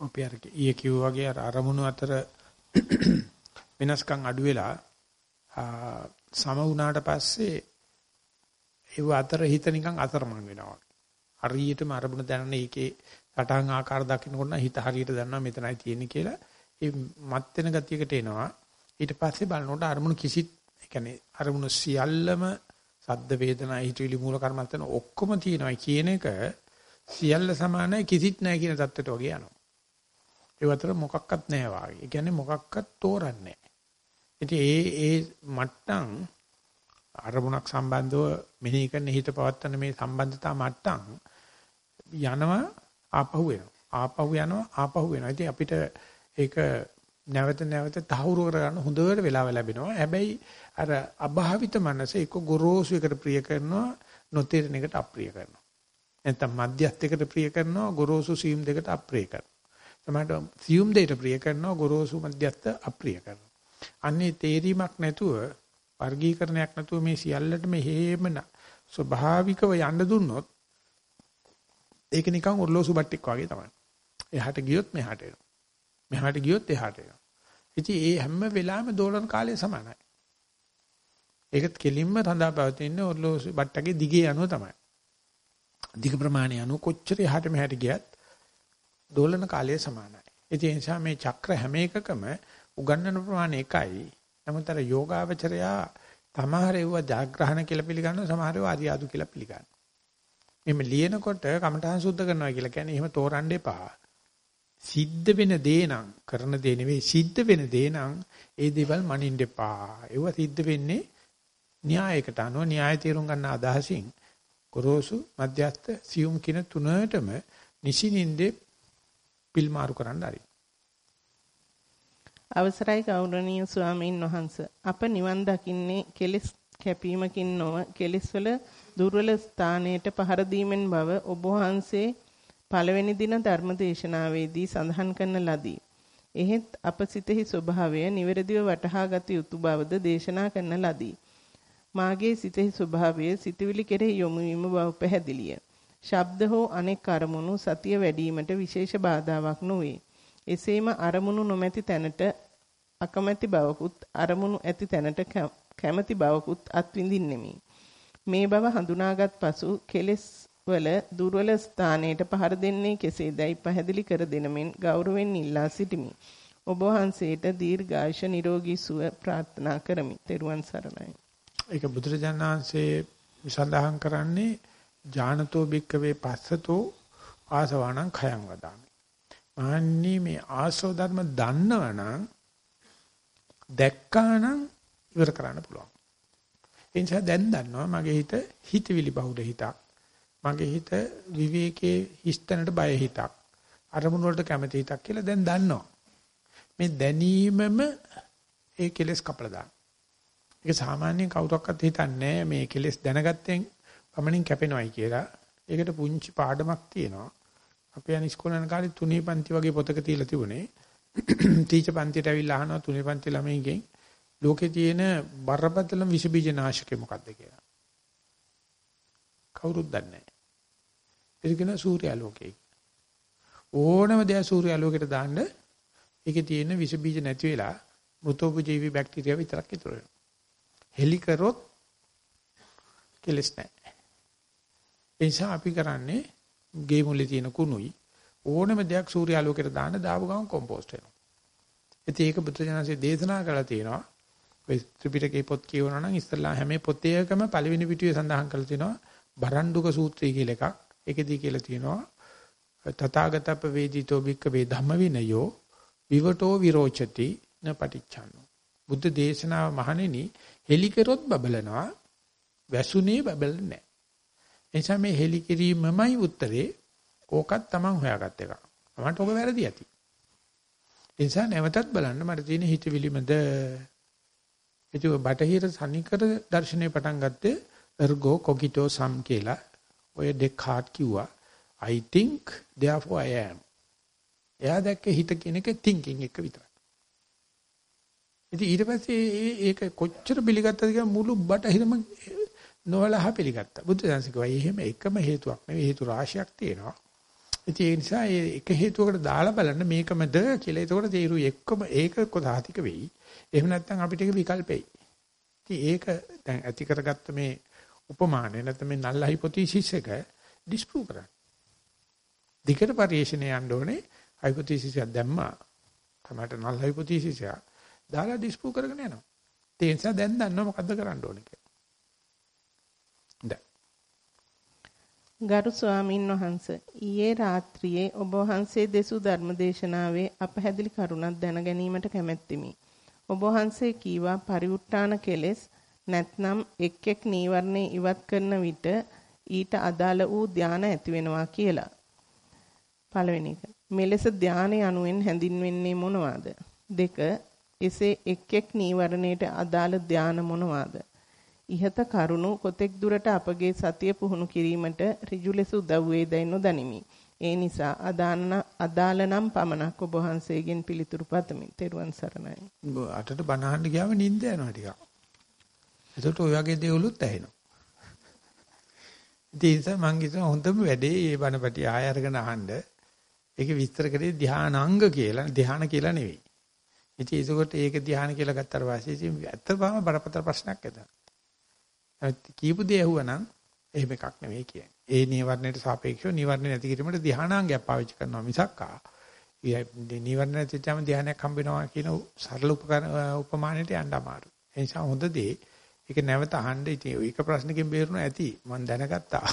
Speaker 1: අපි අර ඊයේ කිව්වා වගේ අර අරමුණු අතර *coughs* වෙනස්කම් අඩු වෙලා සම වුණාට පස්සේ ඒව අතර හිත නිකන් අතරමං වෙනවා. හරියටම අරමුණ දැනන එකේ සටහන් ආකාර දකින්නකොට හිත හරියට දන්නවා මෙතනයි තියෙන්නේ කියලා ඒ මත් වෙන ගතියකට එනවා. ඊට පස්සේ බලනකොට අරමුණු කිසිත් ඒ කියන්නේ අරමුණු සියල්ලම සද්ද වේදනා හිතවිලි මූල කර්මස්තන ඔක්කොම තියෙනවා කියන එක සියල්ල සමානයි කිසිත් නැහැ කියන தත්ත්වයට වගේ යනවා. ඒ අතර මොකක්වත් නැහැ වාගේ. ඒ කියන්නේ මොකක්වත් තෝරන්නේ නැහැ. ඉතින් ඒ ඒ මට්ටම් අරමුණක් සම්බන්ධව මෙනෙහි කරන හිත පවත්තන මේ සම්බන්ධතා මට්ටම් යනවා ආපහු වෙනවා. ආපහු යනවා ආපහු වෙනවා. ඉතින් අපිට ඒක නැවත නැවත තහවුරු කරගන්න හොඳට වෙලාව ලැබෙනවා. හැබැයි අර අභාවිත මනස එක්ක ගොරෝසු එකට ප්‍රිය කරනවා නොතේරෙන එකට අප්‍රිය කරනවා. නැත්නම් මධ්‍යස්ථ එකට ප්‍රිය කරනවා ගොරෝසු සීම් දෙකට අප්‍රිය කරනවා. තමයි සියුම් දෙයට ප්‍රිය කරනවා ගොරෝසු මධ්‍යස්ථ අප්‍රිය කරනවා. අන්නේ තේරීමක් නැතුව වර්ගීකරණයක් නැතුව මේ සියල්ලටම හේම ස්වභාවිකව යන්න දුන්නොත් ඒක නිකන් ඔර්ලෝසු බට්ටික් වගේ තමයි. එහාට ගියොත් මෙහාට එනවා. මෙහාට ගියොත් එහාට එනවා. ඉතින් ඒ හැම වෙලාවෙම දෝලන කාලය සමානයි. ඒකත් කෙලින්ම රඳා පවතින ඔර්ලෝසු බට්ටගේ දිගේ යනුව තමයි. අධික ප්‍රමාණය අනුව කොච්චර එහාට මෙහාට ගියත් දෝලන කාලය සමානයි. ඒ නිසා මේ චක්‍ර හැම එකකම උගන්නන ප්‍රමාණය එකයි. නමුත් අර යෝගාවචරයා තමහර ඒව ජාග්‍රහණ කියලා පිළිගන්නවා සමහර ඒවා අරියාදු කියලා පිළිගන්නවා. එimhe ලියනකොට කමඨහං සුද්ධ කරනවා කියලා කියන්නේ එහෙම තෝරන්න එපා. සිද්ධ වෙන දේ නම් කරන දේ නෙවෙයි සිද්ධ වෙන දේ නම් ඒ දේවල් මනින්න එපා. ඒව සිද්ධ වෙන්නේ න්‍යායකට අනුව න්‍යාය තීරුම් ගන්න අදහසින් ගොරෝසු මධ්‍යස්ථ සියුම් කින තුනටම නිසිනින්දේ පිල් මාරු කරන්න හරි.
Speaker 3: අවසරයි ගෞරවනීය ස්වාමීන් වහන්ස අප නිවන් දකින්නේ කෙලෙස් කැපීමකින් නොව කෙලෙස් වල දුර්වල ස්ථානයට පහර දීමෙන් බව ඔබ වහන්සේ පළවෙනි දින ධර්ම දේශනාවේදී සඳහන් කරන ලදී. එහෙත් අප සිතෙහි ස්වභාවය නිවැරදිව වටහා ගත යුතු බවද දේශනා කරන ලදී. මාගේ සිතෙහි ස්වභාවය සිතවිලි කෙරෙහි යොමු වීම බව පැහැදිලිය. ශබ්ද හෝ අනෙක් අරමුණු සතිය වැඩිවීමට විශේෂ බාධාවක් නොවේ. එසේම අරමුණු නොමැති තැනට අකමැති බවකුත් අරමුණු ඇති තැනට කැමැති බවකුත් අත්විඳින්නෙමි. මේ බව හඳුනාගත් පසු කෙලෙස් වල දුර්වල ස්ථානයට පහර දෙන්නේ කෙසේදයි පැහැදිලි කර දෙනමින් ගෞරවයෙන් ඉල්ලා සිටිමි. ඔබ වහන්සේට දීර්ඝායුෂ නිරෝගී සුව ප්‍රාර්ථනා කරමි. ත්වන් සරණයි.
Speaker 1: ඒක බුදුරජාණන් වහන්සේ සඳහන් කරන්නේ ඥානතෝ භික්කවේ පස්සතෝ ආසවාණං khයං වදාමි. මාන්නේ මේ ආසව ධර්ම දන්නවනම් දැක්කානම් ඉවර කරන්න පුළුවන්. ඒ නිසා දැන් දන්නවා මගේ හිත හිතවිලි බහුල හිතක්. මගේ හිත විවේකයේ හිස්තැනට බය හිතක්. අරමුණු වලට කැමති හිතක් කියලා දැන් දන්නවා. මේ දැනීමම ඒ කෙලස් කපලා දාන. ඒක සාමාන්‍යයෙන් කවුරක්වත් හිතන්නේ මේ කෙලස් දැනගත්තෙන් පමණින් කැපෙනවයි කියලා. ඒකට පුංචි පාඩමක් තියෙනවා. අපි යන ඉස්කෝලේ යන කාලේ තුනේ පන්ති වගේ පොතක තියලා තිබුණේ. *clears throat* තීච පන්තියට ඇවිල්ලා අහනවා තුනේ පන්ති ළමයිගෙන් ලෝකේ තියෙන බරපතලම විස බීජ නාශකේ මොකක්ද කියලා. කවුරුත් දන්නේ නැහැ. ඒක කියන සූර්යාලෝකය. ඕනම දෙයක් සූර්යාලෝකයට දාන්න ඒකේ තියෙන විස බීජ නැති වෙලා මෘතෝපජීවී බැක්ටීරියා විතරක් ඉතුරු වෙනවා. හෙලි කරොත් කෙලස් නැහැ. ඒ නිසා අපි කරන්නේ ගේ මුලේ තියෙන කුණුයි ඕනම දෙයක් සූර්යාලෝකයට දාන්න දාපු ගමන් කොම්පෝස්ට් වෙනවා. ඉතින් ඒක බුදුජානසී දේශනා කළා තියෙනවා. ඔය ත්‍රිපිටකේ පොත් කියවනවා නම් ඉස්සල්ලා හැම පොතේකම පළවෙනි පිටුවේ සඳහන් කරලා තියෙනවා බරණ්ඩුක සූත්‍රය කියලා එකක්. ඒකෙදී කියලා තියෙනවා තථාගතප්ප වේදිතෝ භික්ක වේ ධම්ම විනයෝ විවටෝ විරෝචති න පටිච්චන්නෝ. බුද්ධ දේශනාව මහණෙනි හෙලිකරොත් බබලනවා වැසුනේ බබලන්නේ නැහැ. එනිසා මේ හෙලි කිරීමමයි උත්තරේ. ඕකත් Taman හොයාගත් එක. මමට ඕක වැරදි ඇති. ඒ නිසා නැවතත් බලන්න මට තියෙන හිතවිලිමද ඒක බටහිර සනිකර දර්ශනේ පටන් ගත්තේ ergo cogito sum කියලා. ඔය ඩෙකාට් කිව්වා I think therefore I am. එයා දැක්ක හිත කියන එක thinking එක විතරයි. ඉතින් ඊට පස්සේ ඒක කොච්චර පිළිගත්තද කියලා මුළු බටහිරම නොවලහ පිළිගත්තා. බුද්ධ ධර්මසිකවයි එහෙම එකම හේතුවක් නෙවෙයි හේතු රාශියක් තියෙනවා. ඉතින් ඒ නිසා ඒක හේතුවකට දාලා බලන්න මේකමද කියලා. එතකොට තේරුයි එක්කම ඒක කොහාතික වෙයි. එහෙම නැත්නම් අපිට ඒක විකල්පෙයි. ඉතින් ඒක දැන් ඇති කරගත්ත මේ උපමානය නැත්නම් මේ නල් හයිපොතීසිස් එක ඩිස්ප්‍රූව් කරන්න. දිගට පරිශ්‍රණය යන්න ඕනේ හයිපොතීසිස් එක දැම්මා. තමයි නල් හයිපොතීසිස් එක. දාලා ඩිස්ප්‍රූව් කරගෙන යනවා. ඒ නිසා දැන් දන්නවා මොකද්ද කරන්න ඕනේ කියලා.
Speaker 3: ගරු ස්වාමින් වහන්ස ඊයේ රාත්‍රියේ ඔබ වහන්සේ දෙසූ ධර්මදේශනාවේ අපහැදිලි කරුණක් දැන ගැනීමට කැමැත්තිමි. ඔබ වහන්සේ කීවා පරිඋත්තාන කෙලෙස් නැත්නම් එක් එක් නීවරණේ ඉවත් කරන විට ඊට අදාළ වූ ධානය ඇති වෙනවා කියලා. පළවෙනි එක. මෙලෙස ධානය අනුවෙන් හැඳින්වෙන්නේ මොනවාද? දෙක. එසේ එක් එක් නීවරණයට අදාළ ධාන මොනවාද? ইহත කරුණු කොතෙක් දුරට අපගේ සතිය පුහුණු කිරීමට ඍජු ලෙස උදව් වේදයි නොදනිමි. ඒ නිසා අදාන අදාළ නම් පමණක් ඔබ වහන්සේගෙන් පිළිතුරු පතමි. තෙරුවන් සරණයි.
Speaker 1: අටට බනහන්න ගියාම නිින්ද යනවා ටිකක්. ඒකට ඔය වගේ දේවලුත් ඇහෙනවා. ඉතින් මං හිතන හොඳම වැඩේ මේ බණපටි ආය අරගෙන අහන්න. ඒක විස්තර කරේ ධානාංග කියලා ධාන කියලා නෙවෙයි. ඉතින් ඒකකොට ඒක ධාන කියලා ගත්තාට පස්සේ ඉතින් ඇත්තම බරපතල ප්‍රශ්නයක් එතන. කීපු දේ ඇහුවනම් එහෙම එකක් නෙවෙයි කියන්නේ. ඒ නීවරණයට සාපේක්ෂව නීවරණ නැති කිරීමට ධානාංගයක් පාවිච්චි කරනවා මිසක් ආ නීවරණ නැතිවම ධානයක් හම්බ වෙනවා කියන සරල උපමානයට යන්න අමාරුයි. ඒ නිසා හොඳ දේ ඒක නැවත අහන්න ඉතින් ඒක ප්‍රශ්නකින් බේරුණා ඇති මම දැනගත්තා.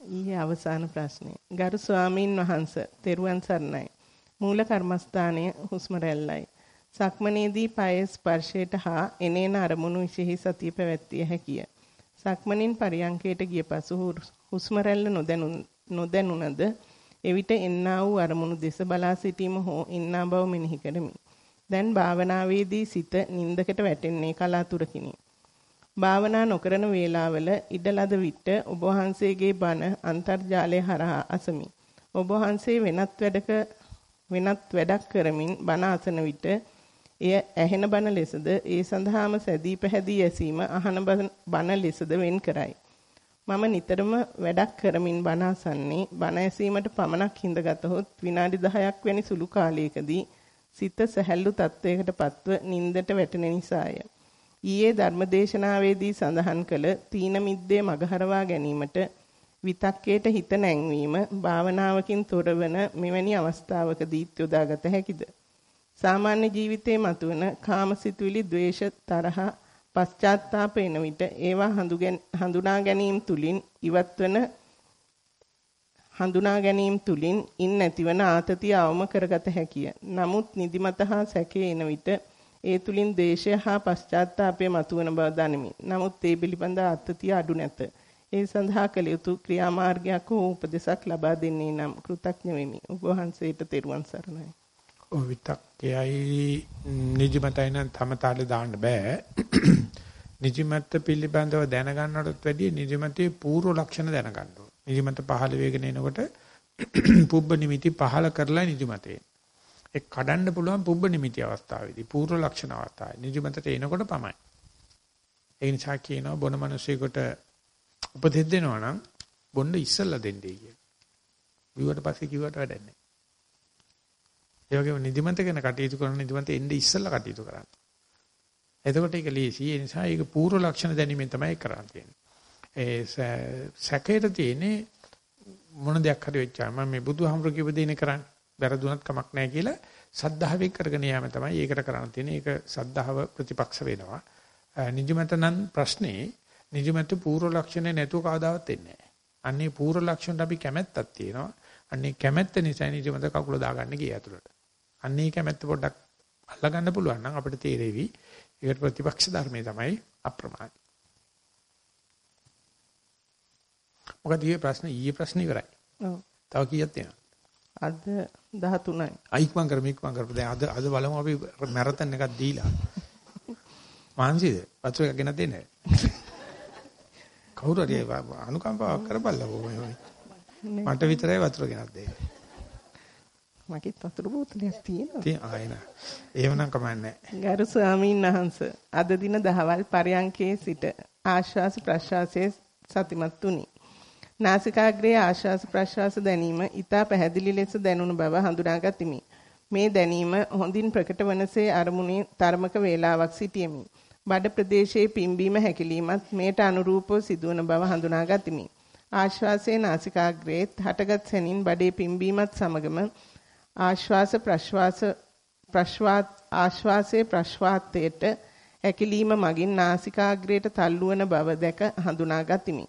Speaker 3: ඊයේ අවසාන ප්‍රශ්නේ. ගරු ස්වාමින් වහන්සේ, තෙරුවන් සරණයි. මූල කර්මස්ථානයේ හුස්ම රැල්ලයි. සක්මනේදී පාය ස්පර්ශයට හා එනේන අරමුණු විශේෂ සතිය පැවැත්විය හැකිය. සක්මනින් පරියංකයට ගිය පසු හුස්ම රැල්ල නොදැනුණද එවිට එන්නා වූ අරමුණු දෙස බලා සිටීම හෝ ඉන්නා බව මෙනෙහි කරමි. දැන් භාවනාවේදී සිත නින්දකට වැටෙන්නේ කලාතුරකිනි. භාවනා නොකරන වේලාවල ඉඩලද විට ඔබ වහන්සේගේ බණ අන්තර්ජාලය හරහා අසමි. ඔබ වහන්සේ වෙනත් වැඩක වෙනත් වැඩක් කරමින් බණ අසන විට එය ඇහෙන බණ ලෙසද ඒ සඳහාම සැදී පැහැදී ඇසීම අහන බණ ලෙසද වෙන් කරයි. මම නිතරම වැඩක් කරමින් බණ අසන්නේ බණ ඇසීමට පමණක් හිඳගතහොත් විනාඩි 10ක් වැනි සුළු කාලයකදී සිත සැහැල්ලු තත්වයකට පත්ව නින්දට වැටෙන නිසාය. ඊයේ ධර්මදේශනාවේදී සඳහන් කළ තීන මිද්දේ මගහරවා ගැනීමට විතක්කේට හිත නැංවීම භාවනාවකින් තොරවන මෙවැනි අවස්ථාවකදී යොදාගත හැකිද? සාමාන්‍ය ජීවිතයේ මතුවන කාමසිතුවිලි, ද්වේෂ, තරහ, පශ්චාත්තාප එන විට ඒවා හඳුනා ගැනීම තුලින් ඉවත්වන හඳුනා ගැනීම තුලින් ඉන් නැතිවන ආතතිය අවම කරගත හැකිය. නමුත් නිදිමත හා සැකේ එන විට ඒ තුලින් දේශය හා පශ්චාත්තාපය මතුවන බව දනිමි. නමුත් ඒ පිළිබඳ ආතතිය අඩු නැත. ඒ සඳහා කළ යුතු ක්‍රියාමාර්ගයක් හෝ උපදෙසක් ලබා දෙන්නේ නම් කෘතඥ වෙමි. ඔබ වහන්සේට තෙරුවන් සරණයි.
Speaker 1: ඔය විතක්කයයි නිදිමතයි නම් තම තාලේ දාන්න බෑ. නිදිමත පිළිබඳව දැනගන්නටත් වැඩිය නිදිමතේ පූර්ව ලක්ෂණ දැනගන්න ඕන. නිදිමත පහළ වේගෙන එනකොට *clears throat* පුබ්බ නිමිති පහළ කරලා නිදිමතේ. ඒ කඩන්න පුළුවන් පුබ්බ නිමිති අවස්ථාවේදී පූර්ව ලක්ෂණ අවස්ථාවේ නිදිමතට එනකොට පමයි. ඒ නිසා කියනවා බොන මිනිසෙකුට උපදෙස් දෙනවා නම් බොන්න ඉස්සල්ලා දෙන්නේ කියලා. බිව්වට පස්සේ කිව්වට වැඩක් නැහැ. ඒ වගේම නිදිමත ගැන කටයුතු කරන නිදිමත එන්නේ ඉස්සල්ලා කටයුතු කරන්න. එතකොට ඒක ලීසි. ඒ නිසා ඒක පූර්ව ලක්ෂණ දැනීමෙන් තමයි කරන්න තියෙන්නේ. ඒ සැකයට තියෙන්නේ මොන දෙයක් හරි වෙච්චාම මම මේ බුදුහාමුදුරු කියපු දේනේ කරන්නේ. වැරදුනත් කමක් නැහැ කියලා සද්ධාවෙන් කරගෙන යාම තමයි ඒකට කරන්න තියෙන්නේ. ඒක සද්ධාව ප්‍රතිපක්ෂ වෙනවා. නිදිමත නම් ප්‍රශ්නේ නිදිමත පූර්ව ලක්ෂණ නැතුව කවදාවත් එන්නේ නැහැ. අන්නේ පූර්ව ලක්ෂණට අපි කැමැත්තක් තියෙනවා. අන්නේ කැමැත්ත නිසා නිදිමත කකුල දාගන්න ගිය ඇතුළට. අන්නේ කැමැත්ත පොඩ්ඩක් අල්ලගන්න පුළුවන් නම් අපිට තේරෙවි. ඒකට ප්‍රතිපක්ෂ ධර්මයේ තමයි අප්‍රමාදී. මොකද ඊයේ ප්‍රශ්න ඊයේ ප්‍රශ්න ඉවරයි. ඔව්. තව කීයක් තියෙනවද?
Speaker 3: අද 13යි.
Speaker 1: අයික්මන් කරමු ඉක්මන් කරපු. දැන් අද අද බලමු අපි මැරතන් එකක් දීලා. මාන්සිද? වතුර එකක් ගෙනත් දෙන්නේ. කවුරු හරි අනුකම්පාවක් කරපල්ලා ඕමයි. මට විතරයි වතුර ගෙනත් දෙන්නේ.
Speaker 3: මගේ වතුර බෝතලයක් තියෙනවා.
Speaker 1: තියෙන ආයෙන. එහෙමනම් කමන්නේ
Speaker 3: ගරු ස්වාමීන් වහන්සේ අද දින දහවල් පරයන්කේ සිට ආශ්වාස ප්‍රශ්වාසයේ සතිමත් තුනි. නාසිකාග්‍රයේ ආශ්වාස ප්‍රශ්වාස දැනීම ඊතා පැහැදිලි ලෙස දැනුණු බව හඳුනාගතිමි. මේ දැනීම හොඳින් ප්‍රකට වනසේ අරමුණේ තරමක වේලාවක් සිටියෙමි. බඩ ප්‍රදේශයේ පිම්බීම හැකිලීමත් මේට අනුරූපව සිදුවන බව හඳුනාගතිමි. ආශ්වාසයේ නාසිකාග්‍රයේ හටගත් සැනින් බඩේ පිම්බීමත් සමගම ආශ්වාස ප්‍රශ්වාස ප්‍රශ්වාස ආශ්වාසයේ ප්‍රශ්වාසයට හැකිලීම මගින් නාසිකාග්‍රයට තල්ලු වන බව දැක හඳුනාගතිමි.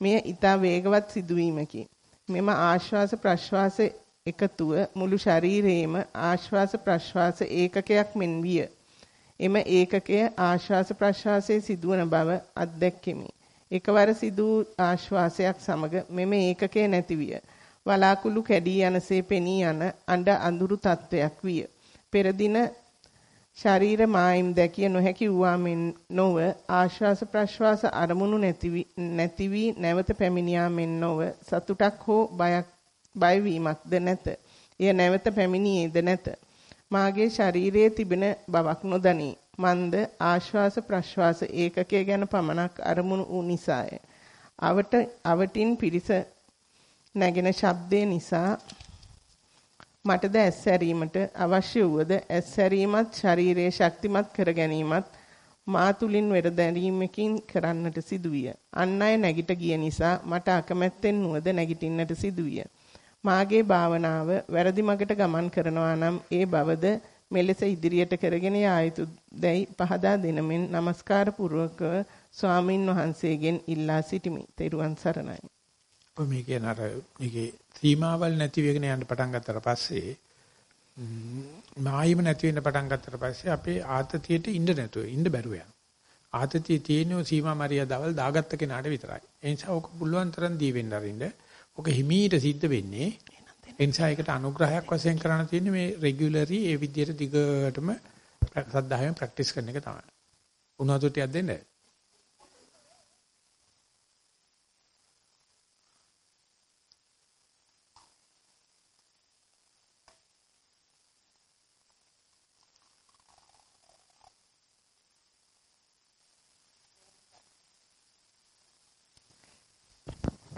Speaker 3: මෙය ඊතා වේගවත් සිදුවීමකි. මෙම ආශ්වාස ප්‍රශ්වාස එකතුව මුළු ශරීරයේම ආශ්වාස ප්‍රශ්වාස ඒකකයක් මෙන් විය. එම ඒකකය ආශ්වාස ප්‍රශ්වාසයේ සිදුවන බව අත්දැක්කෙමි. එකවර සිදු ආශ්වාසයක් සමග මෙම ඒකකය නැති විය. වලාකුළු කැඩී යනසේ පෙනී යන අඬ අඳුරු තත්වයක් විය. පෙර දින ශරීර මායිම් දැකිය නොහැකි වූවා මෙන් නොව ආශ්වාස ප්‍රශ්වාස අරමුණු නැති නැති වී නැවත පැමිණියා මෙන් නොව සතුටක් හෝ බයක් බය වීමක්ද නැත. එය නැවත පැමිණියේද නැත. මාගේ ශරීරයේ තිබෙන බවක් නොදනී. මන්ද ආශ්වාස ප්‍රශ්වාස ඒකකය ගැන පමණක් අරමුණු වූ නිසාය. අවට අවටින් පිරිස නැගෙන ශබ්දේ නිසා මටද ඇස්සැරීමට අවශ්‍ය වුවද ඇස්සැරීමත් ශරීරයේ ශක්තිමත් කර ගැනීමත් මා තුලින් වෙර දැරීමකින් කරන්නට සිදුවිය. අන් අය නැගිට ගිය නිසා මට අකමැත්තෙන් නුවද නැගිටින්නට සිදුවිය. මාගේ භාවනාව වැරදි මගට ගමන් කරනවා නම් ඒ බවද මෙලෙස ඉදිරියට කරගෙන යා යුතු දැයි පහදා දෙනමින් নমස්කාර පූර්වක ස්වාමින් වහන්සේගෙන් ඉල්ලා සිටිමි. තෙරුවන් සරණයි.
Speaker 1: ඔය මේකේ නර මේකේ සීමාවල් නැති වෙගෙන යන්න පටන් ගත්තට පස්සේ මායිම නැති වෙන්න පටන් ගත්තට පස්සේ අපේ ආතතියට ඉන්න නැතුව ඉන්න බැරුව යනවා. ආතතිය තියෙන සීමා මරියාදවල් දාගත්ත කෙනාට විතරයි. ඒ නිසා ඔක පුළුවන් තරම් දී වෙන්න අරින්න. ඔක හිමීට සිද්ධ වෙන්නේ. ඒ නිසා ඒකට අනුග්‍රහයක් වශයෙන් කරන්න තියෙන්නේ මේ රෙගියුලරි ඒ විදිහට දිගටම සද්ධායෙන් ප්‍රැක්ටිස් කරන එක තමයි. උණුහතු ටිකක් දෙන්න.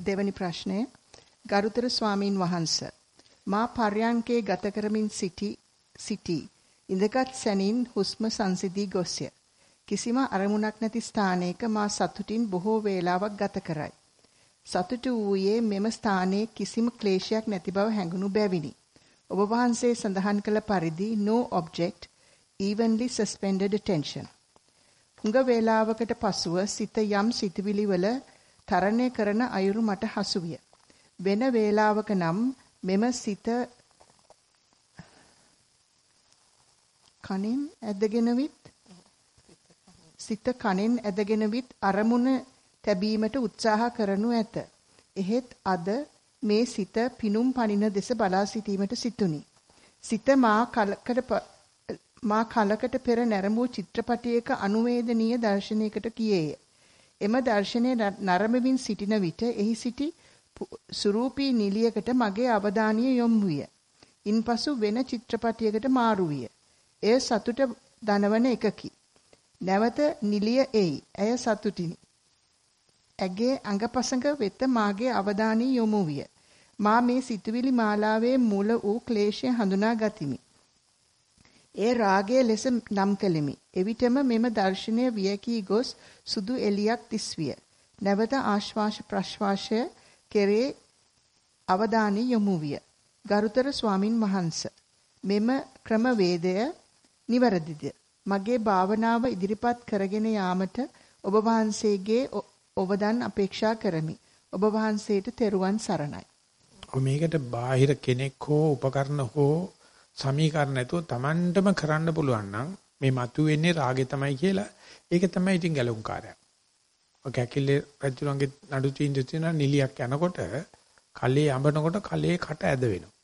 Speaker 2: දෙවැනි ප්‍රශ්නය. ගරුතර ස්වාමින් වහන්ස මා පර්යංකේ ගත කරමින් සිටි සිටි ඉඳගත් සැනින් හුස්ම සංසිදී ගොස්ය. කිසිම අරමුණක් නැති ස්ථානයක මා සතුටින් බොහෝ වේලාවක් ගත කරයි. සතුටු වූයේ මෙම ස්ථානයේ කිසිම ක්ලේශයක් නැති බව හැඟුණු බැවිනි. ඔබ වහන්සේ සඳහන් කළ පරිදි no object evenly suspended attention හුඟ වේලාවකට පසුව සිත යම් සිතවිලි වල තරණය කරන අයුරු මට හසුවිය. වෙන වේලාවක නම් මෙම සිත කනින් ඇදගෙන විත් සිත කනෙන් ඇදගෙන විත් අරමුණ තැබීමට උත්සාහ කරනු ඇත. එහෙත් අද මේ සිත පිනුම් පනින දෙස බලා සිටීමට සිටුනි. සිත මා කලකට මා කලකට පෙර නැරඹූ චිත්‍රපටයක අනුවේදනීය දර්ශනයකට කියේය. එම දර්ශනයේ නරඹමින් සිටින විට එහි සිටි සුරූපී නිලියකට මගේ අවධානය යොමු විය. ඉන්පසු වෙන චිත්‍රපටයකට මාරු විය. එය සතුට දනවන එකකි. නැවත නිලිය එයි. ඇය සතුටිනි. ඇගේ අඟපසඟ වෙත මාගේ අවධානය යොමු විය. මා මේ සිතුවිලි මාලාවේ මුල වූ ක්ලේශය හඳුනා ගතිමි. ඒ රාගය ලෙස නම් කෙලිමි. එවිටම මෙම දර්ශනය වියකී ගොස් සුදු එලියක් තිස්විය. නැවත ආශ්වාස ප්‍රශ්වාසය කෙරේ අවධානය යොමු විය. ගරුතර ස්වාමින් වහන්සේ මෙම ක්‍රමවේදය නිවැරදිද? මගේ භාවනාව ඉදිරිපත් කරගෙන යාමට ඔබ වහන්සේගේ ඔවදන් අපේක්ෂා කරමි. ඔබ වහන්සේට තෙරුවන් සරණයි.
Speaker 1: මේකට බාහිර කෙනෙක් හෝ උපකරණ හෝ සමීකරණ නැතුව Tamanටම කරන්න පුළුවන් නම් මේ මතුවෙන්නේ රාගේ තමයි කියලා ඒක තමයි ඉතින් ගැලුම් කාර්යය. ඔය කැකිලේ රජුලන්ගේ නඩු තීන්දුව තියෙන නිලියක් යනකොට කලේ අඹනකොට කලේ කට ඇද වෙනවා.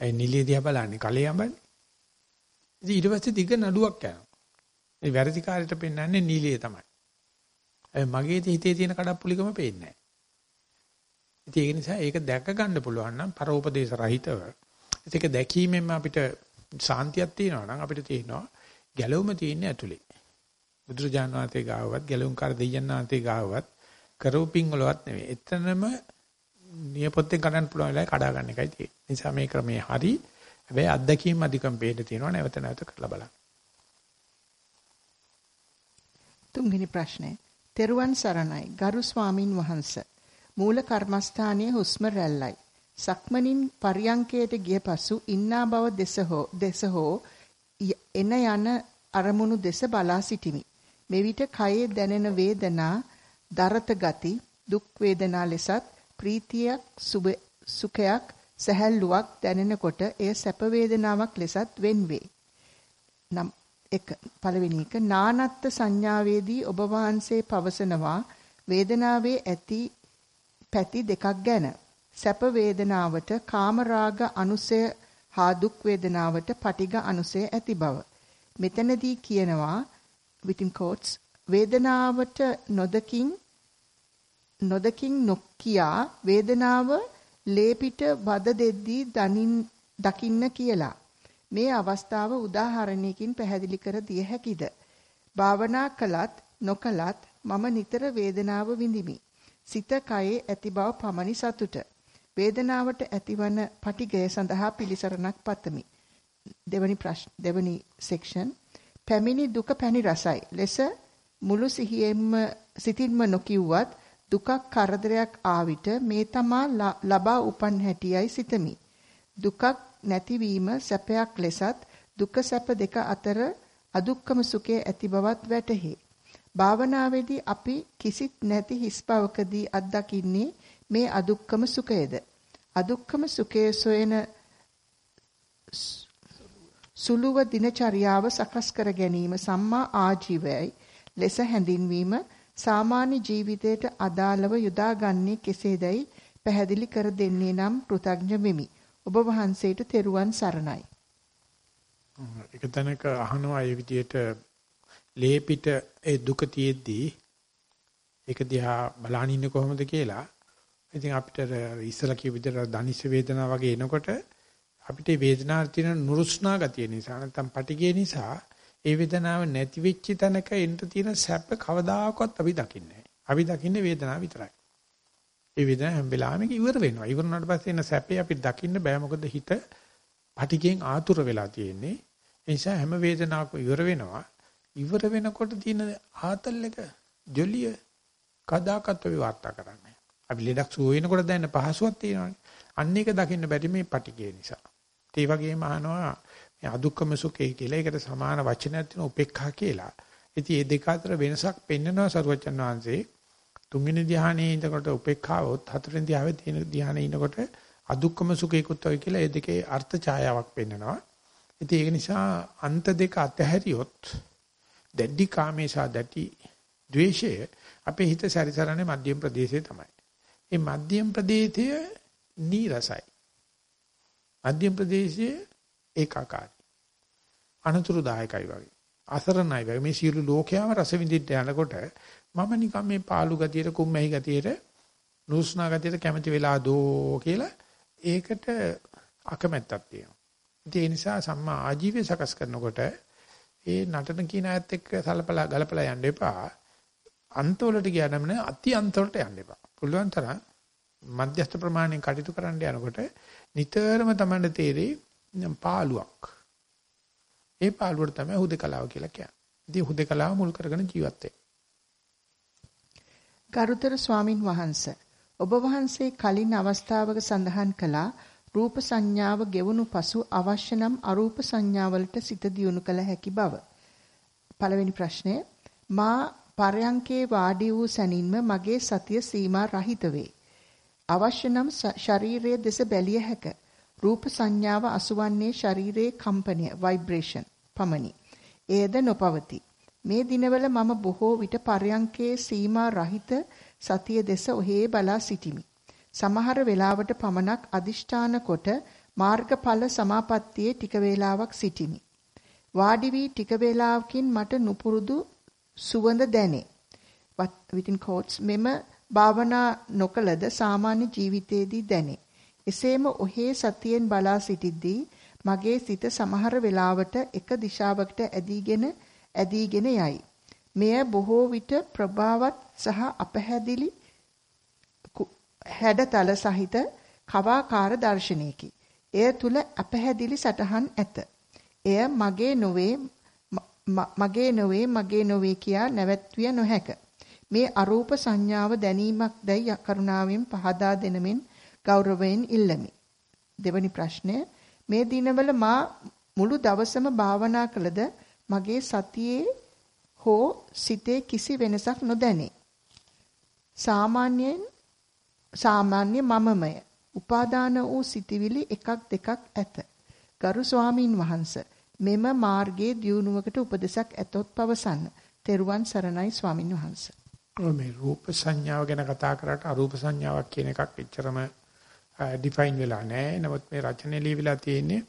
Speaker 1: ඒ නිලිය දිහා බලන්නේ කලේ අඹන්නේ. ඉතින් ඊට පස්සේ දිග නඩුවක් යනවා. මේ වැරදිකාරයට පෙන්වන්නේ නිලිය තමයි. ඒ මගේ හිතේ තියෙන කඩප්පුලිකම පේන්නේ නැහැ. ඉතින් ඒක නිසා ඒක දැක ගන්න පුළුවන් නම් පරෝපදේශ රහිතව ඒක දැකීමෙන් අපිට සාන්තියක් තියෙනවා නම් අපිට තියෙනවා ගැලවුම තියෙන්නේ ඇතුලේ. බුදුරජාණන් වහන්සේ ගාවවත් ගැලවුම් කර දෙයයන් වහන්සේ ගාවවත් කරෝපින් වලවත් නෙවෙයි. එතනම නියපොත්තෙන් කඩන්න පුළුවන් වෙලාවේ කඩා ගන්න එකයි තියෙන්නේ. නිසා මේ ක්‍රමයේ හරි හැබැයි අත්දැකීම් අධිකම් පේන්න තියෙනවා නැවත නැවත කරලා බලන්න.
Speaker 2: තුන්වෙනි ප්‍රශ්නය. තෙරුවන් සරණයි ගරු ස්වාමින් වහන්සේ. මූල කර්මස්ථානයේ හුස්ම රැල්ලයි. සක්මනින් පරියංකයට ගිය පසු ඉන්නා බව දෙස හෝ දෙස හෝ එන යන අරමුණු දෙස බලා සිටිමි. මෙවිට කයේ දැනෙන වේදනා, දරත ගති, දුක් වේදනා ලෙසත් ප්‍රීතියක්, සුඛයක්, සැහැල්ලුවක් දැනෙනකොට එය සැප වේදනාවක් ලෙසත් වෙන්වේ. නම් එක පළවෙනි එක නානත්ත් සංඥාවේදී ඔබ වහන්සේ පවසනවා වේදනාවේ ඇති පැති දෙකක් ගැන සැප වේදනාවට කාමරාග අනුසය හා දුක් වේදනාවට පටිඝ අනුසය ඇති බව. මෙතනදී කියනවා within quotes වේදනාවට නොදකින් නොදකින් නොකියා වේදනාව ලේපිට වද දෙද්දී දනින් දකින්න කියලා. මේ අවස්ථාව උදාහරණයකින් පැහැදිලි කර දිය හැකිද? භාවනා කළත් නොකළත් මම නිතර වේදනාව විඳිමි. සිත කයේ ඇති බව පමණි සතුට. වේදනාවට ඇතිවන පටිගය සඳහා පිළිසරණක් පතමි. දෙවනි ප්‍රශ්න දෙවනි සෙක්ෂන් පැමිණි දුක පැණි රසයි. ලෙස මුළු සිහියෙන්ම සිතින්ම නොකියුවත් දුකක් කරදරයක් ආවිට මේ තමා ලබා උපන් හැටියයි සිතමි. දුකක් නැතිවීම සැපයක් ලෙසත් දුක සැප දෙක අතර අදුක්කම සුඛයේ ඇති බවත් වැටහි. භාවනාවේදී අපි කිසිත් නැති හිස් බවකදී අත්දකින්නේ මේ අදුක්කම සුඛයද අදුක්කම සුඛයේ සොයන සුළුව දිනචරියාව සකස් කර ගැනීම සම්මා ආජීවයයි ලෙස හැඳින්වීම සාමාන්‍ය ජීවිතයට අදාළව යොදාගන්නේ කෙසේදයි පැහැදිලි කර දෙන්නේ නම් කෘතඥ වෙමි. ඔබ වහන්සේට තෙරුවන් සරණයි.
Speaker 1: එක තැනක අහනවා ඒ විදිහට ලේපිට ඒ දුක තියෙද්දී ඒක දිහා බලන ඉන්නේ කොහොමද කියලා ඉතින් අපිට ඉස්සලා කිය විදිහට දනිස් වේදනාව වගේ එනකොට අපිට වේදනාවේ තියෙන නුරුස්නා ගතිය නිසා නැත්නම් පටිගය නිසා ඒ වේදනාව නැති වෙච්ච තැනක එන්න තියෙන සැප කවදාකවත් අපි දකින්නේ නැහැ. අපි දකින්නේ වේදනාව විතරයි. ඒ වේදනාව හැම වෙලාවෙම ඉවර වෙනවා. ඉවර වුණාට පස්සේ එන සැපේ අපිට දකින්න බෑ මොකද හිත පටිගෙන් ආතුර වෙලා තියෙන්නේ. ඒ නිසා හැම වේදනාවකම ඉවර වෙනවා. ඉවර වෙනකොට තියෙන ආතල් එක ජොලිය කදාකත් අපි වාර්තා කරන්නේ. අපි ලෙඩක් සුව වෙනකොට දැනෙන පහසුවක් තියෙනවානේ. අන්න ඒක දකින්න බැරි මේ පටිගය නිසා. ඒ වගේම අහනවා මේ අදුක්කම සුඛය කියලා ඒකට සමාන වචනයක් තියෙන උපේක්ඛා කියලා. ඉතින් මේ දෙක අතර වෙනසක් පෙන්වනවා සරුවචන් වහන්සේ. තුන්වෙනි ධ්‍යානයේ ඉඳකොට උපේක්ඛාවොත් හතරවෙනි ධ්‍යානයේ තියෙන ධ්‍යානයේ ඉඳකොට අදුක්කම සුඛේකුත් වගේ කියලා ඒ දෙකේ අර්ථ ඡායාවක් පෙන්වනවා. ඉතින් ඒක නිසා අන්ත දෙක අතහැරියොත් දැඩි කාමේසා දැටි ද්වේෂය අපේ හිත සැරිසරන්නේ මධ්‍යම ප්‍රදේශයේ තමයි. ඒ මධ්‍යම ප්‍රදේශය නීරසයි. මධ්‍යම ප්‍රදේශයේ ඒකාකාරයි. අනතුරුදායකයි වගේ. අසරණයි වගේ මේ සියලු ලෝකයාම රස විඳින්න යනකොට මම නිකන් මේ පාළු ගතියට කුම්මැහි ගතියට නුස්නා ගතියට කැමති වෙලා දෝ කියලා ඒකට අකමැත්තක් තියෙනවා. ඒ නිසා සම්මා ආජීවය සකස් කරනකොට ඒ නටන කියන අයත් එක්ක සලපලා ගලපලා යන්න එපා. අන්තවලට ගියාම නේ අති අන්තවලට යන්න එපා. පුළුවන් තරම් මධ්‍යස්ථ ප්‍රමාණයෙන් කටයුතු කරන්න යනකොට නිතරම Tamanne තේරෙයි පාළුවක්. ඒ පාළුවට තමයි හුදකලාව කියලා කියන්නේ. ඉතින් හුදකලාව මුල් කරගෙන ජීවත් වෙන්න.
Speaker 2: ගරුතර ස්වාමින් වහන්සේ ඔබ වහන්සේ කලින් අවස්ථාවක සඳහන් කළා රූප සංඥාව ගෙවුණු පසු අවශ්‍ය නම් අරූප සංඥාවලට සිත දියුණු කළ හැකි බව. පළවෙනි ප්‍රශ්නය මා පරයන්කේ වාඩි වූ සැනින්ම මගේ සතිය සීමා රහිත වේ. අවශ්‍ය නම් ශරීරයේ දෙස බැලිය හැක. රූප සංඥාව අසුවන්නේ ශරීරයේ කම්පනය ভাইබ්‍රේෂන් පමණි. එයද නොපවති. මේ දිනවල මම බොහෝ විට පරයන්කේ සීමා රහිත සතිය දෙස ඔහේ බලා සිටිමි. සමහර වෙලාවට පමණක් අදිෂ්ඨාන කොට මාර්ගඵල සමාපත්තියේ ටික වේලාවක් සිටිමි. වාඩි වී ටික වේලාවකින් මට නුපුරුදු සුවඳ දැනේ. within quotes මෙම භාවනා නොකලද සාමාන්‍ය ජීවිතයේදී දැනේ. එසේම ඔහේ සතියෙන් බලා සිටිද්දී මගේ සිත සමහර වෙලාවට එක දිශාවකට ඇදීගෙන ඇදීගෙන යයි. මෙය බොහෝ විට ප්‍රභාවත් සහ අපහැදිලි හැඩතල සහිත කවාකාර දර්ශනයකි. එය තුල අපහැදිලි සටහන් ඇත. එය මගේ නොවේ මගේ නොවේ මගේ නොවේ කියා නැවැත්විය නොහැක. මේ අරූප සංඥාව දැනීමක් දැයි කරුණාවෙන් පහදා දෙනමින් ගෞරවයෙන් ඉල්ලමි. දෙවැනි ප්‍රශ්නය මේ දිනවල මා මුළු දවසම භාවනා කළද මගේ සතියේ හෝ සිතේ කිසි වෙනසක් නොදැනේ. සාමාන්‍යයෙන් සාමාන්‍ය මමමය. උපාදාන වූ සිටිවිලි එකක් දෙකක් ඇත. ගරු ස්වාමින් වහන්සේ මෙම මාර්ගයේ දියුණුවකට උපදෙසක් ඇතොත් පවසන්න. තෙරුවන් සරණයි ස්වාමින් වහන්සේ.
Speaker 1: මේ රූප සංඥාව ගැන කතා කරාට අරූප සංඥාවක් කියන එකක් එච්චරම ඩිෆයින් වෙලා නැහැ. නමුත් මේ රචනයේ ලියවිලා තියෙන්නේ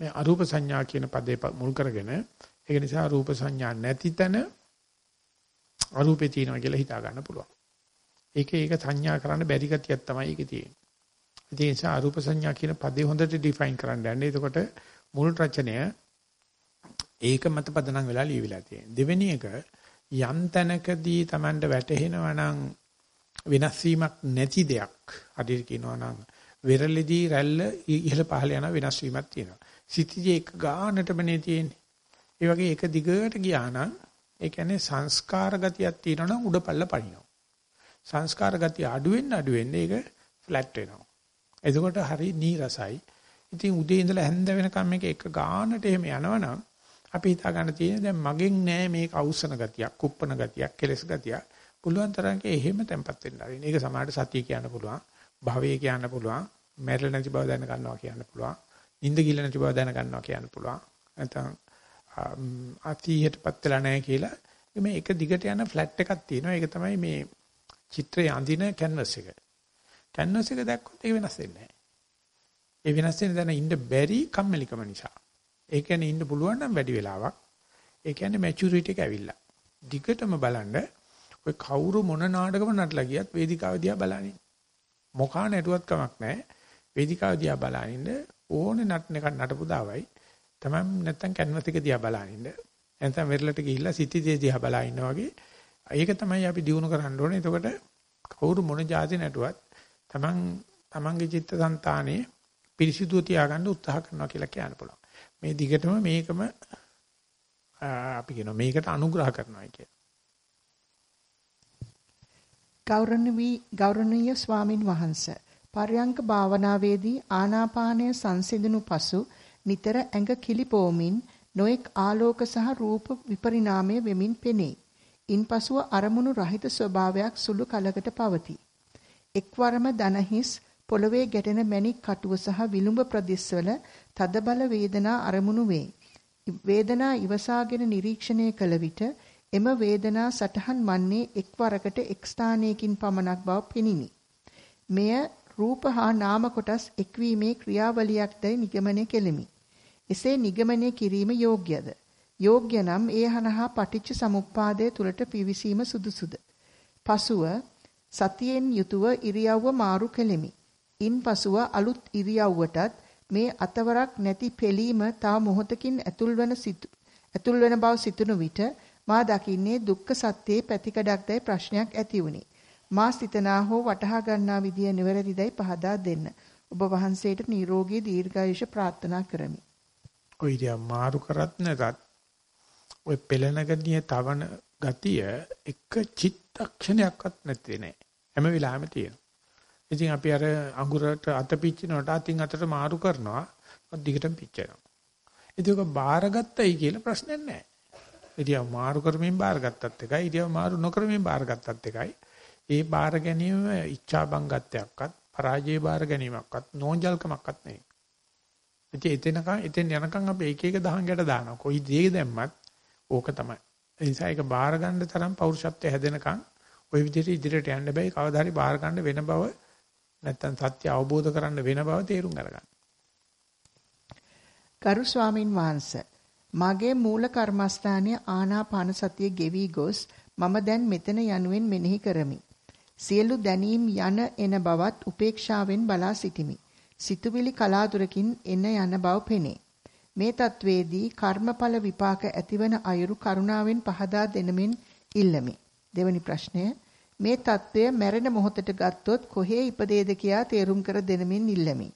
Speaker 1: මේ අරූප සංඥා කියන පදේ මුල් කරගෙන ඒක නිසා රූප සංඥා නැති තැන අරූපේ තියෙනවා කියලා හිතා ගන්න පුළුවන්. ඒකේ ඒක සංඥා කරන්න බැරි ගතියක් තමයි ඒකේ තියෙන්නේ. ඒ නිසා අරූප සංඥා කියන පදේ හොඳට ඩිෆයින් කරන්න යන්නේ. එතකොට මුල් රචනය ඒක මත පදනම් වෙලා ලියවිලා තියෙනවා. දෙවෙනි එක යම් තැනකදී Tamanට වැටහෙනවා නම් වෙනස් වීමක් නැති දෙයක්. හරියට කියනවා නම් වෙරළේදී රැල්ල ඉහළ පහළ යන වෙනස් වීමක් තියෙනවා. සිටිජේ එක ගානටමනේ තියෙන්නේ. ඒ වගේ එක දිගට ගියා නම් ඒ කියන්නේ සංස්කාර ගතියක් තියෙනවා නම් උඩපල්ල පනිනවා. සංස්කාර ගතිය අඩු වෙන්න අඩු වෙන්න ඒක ෆ්ලැට් වෙනවා. එතකොට හරි නීරසයි. ඉතින් උදේ ඉඳලා හැන්ද වෙනකම් මේක එක ගානට එහෙම යනවනම් අපි හිතා ගන්න තියෙන්නේ දැන් මගෙන් නෑ මේක අවුස්සන ගතියක්, කුප්පන ගතියක්, කෙලස් ගතියක්. පුළුවන් තරම් එහෙම තැම්පත් වෙන්න ආරින්න. ඒක සමාහට සතිය කියන්න පුළුවන්, භවය කියන්න පුළුවන්, මැරෙලා නැති බව දැන ගන්නවා කියන්න පුළුවන්, නිින්ද ගිල නැති බව දැන ගන්නවා කියන්න පුළුවන්. නැත්නම් අතීතයටපත් වෙලා නැහැ කියලා මේ එක දිගට යන ෆ්ලැට් එකක් තියෙනවා. ඒක තමයි මේ චිත්‍රය අඳින කැන්වස් එක. කැන්වස් එක දැක්කොත් ඒක වෙනස් වෙන්නේ නැහැ. ඒ වෙනස් වෙන දැන ඉන්න බැරි කම්මැලිකම නිසා. ඒ කියන්නේ ඉන්න පුළුවන් නම් වැඩි වෙලාවක්. ඒ කියන්නේ මැචියුරිටි එක ඇවිල්ලා. දිගටම බලන්න ඔය කවුරු මොන නාටකම නටලා ගියත් වේදිකාව දිහා බලනින්. මොකා නැටුවත් කමක් නැහැ. වේදිකාව දිහා බලනින්න ඕනේ නටන එක නටපු දාවයි. තමයි නැත්තම් කැන්වස් එක දිහා බලනින්න. නැත්නම් වෙරළට ගිහිල්ලා සිටි දිහා බලා ඉන්නා වගේ. ඒක තමයි අපි දිනු කරන්න ඕනේ. එතකොට කවුරු මොන જાති නැටුවත් තමන් තමන්ගේ චිත්තසංතානයේ පිරිසිදුව තියාගන්න උත්සාහ කරනවා කියලා කියන්න පුළුවන්. මේ දිගටම මේකම අපි කියනවා මේකට අනුග්‍රහ කරනවා කිය.
Speaker 2: ගෞරවණීය ගෞරවනීය ස්වාමින් වහන්සේ පර්යංක භාවනාවේදී ආනාපානය සංසිඳුණු පසු නිතර ඇඟ කිලිපෝමින් නොඑක් ආලෝක සහ රූප විපරිණාමය වෙමින් පෙනේ. ඉන්පසුව අරමුණු රහිත ස්වභාවයක් සුළු කලකට පවතී. එක්වරම දනහිස් පොළවේ ගැටෙන මැණික් කටුව සහ විලුඹ ප්‍රදේශවල තදබල වේදනා අරමුණු වේ. වේදනා ඉවසාගෙන නිරීක්ෂණය කළ විට එම වේදනා සටහන් මන්නේ එක්වරකට එක් ස්ථානයකින් පමණක් බව පෙනිනි. මෙය රූප හා නාම කොටස් එක්වීමේ ක්‍රියාවලියක්දයි නිගමනය කෙලිමි. එසේ නිගමනය කිරීම යෝග්‍යද? යෝග්‍ය නම් ඒ හනහා පටිච්ච සමුප්පාදය තුලට පිවිසීම සුදුසුද? පසුව සතියෙන් යුතුව ඉරියව්ව මාරු කෙලිමි. ඉන්පසුව අලුත් ඉරියව්වටත් මේ අතවරක් නැති පෙලීම තව මොහොතකින් ඇතුල්වන සිතු ඇතුල්වන බව සිතුණු විට මා දකින්නේ දුක්ඛ සත්‍යයේ පැතිකඩක්දයි ප්‍රශ්නයක් ඇති වුණි. මා සිතනා හෝ වටහා ගන්නා විදිය නිවැරදිදයි පහදා දෙන්න. ඔබ වහන්සේට නිරෝගී දීර්ඝායුෂ ප්‍රාර්ථනා කරමි.
Speaker 1: ඔය ඉතින් මාරු කරත් නැතත් ඔය පෙළනගනිය තවන ගතිය එක චිත්තක්ෂණයක්වත් නැත්තේ නෑ. හැම වෙලාවෙම තියෙනවා. ඉතින් අපි අර අඟුරට අත පිච්චිනකොට අතින් අතට මාරු කරනවා. දිගටම පිච්චෙනවා. ඒක බාරගත්තයි කියලා ප්‍රශ්නයක් නෑ. ඉතින් මාරු කරමින් බාරගත්තත් එකයි, ඉතින් මාරු නොකරමින් බාරගත්තත් එකයි. ඒ බාර ගැනීම ඉච්ඡා බංගත්වයක්වත්, පරාජය බාර ගැනීමක්වත්, නෝන්ජල්කමක්වත් නෙවෙයි. ඉතින් එතනකන් එතෙන් යනකම් අපි එක එක දහංගට දානවා. කොයි දේ දැම්මත් ඕක තමයි. ඒ නිසා ඒක බාර ගන්න තරම් පෞරුෂත්වය හැදෙනකන් ওই විදිහට ඉදිරියට යන්න බෑ. කවදා හරි බාර ගන්න වෙන බව නැත්තම් සත්‍ය අවබෝධ කරන්න වෙන බව තේරුම් අරගන්න.
Speaker 2: ගරු ස්වාමින් වහන්සේ මගේ මූල කර්මස්ථානයේ ආනාපාන සතිය ගෙවි ගොස් මම දැන් මෙතන යනුවෙන් මෙනෙහි කරමි. සියලු දැනීම් යන එන බවත් උපේක්ෂාවෙන් බලා සිටිමි. සිතුවිලි කලාතුරකින් එන යන බව පෙනේ. මේ තත්වේදී කර්මඵල විපාක ඇතිවන අයුරු කරුණාවෙන් පහදා දෙනමින් ඉල්ලමි. දෙවැනි ප්‍රශ්නය මේ తත්වය මැරෙන මොහොතට ගත්තොත් කොහේ ඉපදේද කියා තේරුම් කර දෙනමින් ඉල්ලමි.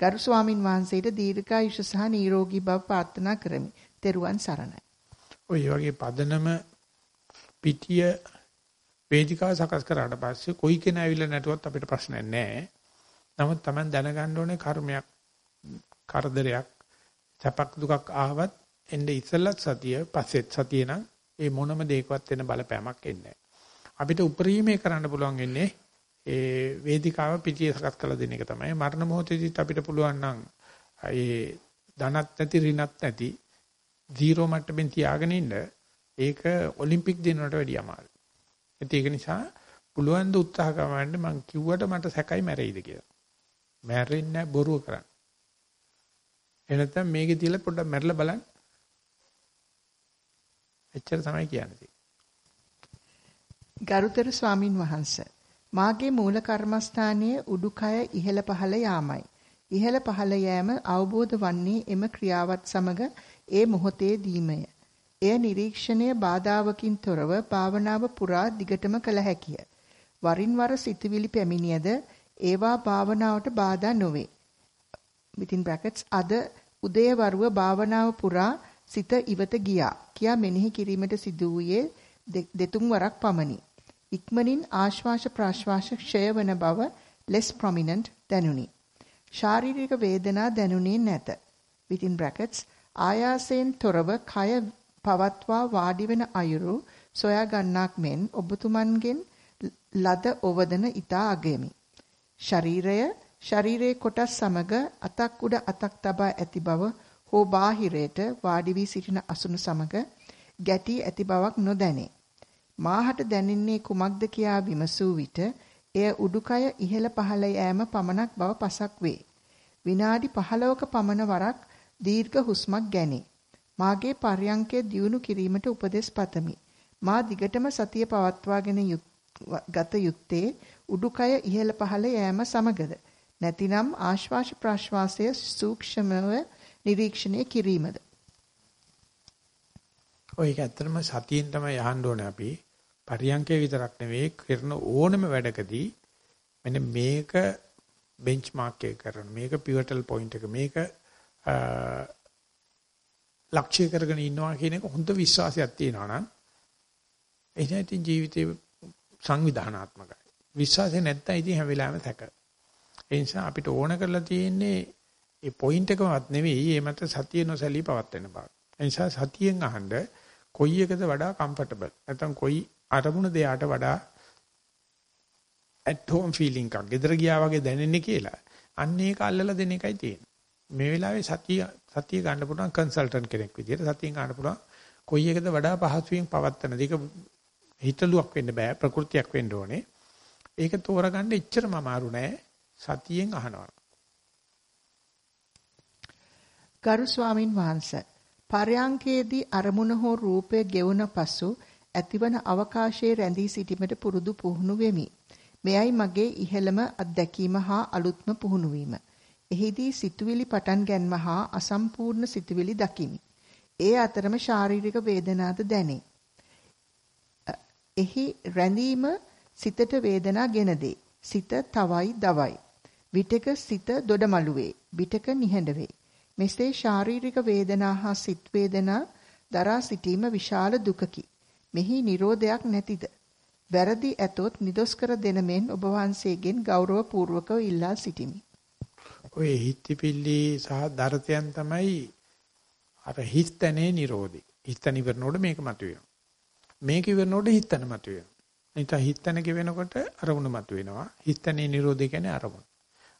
Speaker 2: ගරු ස්වාමින් වහන්සේට දීර්ඝායුෂ සහ නිරෝගී බව ප්‍රාර්ථනා කරමි. තෙරුවන් සරණයි.
Speaker 1: ඔය වගේ පදනම පිටිය වේදිකාව සකස් කරාට පස්සේ කොයි කෙනා ඇවිල්ලා නැටුවත් අපිට ප්‍රශ්නයක් නැහැ. නමුත් Taman දැනගන්න ඕනේ කර්මයක් කරදරයක් සැපක් දුකක් ආවත් එnde ඉස්සෙල්ලත් සතිය පස්සෙත් සතිය නම් ඒ මොනම දෙයකවත් වෙන බලපෑමක් එන්නේ අපිට උපරිමේ කරන්න පුළුවන් වෙන්නේ ඒ වේදිකාව පිටිය සකස් කරලා දෙන එක තමයි මරණ මොහොතේදීත් අපිට පුළුවන් නම් ඒ ධනත් නැති ඍණත් නැති zero මට්ටමින් තියාගෙන ඉන්න ඒක ඔලිම්පික් දිනවලට වැඩිය අමාරුයි. ඒක නිසා පුළුවන් ද උත්සාහ කරන්න මං කිව්වට මට සැකයි මැරෙයිද කියලා. මැරෙන්නේ බොරුව කරන්නේ. එනතම් මේකේ තියලා පොඩ්ඩක් මැරලා බලන්න. එච්චර තමයි කියන්නේ.
Speaker 2: ගරුතර ස්වාමින් වහන්සේ මාගේ මූල කර්මස්ථානයේ උඩුකය ඉහළ පහළ යාමයි. ඉහළ පහළ යෑම අවබෝධ වන්නේ එම ක්‍රියාවත් සමග ඒ මොහොතේ දීමය. එය නිරීක්ෂණය බාධාවකින් තොරව භාවනාව පුරා දිගටම කළ හැකිය. වරින් වර සිතුවිලි පැමිණියද ඒවා භාවනාවට බාධා නොවේ. within brackets අද උදේවරුව භාවනාව පුරා සිත ඉවත ගියා කියා මෙනෙහි කිරීමට සිදු වූයේ දෙතුන් වරක් පමණි. ඉක්මනින් ආශ්වාස ප්‍රාශ්වාස ක්ෂය වන බව less prominent දැනුනි. ශාරීරික වේදනා දැනුනේ නැත. within brackets ආයාසයෙන් තොරව කය පවත්වා වාඩි වෙන අයුරු සොයා ගන්නක් මෙන් ඔබතුමන්ගෙන් ලද ඔවදන ඊතා අගෙමි. ශරීරය ශරීරයේ කොටස් සමග අතක් උඩ අතක් තබා ඇති බව හෝ බාහිරයට වාඩි වී සිටින අසුන සමග ගැටි ඇති බවක් නොදැනේ. මාහට දැනෙන්නේ කුමක්ද කියා විමසූ විට එය උඩුකය ඉහළ පහළ යෑම පමණක් බව පසක් වේ. විනාඩි 15ක පමණ වරක් දීර්ඝ හුස්මක් ගැනේ. මාගේ පර්යංකය දියුණු කිරීමට උපදෙස් පතමි. මා දිගටම සතිය පවත්වාගෙන ගත යුත්තේ උඩුකය ඉහළ පහළ යෑම සමගද නැතිනම් ආශ්වාස ප්‍රාශ්වාසය සූක්ෂමව නිරීක්ෂණය කිරීමද
Speaker 1: ඔය ඇත්තටම සතියෙන් තමයි යහන්න ඕනේ අපි පරියන්කේ විතරක් නෙවෙයි කරන ඕනම වැඩකදී මෙන්න මේක බෙන්ච්මාර්ක් එක කරන මේක පිවටල් පොයින්ට් එක මේක ලක්ෂ්‍ය කරගෙන ඉන්නවා කියන එක හොඳ විශ්වාසයක් තියෙනවා නම් එනිසා ජීවිතේ සංවිධානාත්මකයි විශ්වාසය නැත්තම් ඉතින් හැම වෙලාවෙම තැක. ඒ නිසා අපිට ඕන කරලා තියෙන්නේ ඒ පොයින්ට් එකවත් නෙවෙයි ඒ මත සතිය නොසැලී පවත් වෙන බව. එනිසා සතියෙන් අහන්න කොයි එකද වඩා කම්ෆර්ටබල් නැත්නම් කොයි අරමුණ දෙයට වඩා at home feeling එකක්. gedara ගියා වගේ දැනෙන්නේ කියලා. අන්න ඒක අල්ලලා දෙන එකයි තියෙන්නේ. මේ වෙලාවේ සතිය සතිය ගන්න පුළුවන් කන්සල්ටන්ට් කෙනෙක් විදියට සතියෙන් ගන්න පුළුවන් කොයි එකද වඩා පහසුවෙන් පවත්තන දෙක හිතලුවක් වෙන්න බෑ ප්‍රകൃතියක් වෙන්න ඕනේ. ඒක තෝරගන්න එච්චරම අමාරු නෑ. සතියෙන් අහනවා.
Speaker 2: ගරු ස්වාමින් වහන්සේ පරයන්කේදී අරමුණ හෝ රූපය ගෙවුන පසු ඇතිවන අවකාශයේ රැඳී සිටීමට පුරුදු පුහුණු වෙමි. මෙයයි මගේ ඉහළම අත්දැකීම හා අලුත්ම පුහුණු වීම. එහිදී සිතුවිලි පටන් ගැනීම හා අසම්පූර්ණ සිතුවිලි දකිමි. ඒ අතරම ශාරීරික වේදනාද දැනේ. එහි රැඳීම සිතට වේදනා ගෙන දේ. සිත තවයි දවයි. විටක සිත දොඩමළු වේ. විටක නිහඬ වේ. මෙසේ ශාරීරික වේදනා හා සිත් වේදනා දරා සිටීම විශාල දුකකි. මෙහි Nirodhayak නැතිද? වැරදි ඇතොත් නිදොස් කර දෙන මෙන් ඔබ වහන්සේගෙන් ගෞරව පූර්වකව ඉල්ලා සිටිමි.
Speaker 1: ඔය හිත්තිපිල්ලි සහ දරතයන් තමයි අර හිස්තනේ Nirodhe. හිස්තන ඉවරනකොට මේක මතුවෙනවා. මේක ඉවරනකොට හිස්තන මතුවෙනවා. නැත්නම් හිස්තන ගෙවෙනකොට අරමුණ මතුවෙනවා. හිස්තනේ Nirodhe කියන්නේ අරමුණ.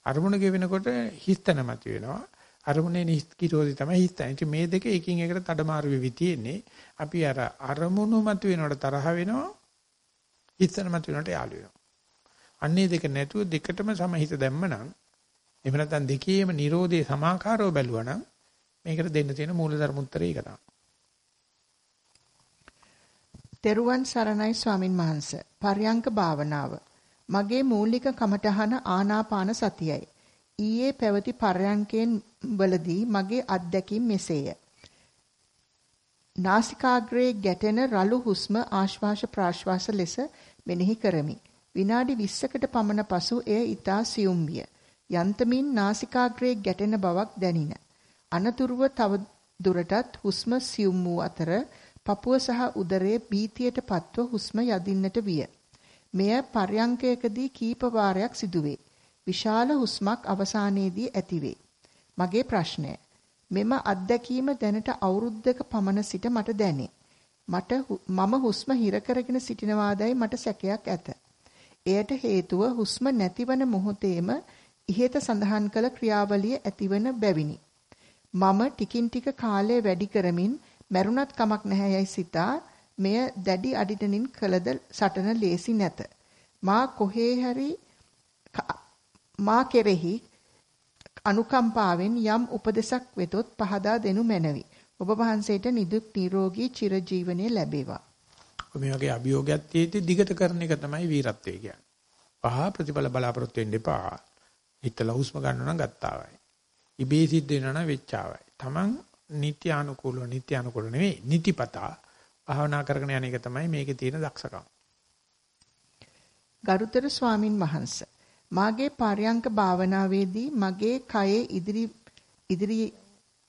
Speaker 1: අරමුණ ගෙවෙනකොට හිස්තන මතුවෙනවා. අරමුණේ නිස්කිරෝධි තමයි හිතන්නේ. ඉතින් මේ දෙක එකින් එකට තඩමාරු වෙවි තියෙන්නේ. අපි අර අරමුණු මත වෙනවට තරහ වෙනවා. හිතන මත වෙනවට යාළු වෙනවා. අන්නේ දෙක නැතුව දෙකටම සමහිත දැම්මනම් එහෙම නැත්නම් දෙකේම Nirodhe සමාකාරව බැලුවනම් මේකට දෙන්න තියෙන මූලධර්ම උත්තරය ඒක තමයි.
Speaker 2: තෙරුවන් සරණයි ස්වාමින් වහන්සේ. පර්යංක භාවනාව. මගේ මූලික කමඨහන ආනාපාන සතියයි. ඊයේ පැවති පර්යංකයෙන් වලදී මගේ අත්දැකීම් මෙසේය. නාසිකාග්‍රයේ ගැටෙන රළු හුස්ම ආශ්වාස ප්‍රාශ්වාස ලෙස මෙනෙහි කරමි. විනාඩි 20කට පමණ පසු එය ඊතා සියුම් විය. යන්තමින් නාසිකාග්‍රයේ ගැටෙන බවක් දැනින. අනතුරුව තව දුරටත් හුස්ම සියුම් වූ අතර පපුව සහ උදරයේ බීතියට පත්ව හුස්ම යදින්නට විය. මෙය පර්යංකයකදී කීප වාරයක් සිදුවේ. විශාල හුස්මක් අවසානයේදී ඇතිවේ. මගේ ප්‍රශ්නය මෙම අත්දැකීම දැනට අවුරුද්දක පමණ සිට මට දැනේ. මට මම හුස්ම හිර කරගෙන සිටිනවාදයි මට සැකයක් ඇත. එයට හේතුව හුස්ම නැතිවන මොහොතේම ඉහත සඳහන් කළ ක්‍රියාවලිය ඇතිවන බැවිනි. මම ටිකින් ටික කාලය වැඩි කරමින් මරුණත් කමක් නැහැ යයි සිතා මෙය දැඩි අඩිටනින් කළද සටන ලේසි නැත. මා කොහේ හරි මා කෙරෙහි අනුකම්පාවෙන් යම් උපදෙසක් වෙතොත් පහදා දෙනු මැනවි. ඔබ වහන්සේට නිදුක් නිරෝගී චිරජීවනයේ ලැබේවා.
Speaker 1: මේ වගේ අභියෝගයක් තියෙද්දි දිගට කරන එක තමයි වීරත්වය කියන්නේ. පහ ප්‍රතිඵල බලාපොරොත්තු වෙන්න එපා. හිතලා හුස්ම ගන්න නම් ගත්තාවයි. ඉබේ සිද්ධ වෙනවා නම් වෙච්චාවයි. Taman නිත්‍ය අනුකූලව නිත්‍ය අනුකූල නෙවෙයි නිතිපතා භාවනා කරගෙන යන එක තමයි මේකේ තියෙන දක්ෂකම.
Speaker 2: ගරුතර ස්වාමින් වහන්සේ මාගේ පාරයන්ක භාවනාවේදී මගේ කයේ ඉදිරි ඉදිරි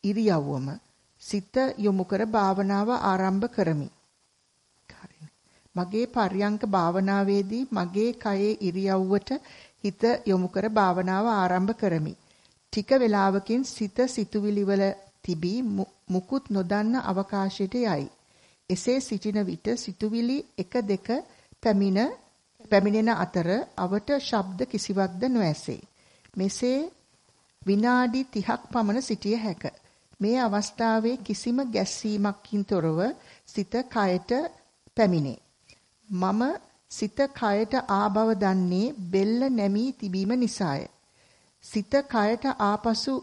Speaker 2: ඉරියව්වම සිත යොමු කර භාවනාව ආරම්භ කරමි. මගේ පර්යංක භාවනාවේදී මගේ කයේ ඉරියව්වට හිත යොමු කර භාවනාව ආරම්භ කරමි. ටික වේලාවකින් සිත සිතුවිලි වල තිබී මුකුත් නොදන්න අවකාශයට යයි. එසේ සිටින විට සිතුවිලි එක දෙක පැමිණ පැමිණෙන අතර අවට ශබ්ද කිසිවක්ද නොඇසේ. මෙසේ විනාඩි 30ක් පමණ සිටිය හැක. මේ අවස්ථාවේ කිසිම ගැස්සීමකින් තොරව සිත කයට පැමිණේ. මම සිත කයට ආබව දන්නේ බෙල්ල නැමී තිබීම නිසාය. සිත කයට ආපසු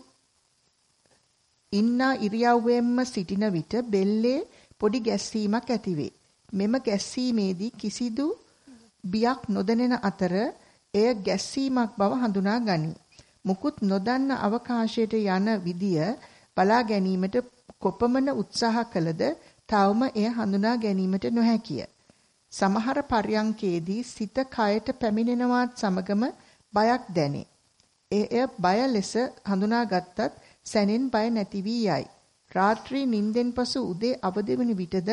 Speaker 2: ඉන්නා ඉරියව්වෙන්ම සිටින විට බෙල්ලේ පොඩි ගැස්සීමක් ඇතිවේ. මෙම ගැස්සීමේදී කිසිදු බියක් නොදැනෙන අතර එය ගැස්සීමක් බව හඳුනා ගනී. මුකුත් නොදන්න අවකාශයට යන විදිය බලා ගැනීමට කොපමණ උත්සාහ කළද තවම එය හඳුනා ගැනීමට නොහැකිය. සමහර පර්යංකේදී සිත කයට පැමිණෙනවත් සමගම බයක් දැනේ. එය බය ලෙස හඳුනාගත්තත් සැනෙන් බය නැති වී යයි. රාත්‍රී නිින්දෙන් පසු උදේ අවදි වන විටද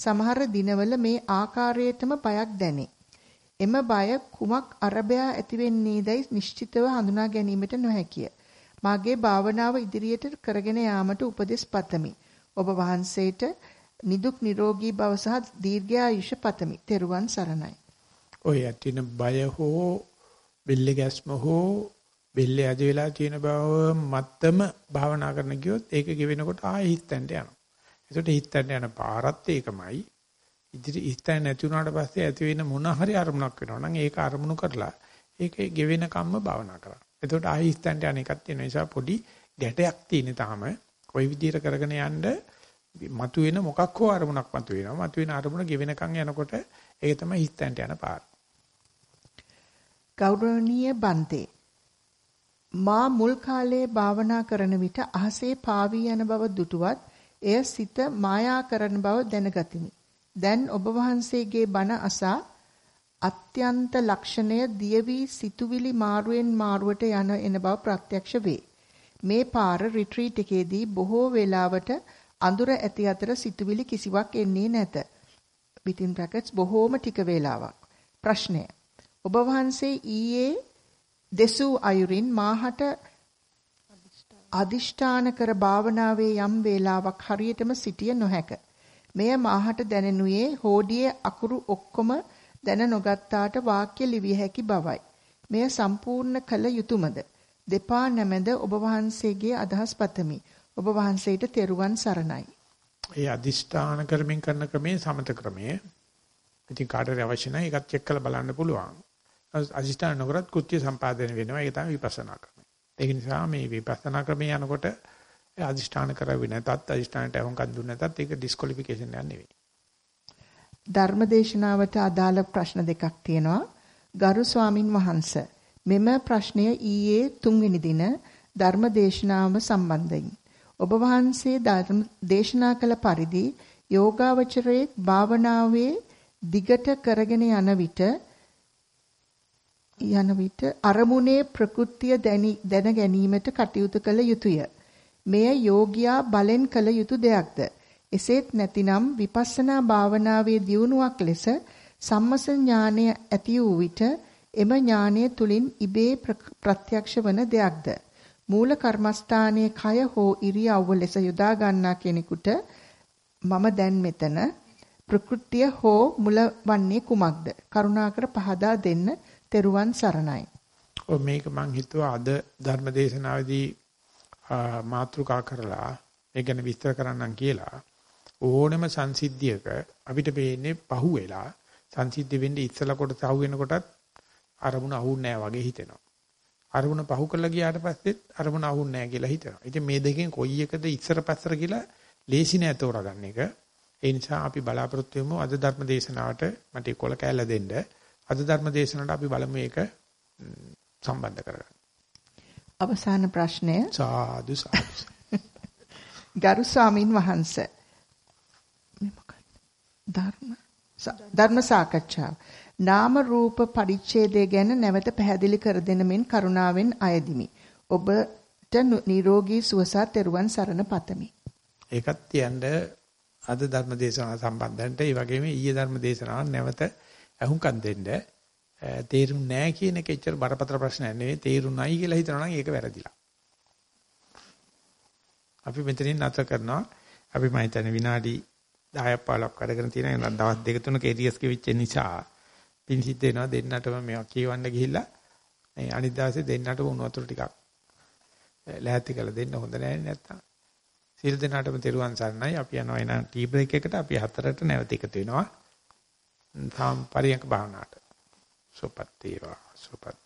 Speaker 2: සමහර දිනවල මේ ආකාරයටම බයක් දැනේ. එම බය කුමක් අරබයා ඇතිවෙන්නේදයි නිශ්චිතව හඳුනා ගැනීමට නොහැකිය. මාගේ භාවනාව ඉදිරියට කරගෙන යාමට උපදෙස් පතමි. ඔබ වහන්සේට නිදුක් නිරෝගී බව සහ දීර්ඝායුෂ පතමි. තෙරුවන් සරණයි.
Speaker 1: ඔය ඇතින බය හෝ බෙල්ල ගැස්ම හෝ බෙල්ල ඇද වෙලා තියෙන බව මත්තම භාවනා කරන ගියොත් ඒක ගෙවෙනකොට ආයෙ හිතෙන්ට යනවා. ඒකට හිතෙන්ට යන පාරත් ඒකමයි. ඉදිරි හිතෙන් නැති වුණාට පස්සේ ඇති වෙන මොන හරි අරමුණක් වෙනවා නම් ඒක අරමුණු කරලා ඒකේ ගෙවෙන කම්ම භාවනා කරා. එතකොට ආයෙ හිතෙන්ට යන එකක් තියෙන නිසා පොඩි ගැටයක් තියෙන තාම ওই විදිහට කරගෙන යන්න මතුවෙන මොකක් හෝ අරමුණක් මතුවෙනවා. මතුවෙන අරමුණ ගෙවෙනකන් යනකොට ඒක තමයි හිතෙන්ට යන පාර.
Speaker 2: ගෞරවනීය බන්තේ මා මුල් කාලයේ භාවනා කරන විට අහසේ පාවී යන බව දුටුවත් එය සිත මායා කරන බව දැනගතිමි. දැන් ඔබ වහන්සේගේ බණ අසා අත්‍යන්ත ලක්ෂණය දියවි සිතුවිලි මාරුවෙන් මාරුවට යන එන බව ප්‍රත්‍යක්ෂ වේ. මේ පාර රිට්‍රීට් එකේදී බොහෝ වෙලාවට අඳුර ඇති අතර සිතුවිලි කිසිවක් එන්නේ නැත. within brackets බොහෝම ටික වේලාවක්. ප්‍රශ්නය. ඔබ වහන්සේ ඊයේ දෙසූ අයුරින් මාහට අදිෂ්ඨාන කර භාවනාවේ යම් වේලාවක් හරියටම සිටිය නොහැක. මෙය මාහට දැනෙනුයේ හෝඩියේ අකුරු ඔක්කොම දැන නොගත්තාට වාක්‍ය ලිවිය හැකි බවයි. මෙය සම්පූර්ණ කළ යුතුයමද? දෙපා නැමෙද ඔබ වහන්සේගේ අදහස් පතමි. ඔබ වහන්සේට තෙරුවන් සරණයි.
Speaker 1: ඒ අදිෂ්ඨාන කරමින් කරන ක්‍රමේ සමත ක්‍රමය. ඉතින් කාටද අවශ්‍ය නැහැ ඒකත් චෙක් කරලා බලන්න පුළුවන්. අදිෂ්ඨාන නොකරත් කෘත්‍ය සම්පාදනය වෙනවා. ඒක තමයි විපස්සනා ක්‍රමය. ඒක නිසා මේ විපස්සනා ක්‍රමය යනකොට අදිෂ්ඨාන කරවෙ නැතත් අදිෂ්ඨානට වුන්කම් දුන්නේ නැතත් ඒක ඩිස්කොලිෆිකේෂන් එකක් නෙවෙයි.
Speaker 2: ධර්මදේශනාවට අදාළ ප්‍රශ්න දෙකක් තියෙනවා. ගරු ස්වාමින් වහන්සේ මෙම ප්‍රශ්නය ඊයේ තුන්වෙනි දින ධර්මදේශනාව සම්බන්ධයෙන් ඔබ වහන්සේ දේශනා කළ පරිදි යෝගාවචරයේ භාවනාවේ දිගට කරගෙන යන විට යන විට අරමුණේ ප්‍රകൃතිය දැන ගැනීමට කටයුතු කළ යුතුය. මෙය යෝගියා බලෙන් කළ යුතු දෙයක්ද? එසේත් නැතිනම් විපස්සනා භාවනාවේ දියුණුවක් ලෙස සම්මස ඥානය ඇති වූ විට එම ඥානය තුලින් ඉබේ ප්‍රත්‍යක්ෂ වන දෙයක්ද? මූල කර්මස්ථානයේ කය හෝ ඉරියව්ව ලෙස යොදා ගන්නා කෙනෙකුට මම දැන් මෙතන ප්‍රകൃතිය හෝ මුල වන්නේ කුමක්ද? කරුණාකර පහදා දෙන්න තෙරුවන් සරණයි.
Speaker 1: ඔව් මේක මං හිතුවා අද ධර්ම දේශනාවේදී මාතෘකා කරලා ඒ ගැන විස්තර කරන්නම් කියලා ඕනම සංසිද්ධියක අපිට පේන්නේ පහු වෙලා සංසිද්ධි වෙන්නේ ඉස්සලා කොට සහු වෙනකොටත් අරමුණ අහුන්නේ නැහැ වගේ හිතෙනවා. අරමුණ පහු කරලා ගියාට පස්සෙත් අරමුණ අහුන්නේ නැහැ කියලා හිතෙනවා. ඉතින් මේ දෙකෙන් කොයි එකද ඉස්සර පස්සර කියලා ලේසි නෑ තෝරගන්න එක. ඒ නිසා අපි බලාපොරොත්තු වෙමු අද ධර්ම දේශනාවට මට කොල කැල්ල දෙන්න. අද ධර්ම දේශනාවට අපි බලමු මේක සම්බන්ධ කරගන්න.
Speaker 2: අවසාන ප්‍රශ්නය
Speaker 1: සාදු සාදු. *laughs*
Speaker 2: ගරු ස්වාමින් වහන්සේ ධර්ම ධර්ම සාකච්ඡාව නාම රූප පරිච්ඡේදය ගැන නැවත පැහැදිලි කර දෙන මෙන් කරුණාවෙන් අයදිමි. ඔබට නිරෝගී සුවසත් තෙරුවන් සරණ පතමි.
Speaker 1: ඒකත් කියන්නේ අද ධර්ම දේශනාව සම්බන්ධන්ට ඒ වගේම ඊයේ ධර්ම දේශනාව නැවත අහුම්කම් දෙන්න තේරුම් නැහැ කියන එක එච්චර බරපතල ප්‍රශ්නයක් නෙවෙයි තේරුණයි කියලා හිතනවා නම් ඒක වැරදිලා. අපි මෙතනින් නැත කරනවා. අපි මම හිතන්නේ විනාඩි 10ක් 15ක් වැඩ කරන තියෙනවා. දවස් දෙක තුනක ඒරියස් කෙවිච්ච නිසා පින් සිද්ධ වෙනවා දෙන්නටම මේවා කියවන්න ගිහිල්ලා මේ අනිත් දවසේ දෙන්නට වුණ වතුර ටිකක් ලෑස්ති කරලා දෙන්න හොඳ නැහැ නැත්තම්. සියලු දෙනාටම තෙරුවන් සරණයි. අපි යනවා එන ටී බ්‍රේක් එකට අපි හතරට නැවත එකතු වෙනවා. තාම පරියන්ක භාවනාවට. sopatteva, sopatteva.